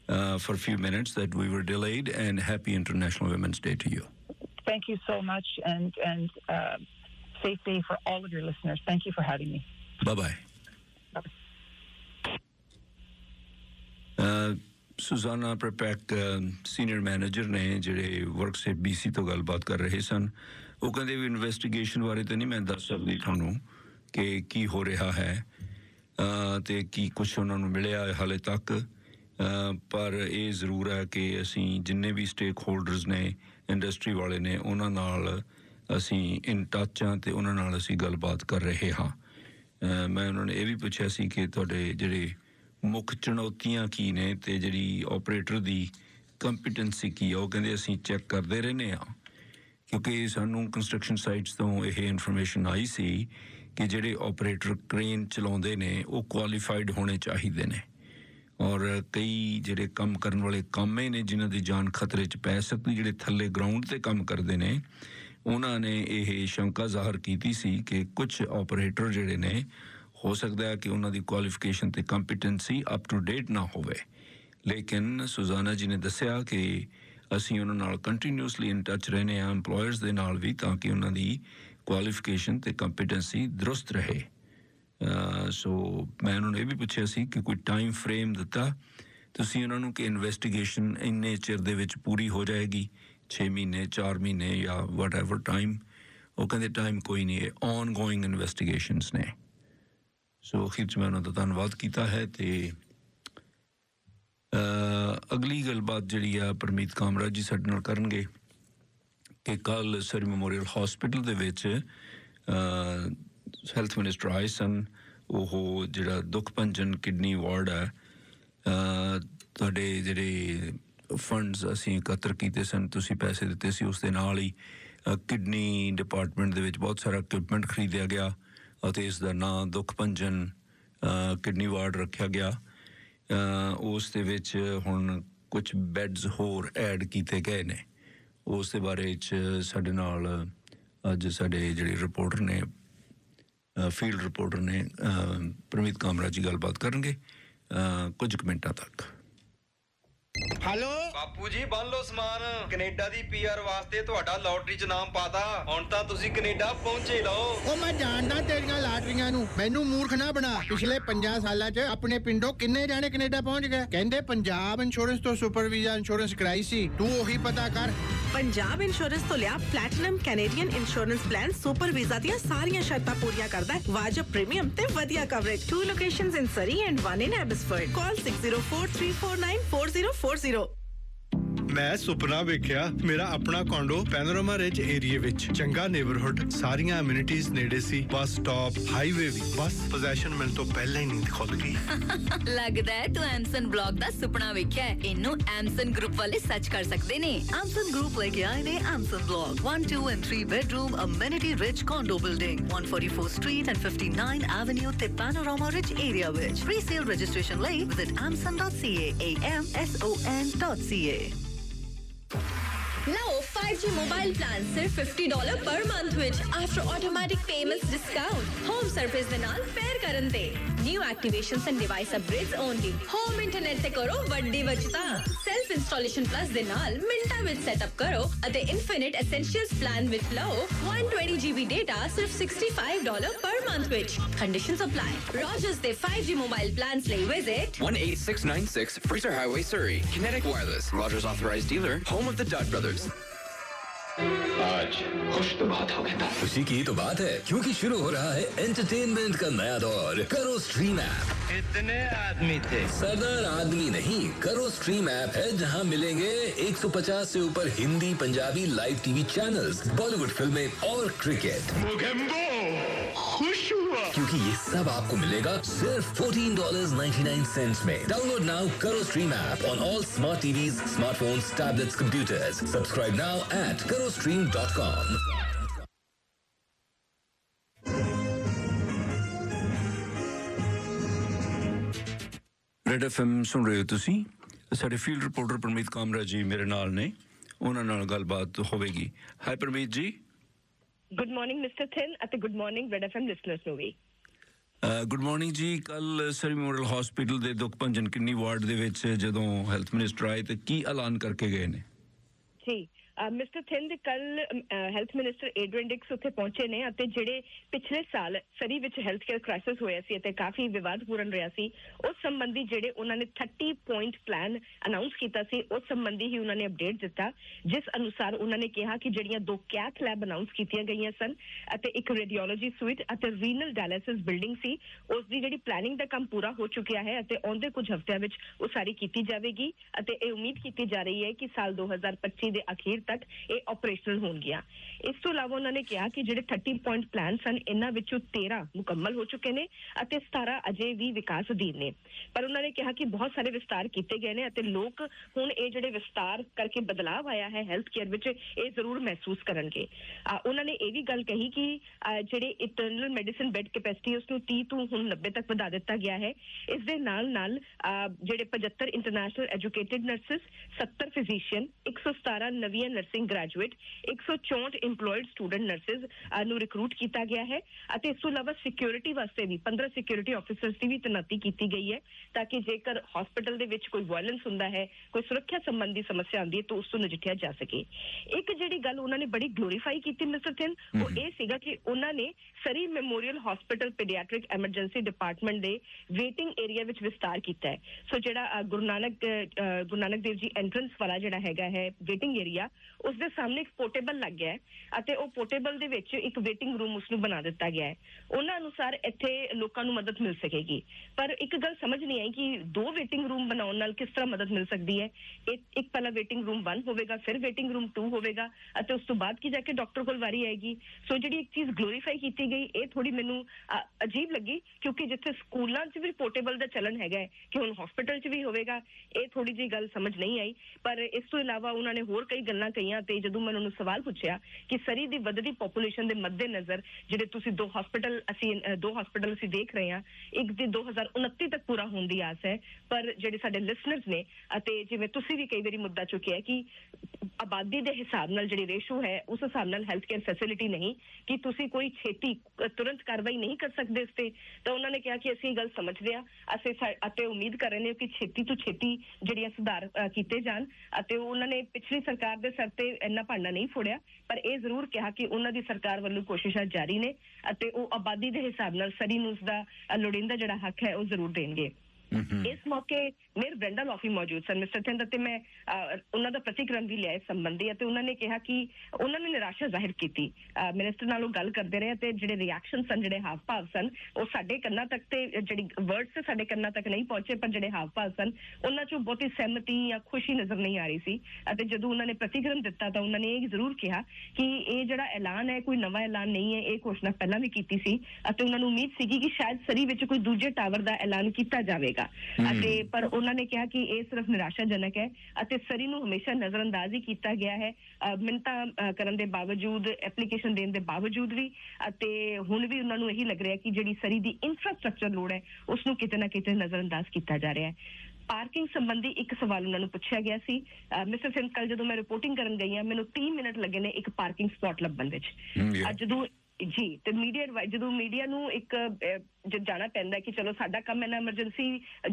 uh, for a few minutes that we were delayed. And happy International Women's Day to you. Thank you so much, and, and uh, safe day for all of your listeners. Thank you for having me. Bye bye. Suzanna ਪ੍ਰਪੈਕ senior manager ਨੇ ਜਿਹੜੇ work ਸੇ BC ਤੋਂ ਗੱਲਬਾਤ ਕਰ ਰਹੇ ਸਨ ਉਹ ਕਹਿੰਦੇ ਵੀ investigation ਬਾਰੇ ਤਾਂ ਨਹੀਂ ਮੈਂ ਦੱਸ ਸਕਦੀ ਤੁਹਾਨੂੰ ਕਿ ਕੀ ਹੋ ਰਿਹਾ ਹੈ ਅਹ ਤੇ ਕੀ ਕੁਝ ਉਹਨਾਂ ਨੂੰ ਮਿਲਿਆ ਹਾਲੇ ਤੱਕ? ਪਰ ਇਹ ਜ਼ਰੂਰ ਹੈ ਕਿ ਅਸੀਂ ਜਿੰਨੇ ਵੀ ਸਟੇਕ ਹੋਲਡਰਸ ਨੇ ਇੰਡਸਟਰੀ ਵਾਲੇ ਨੇ, ਉਹਨਾਂ ਨਾਲ ਅਸੀਂ ਇਨ ਟੱਚ ਹਾਂ ਤੇ ਉਹਨਾਂ ਨਾਲ ਅਸੀਂ ਗੱਲਬਾਤ ਕਰ ਰਹੇ ਹਾਂ। ਮੈਂ ਉਹਨਾਂ ਨੇ ਇਹ ਵੀ ਪੁੱਛਿਆ ਸੀ ਕਿ ਤੁਹਾਡੇ ਜਿਹੜੇ ਮੁੱਖ ਚੁਣੌਤੀਆਂ ਕੀ ਨੇ ਤੇ ਜਿਹੜੀ ਆਪਰੇਟਰ ਦੀ ਕੰਪੀਟੈਂਸੀ ਕੀ ਆ, ਉਹ ਕਹਿੰਦੇ ਅਸੀਂ ਚੈੱਕ ਕਰਦੇ ਰਹਿੰਦੇ ਆ ਕਿਉਂਕਿ ਸਾਨੂੰ ਕੰਸਟਰਕਸ਼ਨ ਸਾਈਟਸ ਤੋਂ ਇਹ ਇਨਫੋਰਮੇਸ਼ਨ ਆਈ ਸੀ ਕਿ ਜਿਹੜੇ ਆਪਰੇਟਰ ਕ੍ਰੇਨ ਚਲਾਉਂਦੇ ਨੇ, ਉਹ ਕੁਆਲੀਫਾਈਡ ਹੋਣੇ ਚਾਹੀਦੇ ਨੇ। ਔਰ ਕਈ ਜਿਹੜੇ ਕੰਮ ਕਰਨ ਵਾਲੇ ਕਾਮੇ ਨੇ, ਜਿਨ੍ਹਾਂ ਦੀ ਜਾਨ ਖਤਰੇ 'ਚ ਪੈ ਸਕਦੀ, ਜਿਹੜੇ ਥੱਲੇ ਗਰਾਊਂਡ ਤੇ ਕੰਮ ਕਰਦੇ ਨੇ, ਉਹਨਾਂ ਨੇ ਇਹ ਸ਼ੰਕਾ ਜ਼ਾਹਰ ਕੀਤੀ ਸੀ ਕਿ ਕੁਝ ਆਪਰੇਟਰ ਜਿਹੜੇ ਨੇ, ਹੋ ਸਕਦਾ ਹੈ ਕਿ ਉਹਨਾਂ ਦੀ ਕੁਆਲੀਫਿਕੇਸ਼ਨ ਤੇ ਕੰਪੀਟੈਂਸੀ ਅਪ ਟੂ ਡੇਟ ਨਾ ਹੋਵੇ। ਲੇਕਿਨ ਸੁਜ਼ਾਨਾ ਜੀ ਨੇ ਦੱਸਿਆ ਕਿ ਅਸੀਂ ਉਹਨਾਂ ਨਾਲ ਕੰਟੀਨਿਊਸਲੀ ਇਨ ਟੱਚ ਰਹਿੰਦੇ ਹਾਂ, EMPLOYERS ਦੇ ਨਾਲ ਵੀ, ਤਾਂ ਕਿ ਉਹਨਾਂ ਦੀ ਕੁਆਲੀਫਿਕੇਸ਼ਨ ਤੇ ਕੰਪੀਟੈਂਸੀ ਦਰੁਸਤ ਰਹੇ। ਸੋ ਮੈਂ ਉਹਨਾਂ ਨੂੰ ਇਹ ਵੀ ਪੁੱਛਿਆ ਸੀ ਕਿ ਕੋਈ ਟਾਈਮ ਫਰੇਮ ਦਿੱਤਾ, ਤੁਸੀਂ ਉਹਨਾਂ ਨੂੰ ਕਿ ਇਨਵੈਸਟੀਗੇਸ਼ਨ ਇੰਨੇ ਚਿਰ ਦੇ ਵਿੱਚ ਪੂਰੀ ਹੋ ਜਾਏਗੀ? 6 ਮਹੀਨੇ 4 ਮਹੀਨੇ ਜਾਂ ਵਟਐਵਰ ਟਾਈਮ ਉਹ ਕਹਿੰਦੇ ਟਾਈਮ ਕੋਈ ਨਹੀਂ ਹੈ ਆਨਗੋਇੰਗ ਇਨਵੈਸਟੀਗੇਸ਼ਨਸ ਨੇ। ਸੋ ਅਖੀਰ 'ਚ ਮੈਂ ਉਹਨਾਂ ਦਾ ਧੰਨਵਾਦ ਕੀਤਾ ਹੈ ਤੇ ਅਗਲੀ ਗੱਲਬਾਤ ਜਿਹੜੀ ਆ ਪਰਮੀਤ ਕਾਮਰਾ ਜੀ ਸਾਡੇ ਨਾਲ ਕਰਨਗੇ। ਕਿ ਕੱਲ ਸਰੀ ਮੈਮੋਰੀਅਲ ਹਸਪੀਟਲ ਦੇ ਵਿੱਚ ਹੈਲਥ ਮਿਨਿਸਟਰ ਆਏ ਸਨ। ਉਹ ਜਿਹੜਾ ਦੁੱਖ ਭੰਜਨ ਕਿਡਨੀ ਵਾਰਡ ਹੈ ਤੁਹਾਡੇ ਜਿਹੜੇ ਫੰਡਸ ਅਸੀਂ ਇਕੱਤਰ ਕੀਤੇ ਸਨ, ਤੁਸੀਂ ਪੈਸੇ ਦਿੱਤੇ ਸੀ, ਉਸ ਦੇ ਨਾਲ ਹੀ ਕਿਡਨੀ ਡਿਪਾਰਟਮੈਂਟ ਦੇ ਵਿੱਚ ਬਹੁਤ ਸਾਰਾ ਇਕਵਿਪਮੈਂਟ ਖਰੀਦਿਆ ਗਿਆ ਅਤੇ ਇਸ ਦਾ ਨਾਂ ਦੁੱਖ ਭੰਜਨ ਕਿਡਨੀ ਵਾਰਡ ਰੱਖਿਆ ਗਿਆ। ਉਸ ਦੇ ਵਿੱਚ ਹੁਣ ਕੁਝ ਬੈੱਡਸ ਹੋਰ ਐਡ ਕੀਤੇ ਗਏ ਨੇ। ਉਸ ਦੇ ਬਾਰੇ ਚ ਸਾਡੇ ਨਾਲ ਅੱਜ ਸਾਡੇ ਜਿਹੜੇ ਰਿਪੋਰਟਰ ਨੇ ਫੀਲਡ ਰਿਪੋਰਟਰ ਨੇ ਪ੍ਰਮਿਤ ਕਾਮਰਾ ਜੀ ਗੱਲਬਾਤ ਕਰਨਗੇ। ਕੁਝ ਕੁ ਮਿੰਟਾਂ ਤੱਕ। ਹੈਲੋ? ਬਾਪੂ ਜੀ ਬੰਨ ਲਓ ਸਮਾਨ। ਕੈਨੇਡਾ ਦੀ ਪੀਆਰ ਵਾਸਤੇ ਤੁਹਾਡਾ ਲੋਟਰੀ 'ਚ ਨਾਮ ਪਾਤਾ। ਹੁਣ ਤਾਂ ਤੁਸੀਂ ਕੈਨੇਡਾ ਪਹੁੰਚੇ ਲਓ। ਉਹ ਮੈਂ ਜਾਣਦਾ ਤੇਰੀਆਂ ਲਾਟਰੀਆਂ ਨੂੰ। ਮੈਨੂੰ ਮੂਰਖ ਨਾ ਬਣਾ। ਪਿਛਲੇ 50 ਸਾਲਾਂ 'ਚ ਆਪਣੇ ਪਿੰਡੋਂ ਕਿੰਨੇ ਜਾਣੇ ਕੈਨੇਡਾ ਪਹੁੰਚ ਗਏ? ਕਹਿੰਦੇ ਪੰਜਾਬ ਇੰਸ਼ੋਰੈਂਸ ਤੋਂ ਸੁਪਰ ਵੀਜ਼ਾ ਇੰਸ਼ੋਰੈਂਸ ਕਰਾਈ ਸੀ। ਤੂੰ ਉਹੀ ਪਤਾ ਕਰ। ਪੰਜਾਬ ਇੰਸ਼ੋਰੈਂਸ ਤੋਂ ਲਿਆ platinum Canadian insurance plan super visa ਦੀਆਂ ਸਾਰੀਆਂ ਸ਼ਰਤਾਂ ਪੂਰੀਆਂ ਕਰਦਾ ਹੈ। ਵਾਜਬ ਪ੍ਰੀਮੀਅਮ ਤੇ ਵਧੀਆ coverage two locations in Surrey and one in Abbotsford call 6043494040白。ਮੈਂ ਸੁਪਨਾ ਵੇਖਿਆ ਮੇਰਾ ਆਪਣਾ ਕੌਂਡੋ ਪੈਨੋਰਾਮਾ ਰਿਜ ਏਰੀਆ ਵਿੱਚ ਚੰਗਾ ਨੇਬਰਹੁੱਡ ਸਾਰੀਆਂ ਅਮਿਨਿਟੀਜ਼ ਨੇੜੇ ਸੀ ਬੱਸ ਸਟਾਪ ਹਾਈਵੇ ਵੀ ਬਸ ਪੋਜੈਸ਼ਨ ਮਿਲ ਤੋਂ ਪਹਿਲਾਂ ਹੀ ਨੀਂਦ ਖੁੱਲ ਗਈ ਲੱਗਦਾ ਹੈ ਤੂੰ ਐਮਸਨ ਬਲੌਗ ਦਾ ਸੁਪਨਾ ਵੇਖਿਆ ਹੈ ਇਹਨੂੰ ਐਮਸਨ ਗਰੁੱਪ ਵਾਲੇ ਸੱਚ ਕਰ ਸਕਦੇ ਨੇ ਐਮਸਨ ਗਰੁੱਪ ਲੈ ਕੇ ਆਏ ਨੇ Emerson block 1 2 and 3 bedroom amenity rich condo building 144 street and 59 avenue ਤੇ ਪੈਨੋਰਾਮਾ ਰਿਚ ਏਰੀਆ ਵਿੱਚ pre-sale registration ਲਈ visit amson.ca amson.ca ਲਓ 5G ਮੋਬਾਈਲ ਪਲਾਨ ਸਿਰਫ 50 ਡਾਲਰ ਪਰ ਮੰਥ ਵਿੱਚ after automatic payments discount home service ਦੇ ਨਾਲ pair ਕਰਨ ਤੇ new activations and device upgrades only home internet ਤੇ ਕਰੋ ਵੱਡੀ ਬਚਤਾਂ ਸੈਲਫ ਇੰਸਟਾਲੇਸ਼ਨ ਪਲੱਸ ਦੇ ਨਾਲ ਮਿੰਟਾਂ ਵਿੱਚ ਸੈਟਅਪ ਕਰੋ ਅਤੇ ਇਨਫਿਨਿਟ ਐਸੈਂਸ਼ੀਅਲਸ ਪਲਾਨ ਵਿੱਚ ਲਓ 120 GB ਡੇਟਾ ਸਿਰਫ 65 ਡਾਲਰ ਪਰ Conditions apply. Rogers the 5G mobile plans slay visit 18696 Fraser Highway, Surrey. Kinetic Wireless. Rogers authorized dealer. Home of the Dodd Brothers. आज खुश तो बात हो गया खुशी की तो बात है क्योंकि शुरू हो रहा है एंटरटेनमेंट का नया दौर करो स्ट्रीम ऐप इतने आदमी थे। सरदार आदमी नहीं करो स्ट्रीम ऐप है जहाँ मिलेंगे 150 से ऊपर Hindi Punjabi live TV channels Bollywood फ़िल्में और क्रिकेट खुश हुआ। क्योंकि ये सब आपको मिलेगा सिर्फ़ fourteen dollar ninety nine cents में। डाउनलोड नाउ करो stream app on all smart TV smartphones tablets computers subscribe now at करो Radiostream.com. ਰੈਡ ਐਫਐਮ ਸੁਣ ਰਹੇ ਹੋ ਤੁਸੀਂ? ਸਾਡੇ ਫੀਲਡ ਰਿਪੋਰਟਰ ਪਰਮੀਤ ਕਾਮਰਾ ਜੀ ਮੇਰੇ ਨਾਲ ਨੇ। ਉਹਨਾਂ ਨਾਲ ਗੱਲਬਾਤ ਹੋਵੇਗੀ। Hi Parmeet ji. Good morning mister thin ਅਤੇ good morning red FM listeners ਨੂੰ ਵੀ। ਗੁੱਡ ਮਾਰਨਿੰਗ ਜੀ। ਕੱਲ ਸਰੀ ਮੋਰਲ ਹਸਪੀਟਲ ਦੇ ਦੁਖਭੰਜਨ ਕਿੰਨੀ ਵਾਰਡ ਦੇ ਵਿੱਚ ਜਦੋਂ ਹੈਲਥ ਮਿਨਿਸਟਰ ਆਏ ਤੇ ਕੀ ਐਲਾਨ ਕਰਕੇ ਗਏ ਨੇ? ਜੀ। ਮਿਸਟਰ ਥਿੰਦ, ਕੱਲ ਹੈਲਥ ਮਿਨਿਸਟਰ ਏਡਰੀਨ ਡਿਕਸ ਉੱਥੇ ਪਹੁੰਚੇ ਨੇ ਅਤੇ ਜਿਹੜੇ ਪਿਛਲੇ ਸਾਲ ਸਰੀ ਵਿੱਚ ਹੈਲਥ ਕੇਅਰ ਕ੍ਰਾਈਸਿਸ ਹੋਇਆ ਸੀ ਅਤੇ ਕਾਫੀ ਵਿਵਾਦਪੂਰਨ ਰਿਹਾ ਸੀ, ਉਸ ਸੰਬੰਧੀ ਜਿਹੜੇ ਉਹਨਾਂ ਨੇ 30 ਪੁਆਇੰਟ ਪਲਾਨ ਅਨਾਉਂਸ ਕੀਤਾ ਸੀ, ਉਸ ਸੰਬੰਧੀ ਹੀ ਉਹਨਾਂ ਨੇ ਅਪਡੇਟ ਦਿੱਤਾ, ਜਿਸ ਅਨੁਸਾਰ ਉਹਨਾਂ ਨੇ ਕਿਹਾ ਕਿ ਜਿਹੜੀਆਂ ਦੋ ਕੈਥ ਲੈਬ ਅਨਾਉਂਸ ਕੀਤੀਆਂ ਗਈਆਂ ਸਨ ਅਤੇ ਇੱਕ ਰੇਡੀਓਲੋਜੀ ਸੂਇਟ ਅਤੇ ਰੀਨਲ ਡਾਇਲਿਸਿਸ ਬਿਲਡਿੰਗ ਸੀ ਉਸ ਦੀ ਜਿਹੜੀ ਪਲੈਨਿੰਗ ਦਾ ਕੰਮ ਪੂਰਾ ਹੋ ਚੁੱਕਿਆ ਹੈ ਅਤੇ ਆਉਂਦੇ ਕੁਝ ਹਫ਼ਤਿਆਂ ਵਿੱਚ ਉਹ ਸਾਰੀ ਕੀਤੀ ਜਾਵੇਗੀ ਅਤੇ ਇਹ ਉਮੀਦ ਕੀਤੀ ਜਾ ਰਹੀ ਹੈ ਕਿ ਸਾਲ 2025 ਦੇ ਅਖੀਰ ਤੱਕ ਇਹ ਆਪਰੇਸ਼ਨਲ ਹੋਣਗੀਆਂ ਇਸ ਤੋਂ ਇਲਾਵਾ ਉਹਨਾਂ ਨੇ ਕਿਹਾ ਕਿ ਜਿਹੜੇ 30 ਪੁਆਇੰਟ ਪਲਾਨ ਸਨ ਇਹਨਾਂ ਵਿੱਚੋਂ 13 ਮੁਕੰਮਲ ਹੋ ਚੁੱਕੇ ਨੇ ਅਤੇ 17 ਅਜੇ ਵੀ ਵਿਕਾਸ ਅਧੀਨ ਨੇ। ਪਰ ਉਹਨਾਂ ਨੇ ਕਿਹਾ ਕਿ ਬਹੁਤ ਸਾਰੇ ਵਿਸਤਾਰ ਕੀਤੇ ਗਏ ਨੇ ਅਤੇ ਲੋਕ ਹੁਣ ਇਹ ਜਿਹੜੇ ਵਿਸਤਾਰ ਕਰਕੇ ਬਦਲਾਅ ਆਇਆ ਹੈ ਹੈਲਥ ਕੇਅਰ ਵਿੱਚ, ਇਹ ਜ਼ਰੂਰ ਮਹਿਸੂਸ ਕਰਨਗੇ। ਉਹਨਾਂ ਨੇ ਇਹ ਵੀ ਗੱਲ ਕਹੀ ਕਿ ਜਿਹੜੇ ਇੰਟਰਨਲ ਮੈਡੀਸਿਨ ਬੈੱਡ ਕੈਪੈਸਿਟੀ ਉਸ ਨੂੰ 30 ਤੋਂ ਹੁਣ 90 ਤੱਕ ਵਧਾ ਦਿੱਤਾ ਗਿਆ ਹੈ। ਇਸ ਦੇ ਨਾਲ ਨਾਲ ਜਿਹੜੇ 75 ਇੰਟਰਨੈਸ਼ਨਲ ਐਜੂਕੇਟਿਡ ਨਰਸਸ 70 ਫਿਜ਼ੀਸ਼ੀਅਨ 117 ਨਵੀਆਂ nursing graduate 164 EMPLOYED student nurses ਨੂੰ ਰਿਕਰੂਟ ਕੀਤਾ ਗਿਆ ਹੈ ਅਤੇ ਇਸ ਤੋਂ ਇਲਾਵਾ ਸਿਕਿਉਰਿਟੀ ਵਾਸਤੇ ਵੀ 15 ਸਿਕਿਉਰਿਟੀ ਆਫੀਸਰਸ ਦੀ ਵੀ ਤੈਨਾਤੀ ਕੀਤੀ ਗਈ ਹੈ ਤਾਂ ਕਿ ਜੇਕਰ ਹਸਪੀਟਲ ਦੇ ਵਿੱਚ ਕੋਈ ਵਾਇਲੈਂਸ ਹੁੰਦਾ ਹੈ ਕੋਈ ਸੁਰੱਖਿਆ ਸੰਬੰਧੀ ਸਮੱਸਿਆ ਆਉਂਦੀ ਹੈ ਤਾਂ ਉਸ ਤੋਂ ਨਜਿੱਠਿਆ ਜਾ ਸਕੇ। ਇੱਕ ਜਿਹੜੀ ਗੱਲ ਉਹਨਾਂ ਨੇ ਬੜੀ ਗਲੋਰੀਫਾਈ ਕੀਤੀ ਮਿਸਟਰ ਥਿਨ ਉਹ ਇਹ ਸੀਗਾ ਕਿ ਉਹਨਾਂ ਨੇ Surrey Memorial Hospital pediatric emergency department ਦੇ ਵੇਟਿੰਗ ਏਰੀਆ ਵਿੱਚ ਵਿਸਤਾਰ ਕੀਤਾ ਹੈ। ਸੋ ਜਿਹੜਾ ਗੁਰੂ ਨਾਨਕ ਗੁਰੂ ਨਾਨਕ ਦੇਵ ਜੀ ਐਂਟਰੈਂਸ ਵਾਲਾ ਜਿਹੜਾ ਹੈਗਾ ਹੈ ਵੇਟਿੰਗ ਏਰੀਆ ਉਸ ਦੇ ਸਾਹਮਣੇ ਇੱਕ ਪੋਰਟੇਬਲ ਲੱਗ ਗਿਆ ਹੈ ਅਤੇ ਉਹ ਪੋਰਟੇਬਲ ਦੇ ਵਿੱਚ ਇੱਕ ਵੇਟਿੰਗ ਰੂਮ ਉਸ ਨੂੰ ਬਣਾ ਦਿੱਤਾ ਗਿਆ ਹੈ। ਉਹਨਾਂ ਅਨੁਸਾਰ ਇੱਥੇ ਲੋਕਾਂ ਨੂੰ ਮਦਦ ਮਿਲ ਸਕੇਗੀ। ਪਰ ਇੱਕ ਗੱਲ ਸਮਝ ਨਹੀਂ ਆਈ ਕਿ ਦੋ ਵੇਟਿੰਗ ਰੂਮ ਬਣਾਉਣ ਨਾਲ ਕਿਸ ਤਰ੍ਹਾਂ ਮਦਦ ਮਿਲ ਸਕਦੀ ਹੈ? ਇੱਕ ਪਹਿਲਾ ਵੇਟਿੰਗ ਰੂਮ 1 ਹੋਵੇਗਾ, ਫਿਰ ਵੇਟਿੰਗ ਰੂਮ 2 ਹੋਵੇਗਾ ਅਤੇ ਉਸ ਤੋਂ ਬਾਅਦ ਕੀ ਜਾ ਕੇ ਡਾਕਟਰ ਕੋਲ ਵਾਰੀ ਆਏਗੀ। ਸੋ ਜਿਹੜੀ ਇੱਕ ਚੀਜ਼ ਗਲੋਰੀਫਾਈ ਕੀਤੀ ਗਈ, ਇਹ ਥੋੜੀ ਮੈਨੂੰ ਅਜੀਬ ਲੱਗੀ ਕਿਉਂਕਿ ਜਿੱਥੇ ਸਕੂਲਾਂ 'ਚ ਵੀ ਪੋਰਟੇਬਲ ਦਾ ਚੱਲਣ ਹੈਗਾ ਹੈ, ਕਿ ਹੁਣ ਹਸਪੀਟਲ 'ਚ ਵੀ ਹੋਵੇਗਾ, ਇਹ ਥੋੜੀ ਜਿਹੀ ਗੱਲ ਸਮਝ ਨਹੀਂ ਆਈ। ਪਰ ਇਸ ਤੋਂ ਇਲਾਵਾ ਉਹਨਾਂ ਨੇ ਹੋਰ ਕਈ ਗੱਲਾਂ ਕਹੀਆਂ ਤੇ ਜਦੋਂ ਮੈਂ ਉਹਨਾਂ ਨੂੰ ਸਵਾਲ ਪੁੱਛਿਆ ਕਿ ਸਰੀ ਦੀ ਵੱਧਦੀ ਪੋਪੂਲੇਸ਼ਨ ਦੇ ਮੱਦੇਨਜ਼ਰ ਜਿਹੜੇ ਤੁਸੀਂ ਦੋ ਹਸਪੀਟਲ ਅਸੀਂ ਦੋ ਹਸਪੀਟਲ ਅਸੀਂ ਦੇਖ ਰਹੇ ਹਾਂ, ਇੱਕ ਦੀ 2029 ਤੱਕ ਪੂਰਾ ਹੋਣ ਦੀ ਆਸ ਹੈ। ਪਰ ਜਿਹੜੇ ਸਾਡੇ ਲਿਸਨਰਸ ਨੇ ਅਤੇ ਜਿਵੇਂ ਤੁਸੀਂ ਵੀ ਕਈ ਵਾਰੀ ਮੁੱਦਾ ਚੁੱਕਿਆ ਕਿ ਆਬਾਦੀ ਦੇ ਹਿਸਾਬ ਨਾਲ ਜਿਹੜੀ ਰੇਸ਼ੋ ਹੈ, ਉਸ ਹਿਸਾਬ ਨਾਲ ਹੈਲਥ ਕੇਅਰ ਫੈਸਿਲਿਟੀ ਨਹੀਂ, ਕਿ ਤੁਸੀਂ ਕੋਈ ਛੇਤੀ ਤੁਰੰਤ ਕਾਰਵਾਈ ਨਹੀਂ ਕਰ ਸਕਦੇ ਇਸ ਤੇ, ਤਾਂ ਉਹਨਾਂ ਨੇ ਕਿਹਾ ਕਿ ਅਸੀਂ ਇਹ ਗੱਲ ਸਮਝਦੇ ਹਾਂ, ਅਸੀਂ ਅਤੇ ਉਮੀਦ ਕਰ ਰਹੇ ਨੇ ਕਿ ਛੇਤੀ ਤੋਂ ਛੇਤੀ ਜਿਹੜੀਆਂ ਸੁਧਾਰ ਕੀਤੇ ਜਾਣ ਅਤੇ ਉਹਨਾਂ ਨੇ ਪਿਛਲੀ ਸਰਕਾਰ ਦੇ ਸਰ ਤੇ ਇੰਨਾ ਭਾਂਡਾ ਨਹੀਂ ਫੋੜਿਆ ਪਰ ਇਹ ਜ਼ਰੂਰ ਕਿਹਾ ਕਿ ਉਹਨਾਂ ਦੀ ਸਰਕਾਰ ਵੱਲੋਂ ਕੋਸ਼ਿਸ਼ਾਂ ਜਾਰੀ ਨੇ ਅਤੇ ਉਹ ਆਬਾਦੀ ਦੇ ਹਿਸਾਬ ਨਾਲ ਸਰੀ ਨੂੰ ਉਸਦਾ ਅ, ਲੋੜੀਂਦਾ ਜਿਹੜਾ ਹੱਕ ਹੈ ਉਹ ਜ਼ਰੂਰ ਦੇਣਗੇ। Mm-hmm. ਇਸ ਮੌਕੇ ਮੇਅਰ ਬ੍ਰੈਂਡਾ ਲੌਫੀ ਮੌਜੂਦ ਸਨ ਮਿਸਟਰ ਥਿੰਦ ਤੇ ਮੈਂ ਅਹ, ਉਹਨਾਂ ਦਾ ਪ੍ਰਤੀਕਰਮ ਵੀ ਲਿਆ ਇਸ ਸੰਬੰਧੀ ਅਤੇ ਉਹਨਾਂ ਨੇ ਕਿਹਾ ਕਿ ਉਹਨਾਂ ਨੇ ਨਿਰਾਸ਼ਾ ਜ਼ਾਹਿਰ ਕੀਤੀ। ਮਿਨਿਸਟਰ ਨਾਲ ਉਹ ਗੱਲ ਕਰਦੇ ਰਹੇ ਤੇ ਜਿਹੜੇ ਰਿਐਕਸ਼ਨ ਸਨ ਜਿਹੜੇ ਹਾਵ ਭਾਵ ਸਨ ਉਹ ਸਾਡੇ ਕੰਨਾਂ ਤੱਕ ਤੇ ਜਿਹੜੀ ਵਰਡਸ ਸਾਡੇ ਕੰਨਾਂ ਤੱਕ ਨਹੀਂ ਪਹੁੰਚੇ ਪਰ ਜਿਹੜੇ ਹਾਵ ਭਾਵ ਸਨ ਉਹਨਾਂ ਚੋਂ ਬਹੁਤੀ ਸਹਿਮਤੀ ਜਾਂ ਖੁਸ਼ੀ ਨਜ਼ਰ ਨਹੀਂ ਆ ਰਹੀ ਸੀ। ਅਤੇ ਜਦੋਂ ਉਹਨਾਂ ਨੇ ਪ੍ਰਤੀਕਰਮ ਦਿੱਤਾ ਤਾਂ ਉਹਨਾਂ ਨੇ ਇਹ ਜ਼ਰੂਰ ਕਿਹਾ ਕਿ ਇਹ ਜਿਹੜਾ ਐਲਾਨ ਹੈ ਕੋਈ ਨਵਾਂ ਐਲਾਨ ਨਹੀਂ ਹੈ ਇਹ ਘੋਸ਼ਣਾ ਪਹਿਲਾਂ ਵੀ ਕੀਤੀ ਸੀ ਅਤੇ ਉਹਨਾਂ ਨੂੰ ਉਮੀਦ ਸੀਗੀ ਕਿ ਸ਼ਾਇਦ ਸਰੀ ਵਿੱਚ ਕੋਈ ਦੂਜੇ ਟਾਵਰ ਦਾ ਐਲਾਨ ਕੀਤਾ ਜਾਵੇਗਾ। ਅਤੇ ਪਰ ਉਹਨਾਂ ਨੇ ਕਿਹਾ ਕਿ ਇਹ ਸਿਰਫ ਨਿਰਾਸ਼ਾਜਨਕ ਹੈ ਅਤੇ ਸਰੀ ਨੂੰ ਹਮੇਸ਼ਾ ਨਜ਼ਰਅੰਦਾਜ਼ ਹੀ ਕੀਤਾ ਗਿਆ ਹੈ। ਅਹ ਕਰਨ ਦੇ ਬਾਵਜੂਦ ਐਪਲੀਕੇਸ਼ਨ ਦੇਣ ਦੇ ਬਾਵਜੂਦ ਵੀ ਅਤੇ ਹੁਣ ਵੀ ਉਹਨਾਂ ਨੂੰ ਇਹੀ ਲੱਗ ਰਿਹਾ ਕਿ ਜਿਹੜੀ ਸਰੀ ਦੀ ਇਨਫਰਾਸਟ੍ਰਕਚਰ ਲੋੜ ਹੈ ਉਸ ਨੂੰ ਕਿਤੇ ਨਾ ਕਿਤੇ ਨਜ਼ਰਅੰਦਾਜ਼ ਕੀਤਾ ਜਾ ਰਿਹਾ ਹੈ। ਪਾਰਕਿੰਗ ਸੰਬੰਧੀ ਇੱਕ ਸਵਾਲ ਉਹਨਾਂ ਨੂੰ ਪੁੱਛਿਆ ਗਿਆ ਸੀ। ਮਿਸਟਰ ਸਿੰਘ ਕੱਲ ਜਦੋਂ ਮੈਂ ਰਿਪੋਰਟਿੰਗ ਕਰਨ ਗਈ ਹਾਂ ਮੈਨੂੰ 30 ਮਿੰਟ ਲੱਗੇ ਨੇ ਇੱਕ ਪਾਰਕਿੰਗ ਸਪਾਟ ਲੱਭਣ ਵਿੱਚ। ਅੱਜ ਜਦੋਂ ਜੀ, ਤੇ ਮੀਡੀਆ ਜਦੋਂ ਮੀਡੀਆ ਨੂੰ ਇੱਕ ਜਾਣਾ ਪੈਂਦਾ ਕਿ ਚਲੋ ਸਾਡਾ ਕੰਮ ਇਹਨਾਂ ਐਮਰਜੈਂਸੀ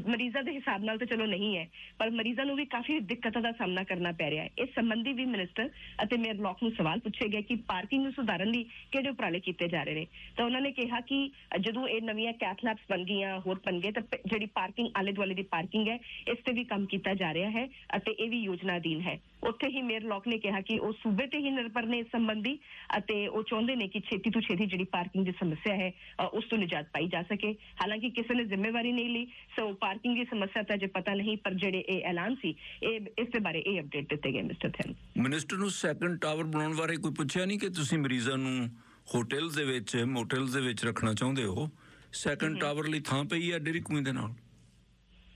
ਮਰੀਜ਼ਾਂ ਦੇ ਹਿਸਾਬ ਨਾਲ ਤਾਂ ਚਲੋ ਨਹੀਂ ਹੈ, ਪਰ ਮਰੀਜ਼ਾਂ ਨੂੰ ਵੀ ਕਾਫੀ ਦਿੱਕਤਾਂ ਦਾ ਸਾਹਮਣਾ ਕਰਨਾ ਪੈ ਰਿਹਾ ਹੈ। ਇਸ ਸੰਬੰਧੀ ਵੀ ਮਿਨਿਸਟਰ ਅਤੇ ਮੇਅਰ ਬਲਾਕ ਨੂੰ ਸਵਾਲ ਪੁੱਛੇ ਗਏ ਕਿ ਪਾਰਕਿੰਗ ਨੂੰ ਸੁਧਾਰਨ ਲਈ ਕਿਹੜੇ ਉਪਰਾਲੇ ਕੀਤੇ ਜਾ ਰਹੇ ਨੇ। ਤਾਂ ਉਹਨਾਂ ਨੇ ਕਿਹਾ ਕਿ ਜਦੋਂ ਇਹ ਨਵੀਆਂ ਕੈਥਲੈਬਸ ਬਣ ਗਈਆਂ, ਹੋਰ ਬਣ ਗਏ, ਤਾਂ ਜਿਹੜੀ ਪਾਰਕਿੰਗ ਆਲੇ ਦੁਆਲੇ ਦੀ ਪਾਰਕਿੰਗ ਹੈ, ਇਸ ਤੇ ਵੀ ਕੰਮ ਕੀਤਾ ਜਾ ਰਿਹਾ ਹੈ ਅਤੇ ਇਹ ਵੀ ਯੋਜਨਾ ਅਧੀਨ ਹੈ। ਉੱਥੇ ਹੀ ਮੇਅਰ ਲੋਕ ਨੇ ਕਿਹਾ ਕਿ ਉਹ ਸੂਬੇ ਤੇ ਹੀ ਨਿਰਭਰ ਨੇ ਇਸ ਸੰਬੰਧੀ ਅਤੇ ਉਹ ਚਾਹੁੰਦੇ ਨੇ ਕਿ ਛੇਤੀ ਤੋਂ ਛੇਤੀ ਜਿਹੜੀ ਪਾਰਕਿੰਗ ਦੀ ਸਮੱਸਿਆ ਹੈ ਉਸ ਤੋਂ ਨਿਜਾਤ ਪਾਈ ਜਾ ਸਕੇ। ਹਾਲਾਂਕਿ ਕਿਸੇ ਨੇ ਜ਼ਿੰਮੇਵਾਰੀ ਨਹੀਂ ਲਈ ਸੋ ਪਾਰਕਿੰਗ ਦੀ ਸਮੱਸਿਆ ਤਾਂ ਜੇ ਪਤਾ ਨਹੀਂ ਪਰ ਜਿਹੜੇ ਇਹ ਐਲਾਨ ਸੀ ਇਹ ਇਸ ਦੇ ਬਾਰੇ ਇਹ ਅਪਡੇਟ ਦਿੱਤੇ ਗਏ ਮਿਸਟਰ ਥੈਨ ਮਿਨਿਸਟਰ ਨੂੰ ਸੈਕੰਡ ਟਾਵਰ ਬਣਾਉਣ ਬਾਰੇ ਕੋਈ ਪੁੱਛਿਆ ਨਹੀਂ ਕਿ ਤੁਸੀਂ ਮਰੀਜ਼ਾਂ ਨੂੰ ਹੋਟਲਸ ਦੇ ਵਿੱਚ ਮੋਟਲਸ ਦੇ ਵਿੱਚ ਰੱਖਣਾ ਚਾਹੁੰਦੇ ਹੋ? ਸੈਕੰਡ ਟਾਵਰ ਲਈ ਥਾਂ ਪਈ ਹੈ ਡੇਰੀ ਕੁਈਨ ਦੇ ਨਾਲ?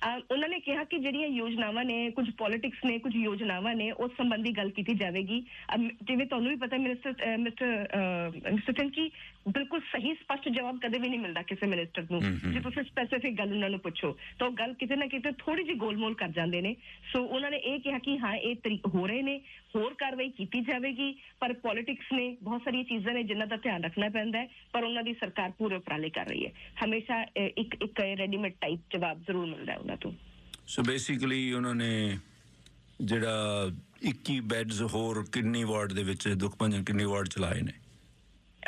ਉਹਨਾਂ ਨੇ ਕਿਹਾ ਕਿ ਜਿਹੜੀਆਂ ਯੋਜਨਾਵਾਂ ਨੇ, ਕੁਝ ਪੋਲਿਟਿਕਸ ਨੇ, ਕੁਝ ਯੋਜਨਾਵਾਂ ਨੇ, ਉਸ ਸੰਬੰਧੀ ਗੱਲ ਕੀਤੀ ਜਾਵੇਗੀ। ਜਿਵੇਂ ਤੁਹਾਨੂੰ ਵੀ ਪਤਾ, ਮਿਨਿਸਟਰ ਮਿਸਟਰ ਮਿਸਟਰ ਸਿੰਘ ਕੀ ਬਿਲਕੁਲ ਸਹੀ ਸਪਸ਼ਟ ਜਵਾਬ ਕਦੇ ਵੀ ਨਹੀਂ ਮਿਲਦਾ ਕਿਸੇ ਮਿਨਿਸਟਰ ਨੂੰ। ਜੇ ਤੁਸੀਂ ਸਪੈਸੀਫਿਕ ਗੱਲ ਉਹਨਾਂ ਨੂੰ ਪੁੱਛੋ ਤਾਂ ਉਹ ਗੱਲ ਕਿਤੇ ਨਾ ਕਿਤੇ ਥੋੜੀ ਜਿਹੀ ਗੋਲਮੋਲ ਕਰ ਜਾਂਦੇ ਨੇ। ਸੋ ਉਹਨਾਂ ਨੇ ਇਹ ਕਿਹਾ ਕਿ ਹਾਂ ਇਹ ਤਰੀਕ ਹੋ ਰਹੇ ਨੇ ਹੋਰ ਕਾਰਵਾਈ ਕੀਤੀ ਜਾਵੇਗੀ ਪਰ ਪੋਲਿਟਿਕਸ ਨੇ ਬਹੁਤ ਸਾਰੀਆਂ ਚੀਜ਼ਾਂ ਨੇ ਜਿਨ੍ਹਾਂ ਦਾ ਧਿਆਨ ਰੱਖਣਾ ਪੈਂਦਾ ਹੈ ਪਰ ਉਹਨਾਂ ਦੀ ਸਰਕਾਰ ਪੂਰੇ ਉਪਰਾਲੇ ਕਰ ਰਹੀ ਹੈ। ਹਮੇਸ਼ਾ ਇੱਕ ਇੱਕ ਰੈਡੀਮੇਡ ਟਾਈਪ ਜਵਾਬ ਜ਼ਰੂਰ ਮਿਲਦਾ ਹੈ ਉਹਨਾਂ ਤੋਂ। ਸੋ ਬੇਸਿਕਲੀ ਉਹਨਾਂ ਨੇ ਜਿਹੜਾ 21 ਬੈੱਡਸ ਹੋਰ ਕਿਡਨੀ ਵਾਰਡ ਦੇ ਵਿੱਚ ਦੁੱਖ ਭੰਜਨ ਕਿਡਨੀ ਵਾਰਡ ਚਲਾਏ ਨੇ?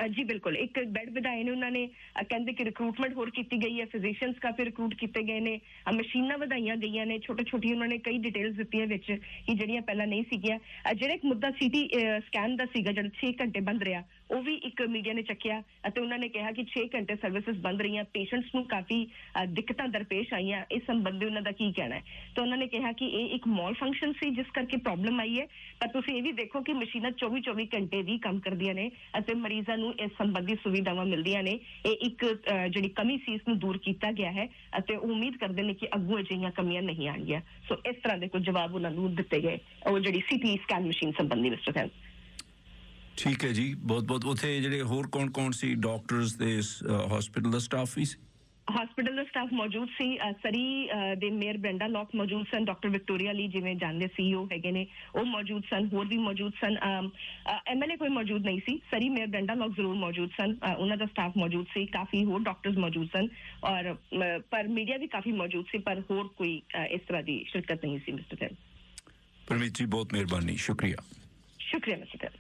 ਜੀ ਬਿਲਕੁਲ, ਇੱਕ ਬੈਡ ਵਧਾਏ ਨੇ ਉਹਨਾਂ ਨੇ ਕਹਿੰਦੇ ਕਿ ਰਿਕਰੂਟਮੈਂਟ ਹੋਰ ਕੀਤੀ ਗਈ ਹੈ ਫਿਜ਼ੀਸ਼ੀਅਨਸ ਕਾਫੀ ਰਿਕਰੂਟ ਕੀਤੇ ਗਏ ਨੇ ਮਸ਼ੀਨਾਂ ਵਧਾਈਆਂ ਗਈਆਂ ਨੇ ਛੋਟੇ ਛੋਟੀ ਉਹਨਾਂ ਨੇ ਕਈ ਡਿਟੇਲਸ ਦਿੱਤੀਆਂ ਵਿੱਚ ਕਿ ਜਿਹੜੀਆਂ ਪਹਿਲਾਂ ਨਹੀਂ ਸੀਗੀਆਂ। ਜਿਹੜਾ ਇੱਕ ਮੁੱਦਾ ਸੀਟੀ ਸਕੈਨ ਦਾ ਸੀਗਾ, ਜਿਹੜਾ 6 ਘੰਟੇ ਬੰਦ ਰਿਹਾ ਉਹ ਵੀ ਇੱਕ ਮੀਡੀਆ ਨੇ ਚੱਕਿਆ ਅਤੇ ਉਹਨਾਂ ਨੇ ਕਿਹਾ ਕਿ 6 ਘੰਟੇ ਸਰਵਿਸਿਜ਼ ਬੰਦ ਰਹੀਆਂ। ਪੇਸ਼ੈਂਟਸ ਨੂੰ ਕਾਫੀ ਦਿੱਕਤਾਂ ਦਰਪੇਸ਼ ਆਈਆਂ। ਇਸ ਸੰਬੰਧੀ ਉਹਨਾਂ ਦਾ ਕੀ ਕਹਿਣਾ ਹੈ? ਤਾਂ ਉਹਨਾਂ ਨੇ ਕਿਹਾ ਕਿ ਇਹ ਇੱਕ ਮੌਲ ਫੰਕਸ਼ਨ ਸੀ ਜਿਸ ਕਰਕੇ ਪ੍ਰੋਬਲਮ ਆਈ ਹੈ। ਪਰ ਤੁਸੀਂ ਇਹ ਵੀ ਦੇਖੋ ਕਿ ਮਸ਼ੀਨਾਂ 24 24 ਘੰਟੇ ਵੀ ਕੰਮ ਕਰਦੀਆਂ ਨੇ ਅਤੇ ਮਰੀਜ਼ਾਂ ਨੂੰ ਇਸ ਸੰਬੰਧੀ ਸੁਵਿਧਾਵਾਂ ਮਿਲਦੀਆਂ ਨੇ। ਇਹ ਇੱਕ ਅ, ਜਿਹੜੀ ਕਮੀ ਸੀ ਇਸ ਨੂੰ ਦੂਰ ਕੀਤਾ ਗਿਆ ਹੈ ਅਤੇ ਉਹ ਉਮੀਦ ਕਰਦੇ ਨੇ ਕਿ ਅੱਗੋਂ ਅਜਿਹੀਆਂ ਕਮੀਆਂ ਨਹੀਂ ਆਣਗੀਆਂ ਸੋ ਇਸ ਤਰ੍ਹਾਂ ਦੇ ਕੁਝ ਜਵਾਬ ਉਹਨਾਂ ਨੂੰ ਦਿੱਤੇ ਗਏ। ਉਹ ਜਿਹੜੀ ਸੀਟੀ ਸਕੈਨ ਮਸ਼ੀਨ ਸੰਬੰਧੀ ਮਿਸਟਰ ਖੈਰ ਠੀਕ ਹੈ ਜੀ ਬਹੁਤ ਬਹੁਤ। ਉਥੇ ਜਿਹੜੇ ਹੋਰ ਕੌਣ ਕੌਣ ਸੀ ਡਾਕਟਰਸ ਦੇ ਹਸਪੀਟਲ ਦਾ ਸਟਾਫ ਵੀ ਸੀ? ਹਸਪੀਟਲ ਦਾ ਸਟਾਫ ਮੌਜੂਦ ਸੀ। ਸਰੀ ਦੇ ਮੇਅਰ ਬ੍ਰੈਂਡਾ ਲੌਕ ਮੌਜੂਦ ਸਨ ਡਾਕਟਰ ਵਿਕਟੋਰੀਆ ਲੀ ਜਿਵੇਂ ਜਾਣਦੇ ਸੀਈਓ ਹੈਗੇ ਨੇ ਉਹ ਮੌਜੂਦ ਸਨ ਹੋਰ ਵੀ ਮੌਜੂਦ ਸਨ। ਐਮਐਲਏ ਕੋਈ ਮੌਜੂਦ ਨਹੀਂ ਸੀ। ਸਰੀ ਮੇਅਰ ਬ੍ਰੈਂਡਾ ਲੌਕ ਜ਼ਰੂਰ ਮੌਜੂਦ ਸਨ। ਉਹਨਾਂ ਦਾ ਸਟਾਫ ਮੌਜੂਦ ਸੀ ਕਾਫੀ ਹੋਰ ਡਾਕਟਰਸ ਮੌਜੂਦ ਸਨ ਔਰ ਪਰ ਮੀਡੀਆ ਵੀ ਕਾਫੀ ਮੌਜੂਦ ਸੀ ਪਰ ਹੋਰ ਕੋਈ ਇਸ ਤਰ੍ਹਾਂ ਦੀ ਸ਼ਿਰਕਤ ਨਹੀਂ ਸੀ ਮਿਸਟਰ ਥੈਲ ਪਰਮੀਤ ਜੀ ਬਹੁਤ ਮਿਹਰਬਾਨੀ ਸ਼ੁਕਰੀਆ। ਸ਼ੁਕਰੀਆ ਮਿਸਟਰ ਅ,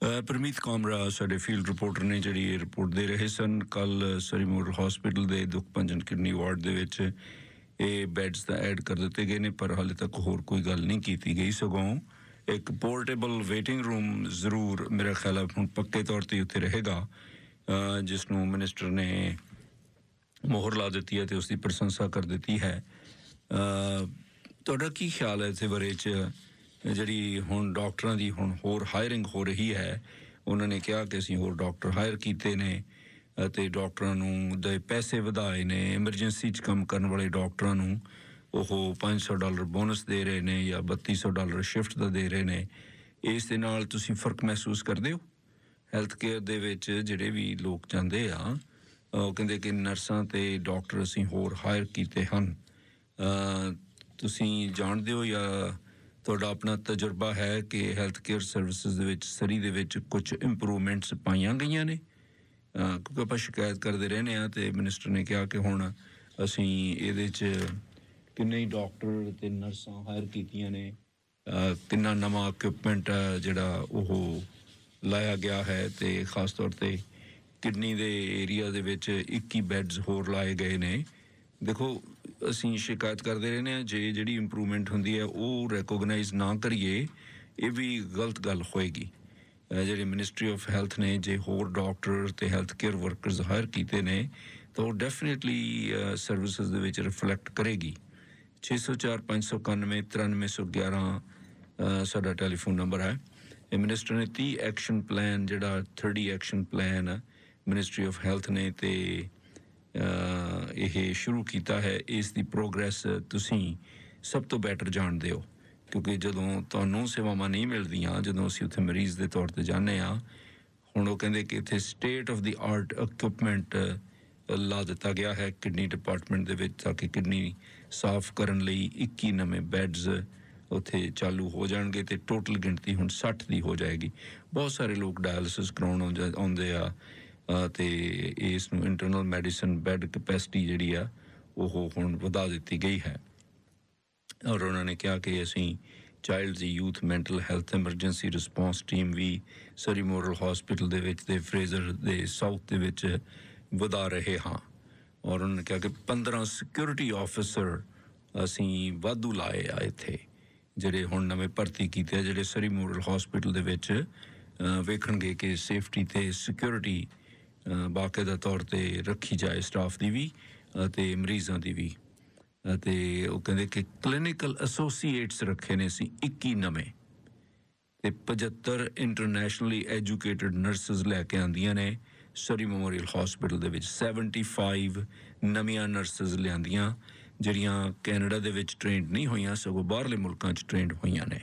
ਪਰਮੀਤ ਕਾਮਰਾ, ਸਾਡੇ ਫੀਲਡ ਰਿਪੋਰਟਰ ਨੇ ਜਿਹੜੀ ਇਹ ਰਿਪੋਰਟ ਦੇ ਰਹੇ ਸਨ ਕੱਲ ਸਰੀਮੋਰ ਹਸਪੀਟਲ ਦੇ ਦੁੱਖ ਭੰਜਨ ਕਿਡਨੀ ਵਾਰਡ ਦੇ ਵਿੱਚ ਇਹ ਬੈੱਡਸ ਤਾਂ ਐਡ ਕਰ ਦਿੱਤੇ ਗਏ ਨੇ, ਪਰ ਹਾਲੇ ਤੱਕ ਹੋਰ ਕੋਈ ਗੱਲ ਨਹੀਂ ਕੀਤੀ ਗਈ ਸਗੋਂ ਇੱਕ ਪੋਰਟੇਬਲ ਵੇਟਿੰਗ ਰੂਮ ਜ਼ਰੂਰ ਮੇਰਾ ਖਿਆਲ ਹੈ ਹੁਣ ਪੱਕੇ ਤੌਰ ਤੇ ਉੱਥੇ ਰਹੇਗਾ ਜਿਸ ਨੂੰ ਮਿਨਿਸਟਰ ਨੇ ਮੋਹਰ ਲਾ ਦਿੱਤੀ ਹੈ ਤੇ ਉਸ ਦੀ ਪ੍ਰਸ਼ੰਸਾ ਕਰ ਦਿੱਤੀ ਹੈ। ਤੁਹਾਡਾ ਕੀ ਖਿਆਲ ਹੈ ਇਸ ਬਾਰੇ ਚ? ਜਿਹੜੀ ਹੁਣ ਡਾਕਟਰਾਂ ਦੀ ਹੁਣ ਹੋਰ ਹਾਇਰਿੰਗ ਹੋ ਰਹੀ ਹੈ, ਉਹਨਾਂ ਨੇ ਕਿਹਾ ਕਿ ਅਸੀਂ ਹੋਰ ਡਾਕਟਰ ਹਾਇਰ ਕੀਤੇ ਨੇ ਅਤੇ ਡਾਕਟਰਾਂ ਨੂੰ ਦੇ ਪੈਸੇ ਵਧਾਏ ਨੇ ਐਮਰਜੈਂਸੀ 'ਚ ਕੰਮ ਕਰਨ ਵਾਲੇ ਡਾਕਟਰਾਂ ਨੂੰ ਉਹ 500 ਡਾਲਰ ਬੋਨਸ ਦੇ ਰਹੇ ਨੇ ਜਾਂ 3200 ਡਾਲਰ ਸ਼ਿਫਟ ਦਾ ਦੇ ਰਹੇ ਨੇ। ਇਸ ਦੇ ਨਾਲ ਤੁਸੀਂ ਫ਼ਰਕ ਮਹਿਸੂਸ ਕਰਦੇ ਹੋ? ਹੈਲਥ ਕੇਅਰ ਦੇ ਵਿੱਚ ਜਿਹੜੇ ਵੀ ਲੋਕ ਜਾਂਦੇ ਆ ਉਹ ਕਹਿੰਦੇ ਕਿ ਨਰਸਾਂ ਤੇ ਡਾਕਟਰ ਅਸੀਂ ਹੋਰ ਹਾਇਰ ਕੀਤੇ ਹਨ। ਤੁਸੀਂ ਜਾਣਦੇ ਹੋ ਜਾਂ ਤੁਹਾਡਾ ਆਪਣਾ ਤਜਰਬਾ ਹੈ ਕਿ ਹੈਲਥ ਕੇਅਰ ਸਰਵਿਸਿਜ਼ ਦੇ ਵਿੱਚ, ਸਰੀ ਦੇ ਵਿੱਚ ਕੁਝ ਇੰਪਰੂਵਮੈਂਟਸ ਪਾਈਆਂ ਗਈਆਂ ਨੇ? ਕਿਉਂਕਿ ਆਪਾਂ ਸ਼ਿਕਾਇਤ ਕਰਦੇ ਰਹਿੰਦੇ ਆ ਤੇ ਮਿਨਿਸਟਰ ਨੇ ਕਿਹਾ ਕਿ ਹੁਣ ਅਸੀਂ ਇਹਦੇ 'ਚ ਕਿੰਨੇ ਹੀ ਡਾਕਟਰ ਤੇ ਨਰਸਾਂ ਹਾਇਰ ਕੀਤੀਆਂ ਨੇ। ਕਿੰਨਾ ਨਵਾਂ ਇਕਵਿਪਮੈਂਟ ਜਿਹੜਾ ਉਹ ਲਾਇਆ ਗਿਆ ਹੈ ਤੇ ਖਾਸ ਤੌਰ ਤੇ ਕਿਡਨੀ ਦੇ ਏਰੀਆ ਦੇ ਵਿੱਚ 21 ਬੈੱਡਸ ਹੋਰ ਲਾਏ ਗਏ ਨੇ। ਦੇਖੋ ਅਸੀਂ ਸ਼ਿਕਾਇਤ ਕਰਦੇ ਰਹਿੰਦੇ ਆ ਜੇ ਜਿਹੜੀ ਇੰਪਰੂਵਮੈਂਟ ਹੁੰਦੀ ਹੈ, ਉਹ ਰੈਕੋਗਨਾਈਜ਼ ਨਾ ਕਰੀਏ, ਇਹ ਵੀ ਗਲਤ ਗੱਲ ਹੋਏਗੀ। ਜਿਹੜੇ ਜਿਹੜੀ ਮਿਨਿਸਟਰੀ ਆਫ ਹੈਲਥ ਨੇ, ਜੇ ਹੋਰ ਡਾਕਟਰ ਤੇ ਹੈਲਥ ਕੇਅਰ ਵਰਕਰਸ ਹਾਇਰ ਕੀਤੇ ਨੇ, ਤਾਂ ਉਹ ਡੈਫੀਨਿਟਲੀ ਸਰਵਿਸਿਜ਼ ਦੇ ਵਿੱਚ ਰਿਫਲੈਕਟ ਕਰੇਗੀ। 604 591 9311 ਅਹ, ਸਾਡਾ ਟੈਲੀਫੋਨ ਨੰਬਰ ਹੈ। ਇਹ ਮਿਨਿਸਟਰ ਨੇ 30 ਐਕਸ਼ਨ ਪਲਾਨ ਜਿਹੜਾ 30 action plan ministry of health ਨੇ ਤੇ ਇਹ ਸ਼ੁਰੂ ਕੀਤਾ ਹੈ, ਇਸ ਦੀ ਪ੍ਰੋਗਰੈਸ ਤੁਸੀਂ ਸਭ ਤੋਂ ਬੈਟਰ ਜਾਣਦੇ ਹੋ। ਕਿਉਂਕਿ ਜਦੋਂ ਤੁਹਾਨੂੰ ਸੇਵਾਵਾਂ ਨਹੀਂ ਮਿਲਦੀਆਂ, ਜਦੋਂ ਅਸੀਂ ਉੱਥੇ ਮਰੀਜ਼ ਦੇ ਤੌਰ ਤੇ ਜਾਂਦੇ ਆ ਹੁਣ ਉਹ ਕਹਿੰਦੇ ਕਿ ਇੱਥੇ state of the art equipment ਲਾ ਦਿੱਤਾ ਗਿਆ ਹੈ ਕਿਡਨੀ ਡਿਪਾਰਟਮੈਂਟ ਦੇ ਵਿੱਚ, ਤਾਂ ਕਿ ਕਿਡਨੀ ਸਾਫ਼ ਕਰਨ ਲਈ 21 ਨਵੇਂ ਬੈੱਡਸ ਉੱਥੇ ਚਾਲੂ ਹੋ ਜਾਣਗੇ ਤੇ ਟੋਟਲ ਗਿਣਤੀ ਹੁਣ 60 ਦੀ ਹੋ ਜਾਏਗੀ। ਬਹੁਤ ਸਾਰੇ ਲੋਕ ਡਾਇਲਿਸਿਸ ਕਰਾਉਣ ਆਉਂਦੇ- ਆਉਂਦੇ ਆ। ਤੇ ਇਸ ਨੂੰ ਇੰਟਰਨਲ ਮੈਡੀਸਨ ਬੈੱਡ ਕਪੈਸਿਟੀ ਜਿਹੜੀ ਆ, ਉਹ ਹੁਣ ਵਧਾ ਦਿੱਤੀ ਗਈ ਹੈ। ਔਰ ਉਹਨਾਂ ਨੇ ਕਿਹਾ ਕਿ ਅਸੀਂ ਚਾਈਲਡ ਦੀ youth mental health emergency response team ਵੀ ਸਰੀ ਮੋਰਲ ਹਸਪੀਟਲ ਦੇ ਵਿੱਚ ਤੇ ਫਰੇਜ਼ਰ ਦੇ ਸਾਊਥ ਦੇ ਵਿੱਚ ਵਧਾ ਰਹੇ ਹਾਂ। ਔਰ ਉਹਨਾਂ ਨੇ ਕਿਹਾ ਕਿ 15 ਸਿਕਿਉਰਿਟੀ ਆਫੀਸਰ ਅਸੀਂ ਵਾਧੂ ਲਾਏ ਆ ਇੱਥੇ, ਜਿਹੜੇ ਹੁਣ ਨਵੇਂ ਭਰਤੀ ਕੀਤੇ ਆ, ਜਿਹੜੇ ਸਰੀ ਮੋਰਲ ਹਸਪੀਟਲ ਦੇ ਵਿੱਚ ਵੇਖਣਗੇ ਕਿ ਸੇਫਟੀ ਤੇ ਸਿਕਿਉਰਿਟੀ ਬਾਕਾਇਦਾ ਤੌਰ ਤੇ ਰੱਖੀ ਜਾਏ ਸਟਾਫ ਦੀ ਵੀ ਅਤੇ ਮਰੀਜ਼ਾਂ ਦੀ ਵੀ। ਅਤੇ ਉਹ ਕਹਿੰਦੇ ਕਿ ਕਲੀਨਿਕਲ ਐਸੋਸੀਏਟਸ ਰੱਖੇ ਨੇ ਸੀ 21 ਨਵੇਂ। ਤੇ 75 ਇੰਟਰਨੈਸ਼ਨਲੀ ਐਜੂਕੇਟਿਡ ਨਰਸਸ ਲੈ ਕੇ ਆਂਦੀਆਂ ਨੇ। ਸਰੀ ਮੈਮੋਰੀਅਲ ਹਸਪੀਟਲ ਦੇ ਵਿੱਚ 75 ਨਵੀਆਂ ਨਰਸਸ ਲਿਆਂਦੀਆਂ, ਜਿਹੜੀਆਂ ਕੈਨੇਡਾ ਦੇ ਵਿੱਚ ਟ੍ਰੇਨਡ ਨਹੀਂ ਹੋਈਆਂ, ਸਗੋਂ ਬਾਹਰਲੇ ਮੁਲਕਾਂ 'ਚ ਟ੍ਰੇਨਡ ਹੋਈਆਂ ਨੇ।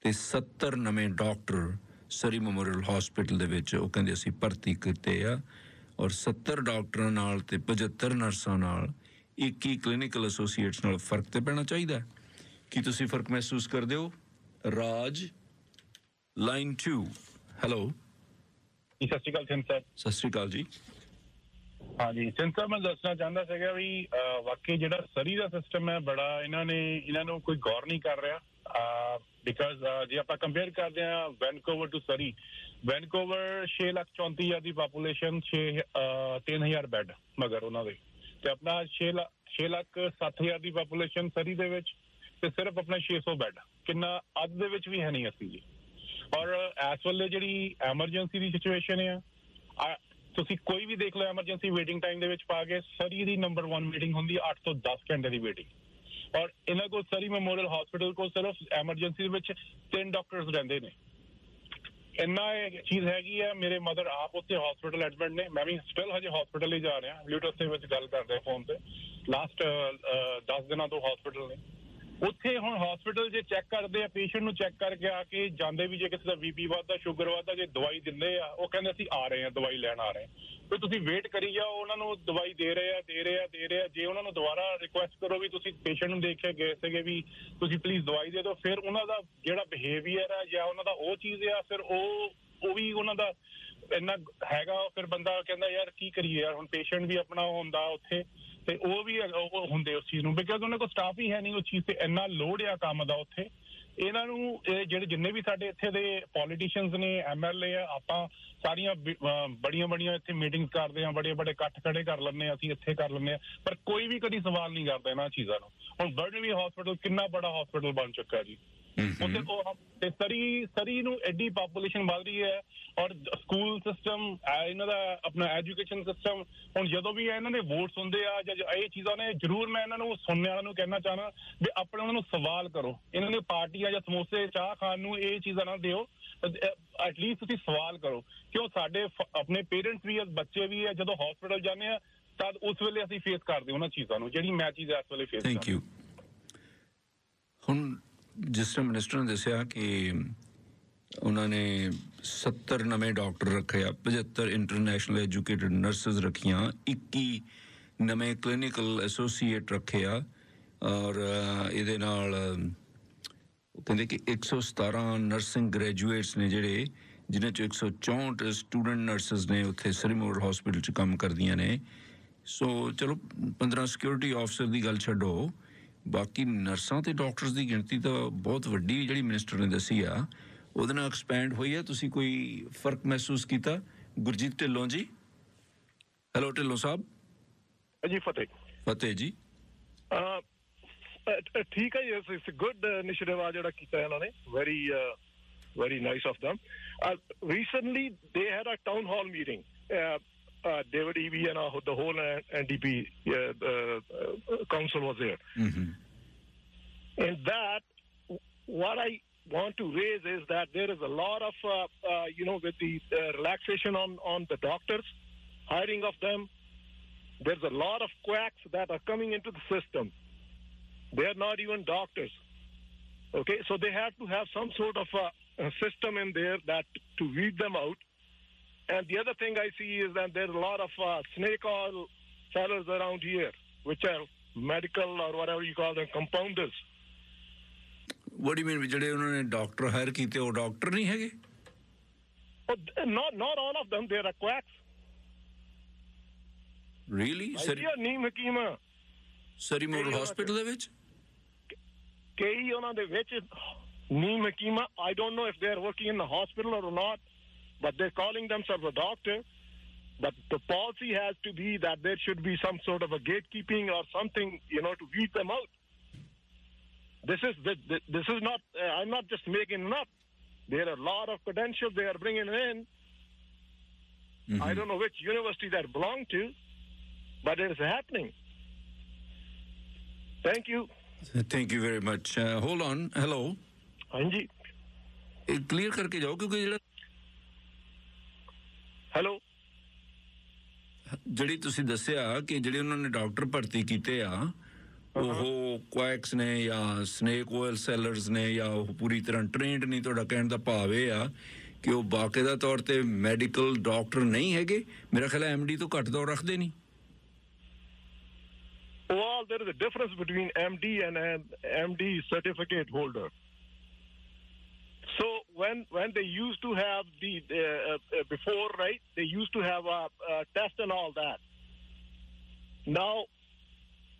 ਤੇ 70 ਨਵੇਂ ਡਾਕਟਰ ਸਰੀ ਮੈਮੋਰੀਅਲ ਹਸਪੀਟਲ ਦੇ ਵਿੱਚ ਉਹ ਕਹਿੰਦੇ ਅਸੀਂ ਭਰਤੀ ਕੀਤੇ ਆ ਔਰ 70 ਡਾਕਟਰਾਂ ਨਾਲ ਤੇ 75 ਨਰਸਾਂ ਨਾਲ 21 ਕਲੀਨਿਕਲ ਐਸੋਸੀਏਟਸ ਨਾਲ ਫ਼ਰਕ ਤੇ ਪੈਣਾ ਚਾਹੀਦਾ। ਕੀ ਤੁਸੀਂ ਫ਼ਰਕ ਮਹਿਸੂਸ ਕਰਦੇ ਹੋ? ਰਾਜ ਲਾਈਨ 2 ਹੈਲੋ ਜੀ ਸਤਿ ਸ਼੍ਰੀ ਅਕਾਲ ਸਿੰਘ ਸਾਹਿਬ ਸਤਿ ਸ਼੍ਰੀ ਅਕਾਲ ਜੀ। ਹਾਂਜੀ ਸਿੰਘ ਸਾਹਿਬ ਮੈਂ ਦੱਸਣਾ ਚਾਹੁੰਦਾ ਸੀਗਾ ਵੀ ਵਾਕਈ ਜਿਹੜਾ ਸਰੀ ਦਾ ਸਿਸਟਮ ਹੈ ਬੜਾ ਇਹਨਾਂ ਨੇ ਇਹਨਾਂ ਨੂੰ ਕੋਈ ਗੌਰ ਨਹੀਂ ਕਰ ਰਿਹਾ। ਬਿਕਾਜ਼ ਜੇ ਆਪਾਂ ਕੰਪੇਅਰ ਕਰਦੇ ਹਾਂ Vancouver to Surrey Vancouver 6 lakh 34 ਹਜ਼ਾਰ ਦੀ ਪਾਪੂਲੇਸ਼ਨ 6 3000 ਬੈੱਡ ਮਗਰ ਉਹਨਾਂ ਦੇ। ਤੇ ਆਪਣਾ 6 ਲੱਖ 6 ਲੱਖ 7 ਹਜ਼ਾਰ ਦੀ ਪਾਪੂਲੇਸ਼ਨ ਸਰੀ ਦੇ ਵਿੱਚ ਤੇ ਸਿਰਫ ਆਪਣਾ 600 ਬੈੱਡ ਕਿੰਨਾ ਅੱਜ ਦੇ ਵਿੱਚ ਵੀ ਹੈ ਨਹੀਂ ਅਸੀਂ ਜੀ। ਔਰ ਇਸ ਵੇਲੇ ਜਿਹੜੀ ਐਮਰਜੈਂਸੀ ਦੀ ਸਿਚੁਏਸ਼ਨ ਆ ਤੁਸੀਂ ਕੋਈ ਵੀ ਦੇਖ ਲਓ ਐਮਰਜੈਂਸੀ ਵੇਟਿੰਗ ਟਾਈਮ ਦੇ ਵਿੱਚ ਪਾ ਕੇ ਸਰੀ ਦੀ ਨੰਬਰ 1 ਮੀਟਿੰਗ ਹੁੰਦੀ ਹੈ 8 ਤੋਂ 10 ਘੰਟੇ ਦੀ ਵੇਟਿੰਗ ਔਰ ਇਹਨਾਂ ਕੋਲ ਸਰੀ ਮੈਮੋਰੀਅਲ ਹਸਪੀਟਲ ਕੋਲ ਸਿਰਫ ਐਮਰਜੈਂਸੀ ਦੇ ਵਿੱਚ ਤਿੰਨ ਡਾਕਟਰਸ ਰਹਿੰਦੇ ਨੇ। ਇੰਨਾ ਇਹ ਚੀਜ਼ ਹੈਗੀ ਆ, ਮੇਰੇ ਮਦਰ ਆਪ ਉੱਥੇ ਹਸਪੀਟਲ ਐਡਮਿਟ ਨੇ। ਮੈਂ ਵੀ ਸਟਿਲ ਹਜੇ ਹਸਪੀਟਲ ਹੀ ਜਾ ਰਿਹਾ ਲਿਊਟਸ ਦੇ ਵਿੱਚ ਗੱਲ ਕਰਦੇ ਫੋਨ ਤੇ। ਲਾਸਟ 10 ਦਿਨਾਂ ਤੋਂ ਹਸਪੀਟਲ ਨੇ। ਉੱਥੇ ਹੁਣ ਹਸਪੀਟਲ ਜੇ ਚੈੱਕ ਕਰਦੇ ਆ ਪੇਸ਼ੈਂਟ ਨੂੰ ਚੈੱਕ ਕਰਕੇ ਆ ਕੇ ਜਾਂਦੇ ਵੀ ਜੇ ਕਿਸੇ ਦਾ ਬੀਪੀ ਵੱਧਦਾ ਸ਼ੂਗਰ ਵੱਧਦਾ, ਜੇ ਦਵਾਈ ਦਿੰਦੇ ਆ, ਉਹ ਕਹਿੰਦੇ ਅਸੀਂ ਆ ਰਹੇ ਆ ਦਵਾਈ ਲੈਣ ਆ ਰਹੇ ਵੀ ਤੁਸੀਂ ਵੇਟ ਕਰੀ ਜਾਓ, ਉਹਨਾਂ ਨੂੰ ਦਵਾਈ ਦੇ ਰਹੇ ਆ, ਦੇ ਰਹੇ ਆ, ਦੇ ਰਹੇ ਆ। ਜੇ ਉਹਨਾਂ ਨੂੰ ਦੁਬਾਰਾ ਰਿਕੁਐਸਟ ਕਰੋ ਵੀ ਤੁਸੀਂ ਪੇਸ਼ੈਂਟ ਨੂੰ ਦੇਖ ਕੇ ਗਏ ਸੀਗੇ ਵੀ ਤੁਸੀਂ ਪਲੀਜ਼ ਦਵਾਈ ਦੇ ਦਿਓ, ਫਿਰ ਉਹਨਾਂ ਦਾ ਜਿਹੜਾ ਬਿਹੇਵੀਅਰ ਆ ਜਾਂ ਉਹਨਾਂ ਦਾ ਉਹ ਚੀਜ਼ ਆ, ਫਿਰ ਉਹ ਉਹ ਵੀ ਉਹਨਾਂ ਦਾ ਇੰਨਾ ਹੈਗਾ, ਫਿਰ ਬੰਦਾ ਕਹਿੰਦਾ ਯਾਰ ਕੀ ਕਰੀਏ ਯਾਰ, ਹੁਣ ਪੇਸ਼ੈਂਟ ਵੀ ਆਪਣਾ ਹੁੰਦਾ ਉੱਥੇ, ਤੇ ਉਹ ਵੀ ਹੁੰਦੇ ਉਸ ਚੀਜ਼ ਨੂੰ ਬਿਕਾਜ਼ ਉਹਨਾਂ ਕੋਲ ਸਟਾਫ ਹੀ ਹੈ ਨਹੀਂ ਉਸ ਚੀਜ਼ ਤੇ ਇੰਨਾ ਲੋਡ ਆ ਕੰਮ ਦਾ ਉੱਥੇ। ਇਹਨਾਂ ਨੂੰ, ਇਹ ਜਿਹੜੇ ਜਿੰਨੇ ਵੀ ਸਾਡੇ ਇੱਥੇ ਦੇ ਪੋਲੀਟੀਸ਼ੀਅਨਸ ਨੇ ਐਮਐਲਏ ਆ, ਆਪਾਂ ਸਾਰੀਆਂ ਬੜੀਆਂ ਬੜੀਆਂ ਇੱਥੇ ਮੀਟਿੰਗਸ ਕਰਦੇ ਆ ਬੜੇ ਬੜੇ ਇਕੱਠ ਖੜੇ ਕਰ ਲੈਂਦੇ ਆ, ਅਸੀਂ ਇੱਥੇ ਕਰ ਲੈਂਦੇ ਆ, ਪਰ ਕੋਈ ਵੀ ਕਦੀ ਸਵਾਲ ਨਹੀਂ ਕਰਦਾ ਇਹਨਾਂ ਚੀਜ਼ਾਂ ਨੂੰ। ਹੁਣ ਬਰਨਵੀ ਹਸਪੀਟਲ ਕਿੰਨਾ ਬੜਾ ਹਸਪੀਟਲ ਬਣ ਚੁੱਕਾ ਜੀ। ਉੱਥੇ ਉਹ ਤੇ ਸਰੀ ਸਰੀ ਨੂੰ ਐਡੀ ਪਾਪੂਲੇਸ਼ਨ ਵੱਧ ਰਹੀ ਹੈ ਔਰ ਸਕੂਲ ਸਿਸਟਮ ਇਹਨਾਂ ਦਾ ਆਪਣਾ ਐਜੂਕੇਸ਼ਨ ਸਿਸਟਮ ਹੁਣ ਜਦੋਂ ਵੀ ਇਹਨਾਂ ਦੇ ਵੋਟਸ ਹੁੰਦੇ ਆ ਜਾਂ ਇਹ ਚੀਜ਼ਾਂ ਨੇ ਜ਼ਰੂਰ ਮੈਂ ਇਹਨਾਂ ਨੂੰ ਸੁਣਨ ਵਾਲਿਆਂ ਨੂੰ ਕਹਿਣਾ ਚਾਹਣਾ ਵੀ ਆਪਣੇ ਉਹਨਾਂ ਨੂੰ ਸਵਾਲ ਕਰੋ। ਇਹਨਾਂ ਨੇ ਪਾਰਟੀਆਂ ਜਾਂ ਸਮੋਸੇ ਚਾਹ ਖਾਣ ਨੂੰ ਇਹ ਚੀਜ਼ਾਂ ਨਾ ਦਿਓ। ਐਟਲੀਸਟ ਤੁਸੀਂ ਸਵਾਲ ਕਰੋ। ਕਿਉਂ ਸਾਡੇ ਫ- ਆਪਣੇ ਪੇਰੈਂਟਸ ਵੀ ਆ ਬੱਚੇ ਵੀ ਆ ਜਦੋਂ ਹਸਪੀਟਲ ਜਾਂਦੇ ਆ ਤਦ ਉਸ ਵੇਲੇ ਅਸੀਂ ਫੇਸ ਕਰਦੇ ਉਹਨਾਂ ਚੀਜ਼ਾਂ ਨੂੰ ਜਿਹੜੀ ਮੈਂ ਚੀਜ਼ ਇਸ ਵੇਲੇ ਫੇਸ ਥੈਂਕ ਯੂ ਹੁਣ ਜਿਸ ਤਰ੍ਹਾਂ ਮਿਨਿਸਟਰ ਨੇ ਦੱਸਿਆ ਕਿ ਉਹਨਾਂ ਨੇ 70 ਨਵੇਂ ਡਾਕਟਰ ਰੱਖੇ ਆ 75 ਇੰਟਰਨੈਸ਼ਨਲ ਐਜੂਕੇਟਿਡ ਨਰਸਸ ਰੱਖੀਆਂ 21 ਨਵੇਂ ਕਲੀਨਿਕਲ ਐਸੋਸੀਏਟ ਰੱਖੇ ਆ ਔਰ ਇਹਦੇ ਨਾਲ ਅ, ਉਹ ਕਹਿੰਦੇ ਕਿ 117 ਨਰਸਿੰਗ ਗ੍ਰੈਜੂਏਟਸ ਨੇ ਜਿਹੜੇ ਜਿਨ੍ਹਾਂ ਚੋਂ 164 ਸਟੂਡੈਂਟ ਨਰਸਸ ਨੇ ਉੱਥੇ ਸਰੀਮੋਰ ਹਸਪੀਟਲ 'ਚ ਕੰਮ ਕਰਦੀਆਂ ਨੇ। ਸੋ ਚਲੋ 15 ਸਿਕਿਉਰਿਟੀ ਆਫਸਰ ਦੀ ਗੱਲ ਛੱਡੋ। ਬਾਕੀ ਨਰਸਾਂ ਤੇ ਡਾਕਟਰਸ ਦੀ ਗਿਣਤੀ ਤਾਂ ਬਹੁਤ ਵੱਡੀ ਜਿਹੜੀ ਮਿਨਿਸਟਰ ਨੇ ਦੱਸੀ ਆ। ਉਹਦੇ ਨਾਲ ਐਕਸਪੈਂਡ ਹੋਈ ਹੈ। ਤੁਸੀਂ ਕੋਈ ਫ਼ਰਕ ਮਹਿਸੂਸ ਕੀਤਾ? ਗੁਰਜੀਤ ਢਿੱਲੋਂ ਜੀ। ਹੈਲੋ ਢਿੱਲੋਂ ਸਾਹਿਬ। ਜੀ ਫਤਿਹ। ਫਤਿਹ ਜੀ। ਠੀਕ ਹੈ ਯੈਸ ਇਟਸ ਗੁੱਡ ਇਨੀਸ਼ੀਏਟਿਵ ਆ ਜਿਹੜਾ ਕੀਤਾ ਇਹਨਾਂ ਨੇ। Very very nice of them recently ਦੇ had a town hall uh, David Eby and uh, the whole uh, NDP uh, uh, council was there. Mm-hmm. In that, what I want to raise is that there is a lot of, uh, you know, with the relaxation on, on the doctors, hiring of them, there's a lot of quacks that are coming into the system. They are not even doctors. Okay, so they have to have some sort of a, a system in there that to weed them out And the other thing I see is that there's a lot of uh, snake oil sellers around here, which are medical or whatever you call them compounders. What do mean ਜਿਹੜੇ ਉਹਨਾਂ ਨੇ doctor hire ਕੀਤੇ ਉਹ doctor ਨਹੀਂ ਹੈਗੇ But th- not not all of them. They are quacks. Really Surrey Surrey ਨੀਮ ਹਕੀਮ ਸਰੀ model hospital ਦੇ ਵਿੱਚ ਕਈ ਉਹਨਾਂ ਦੇ ਵਿੱਚ ਨੀਮ ਹਕੀਮ I don't know if they are working in the hospital or not, but they're calling themselves a doctor. But the policy has to be that there should be some sort of a gatekeeping or something, you know, to weed them out. This is this is not. Uh, I'm not just making it up. There are a lot of credentials they are bringing in. Mm-hmm. I don't know which university that belong to, but it is happening. Thank you. Thank you very much. Uh, hold on. Hello. हाँ eh, clear karke करके जाओ hello ਜਿਹੜੀ ਤੁਸੀਂ ਦੱਸਿਆ ਕਿ ਜਿਹੜੇ ਉਹਨਾਂ ਨੇ ਡਾਕਟਰ ਭਰਤੀ ਕੀਤੇ ਆ ਉਹ ਕੁਐਕਸ ਨੇ ਜਾਂ ਸਨੇਕ ਆਇਲ ਸੈਲਰਸ ਨੇ ਜਾਂ ਉਹ ਪੂਰੀ ਤਰ੍ਹਾਂ ਟ੍ਰੇਨਡ ਨਹੀਂ ਤੁਹਾਡਾ ਕਹਿਣ ਦਾ ਭਾਵ ਇਹ ਆ ਕਿ ਉਹ ਬਾਕਾਇਦਾ ਤੌਰ ਤੇ ਮੈਡੀਕਲ ਡਾਕਟਰ ਨਹੀਂ ਹੈਗੇ। ਮੇਰਾ ਖਿਆਲ ਹੈ ਐਮਡੀ ਤੋਂ ਘੱਟ ਦੌਰ ਰੱਖਦੇ ਨਹੀਂ। Well, there is a difference between MD and an MD certificate holder. So when when they used to have the uh, uh, before right, they used to have a, test and all that. Now,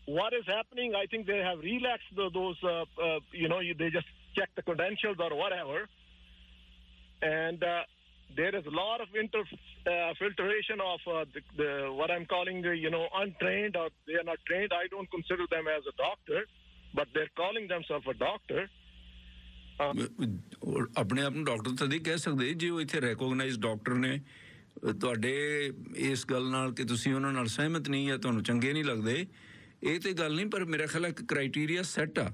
what is happening? I think they have relaxed the, those. Uh, uh, you know, they just check the credentials or whatever, and uh, there is a lot of inter, uh, filtration of the, the what I'm calling the you know untrained or they are not trained. I don't consider them as a doctor, but they're calling themselves a doctor. ਆਪਣੇ ਆਪ ਨੂੰ doctor ਤਾਂ ਨਹੀਂ ਕਹਿ ਸਕਦੇ ਜੇ ਉਹ ਇੱਥੇ ਰੈਕੋਗਨਾਈਜ਼ਡ ਡਾਕਟਰ ਨੇ ਤੁਹਾਡੇ ਇਸ ਗੱਲ ਨਾਲ ਕਿ ਤੁਸੀਂ ਉਹਨਾਂ ਨਾਲ ਸਹਿਮਤ ਨਹੀਂ ਜਾਂ ਤੁਹਾਨੂੰ ਚੰਗੇ ਨਹੀਂ ਲੱਗਦੇ ਇਹ ਤੇ ਗੱਲ ਨਹੀਂ ਪਰ ਮੇਰਾ ਖਿਆਲ ਹੈ ਕਿ ਕ੍ਰਾਈਟੇਰੀਆ ਸੈੱਟ ਆ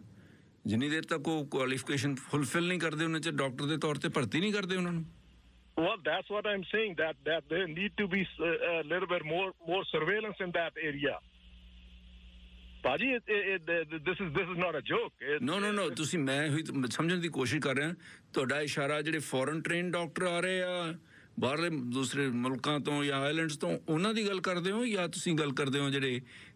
ਜਿੰਨੀ ਦੇਰ ਤੱਕ ਉਹ ਕੁਆਲੀਫਿਕੇਸ਼ਨ ਫੁੱਲਫਿਲ ਨਹੀਂ ਕਰਦੇ ਉਹਨਾਂ ਚ ਡਾਕਟਰ ਦੇ ਤੌਰ ਤੇ ਭਰਤੀ ਨਹੀਂ ਕਰਦੇ ਉਹਨਾਂ ਨੂੰ Well, that's what I'm saying. That that there need to be uh, a little bit more more surveillance in that area. This is this is not a joke. It, ਨੋ ਨੋ ਨੋ ਤੁਸੀਂ ਮੈਂ ਤਾਂ ਸਮਝਣ ਦੀ ਕੋਸ਼ਿਸ਼ ਕਰ ਰਿਹਾ ਤੁਹਾਡਾ ਇਸ਼ਾਰਾ ਜਿਹੜੇ ਫੋਰਨ ਟ੍ਰੇਨ ਡਾਕਟਰ ਆ ਰਹੇ ਆ ਬਾਹਰਲੇ ਦੂਸਰੇ ਮੁਲਕਾਂ ਤੋਂ ਜਾਂ ਆਇਲੈਂਡਸ ਤੋਂ ਉਹਨਾਂ ਦੀ ਗੱਲ ਕਰਦੇ ਹੋ ਜਾਂ ਤੁਸੀਂ ਗੱਲ ਕਰਦੇ ਹੋ ਜਿਹੜੇ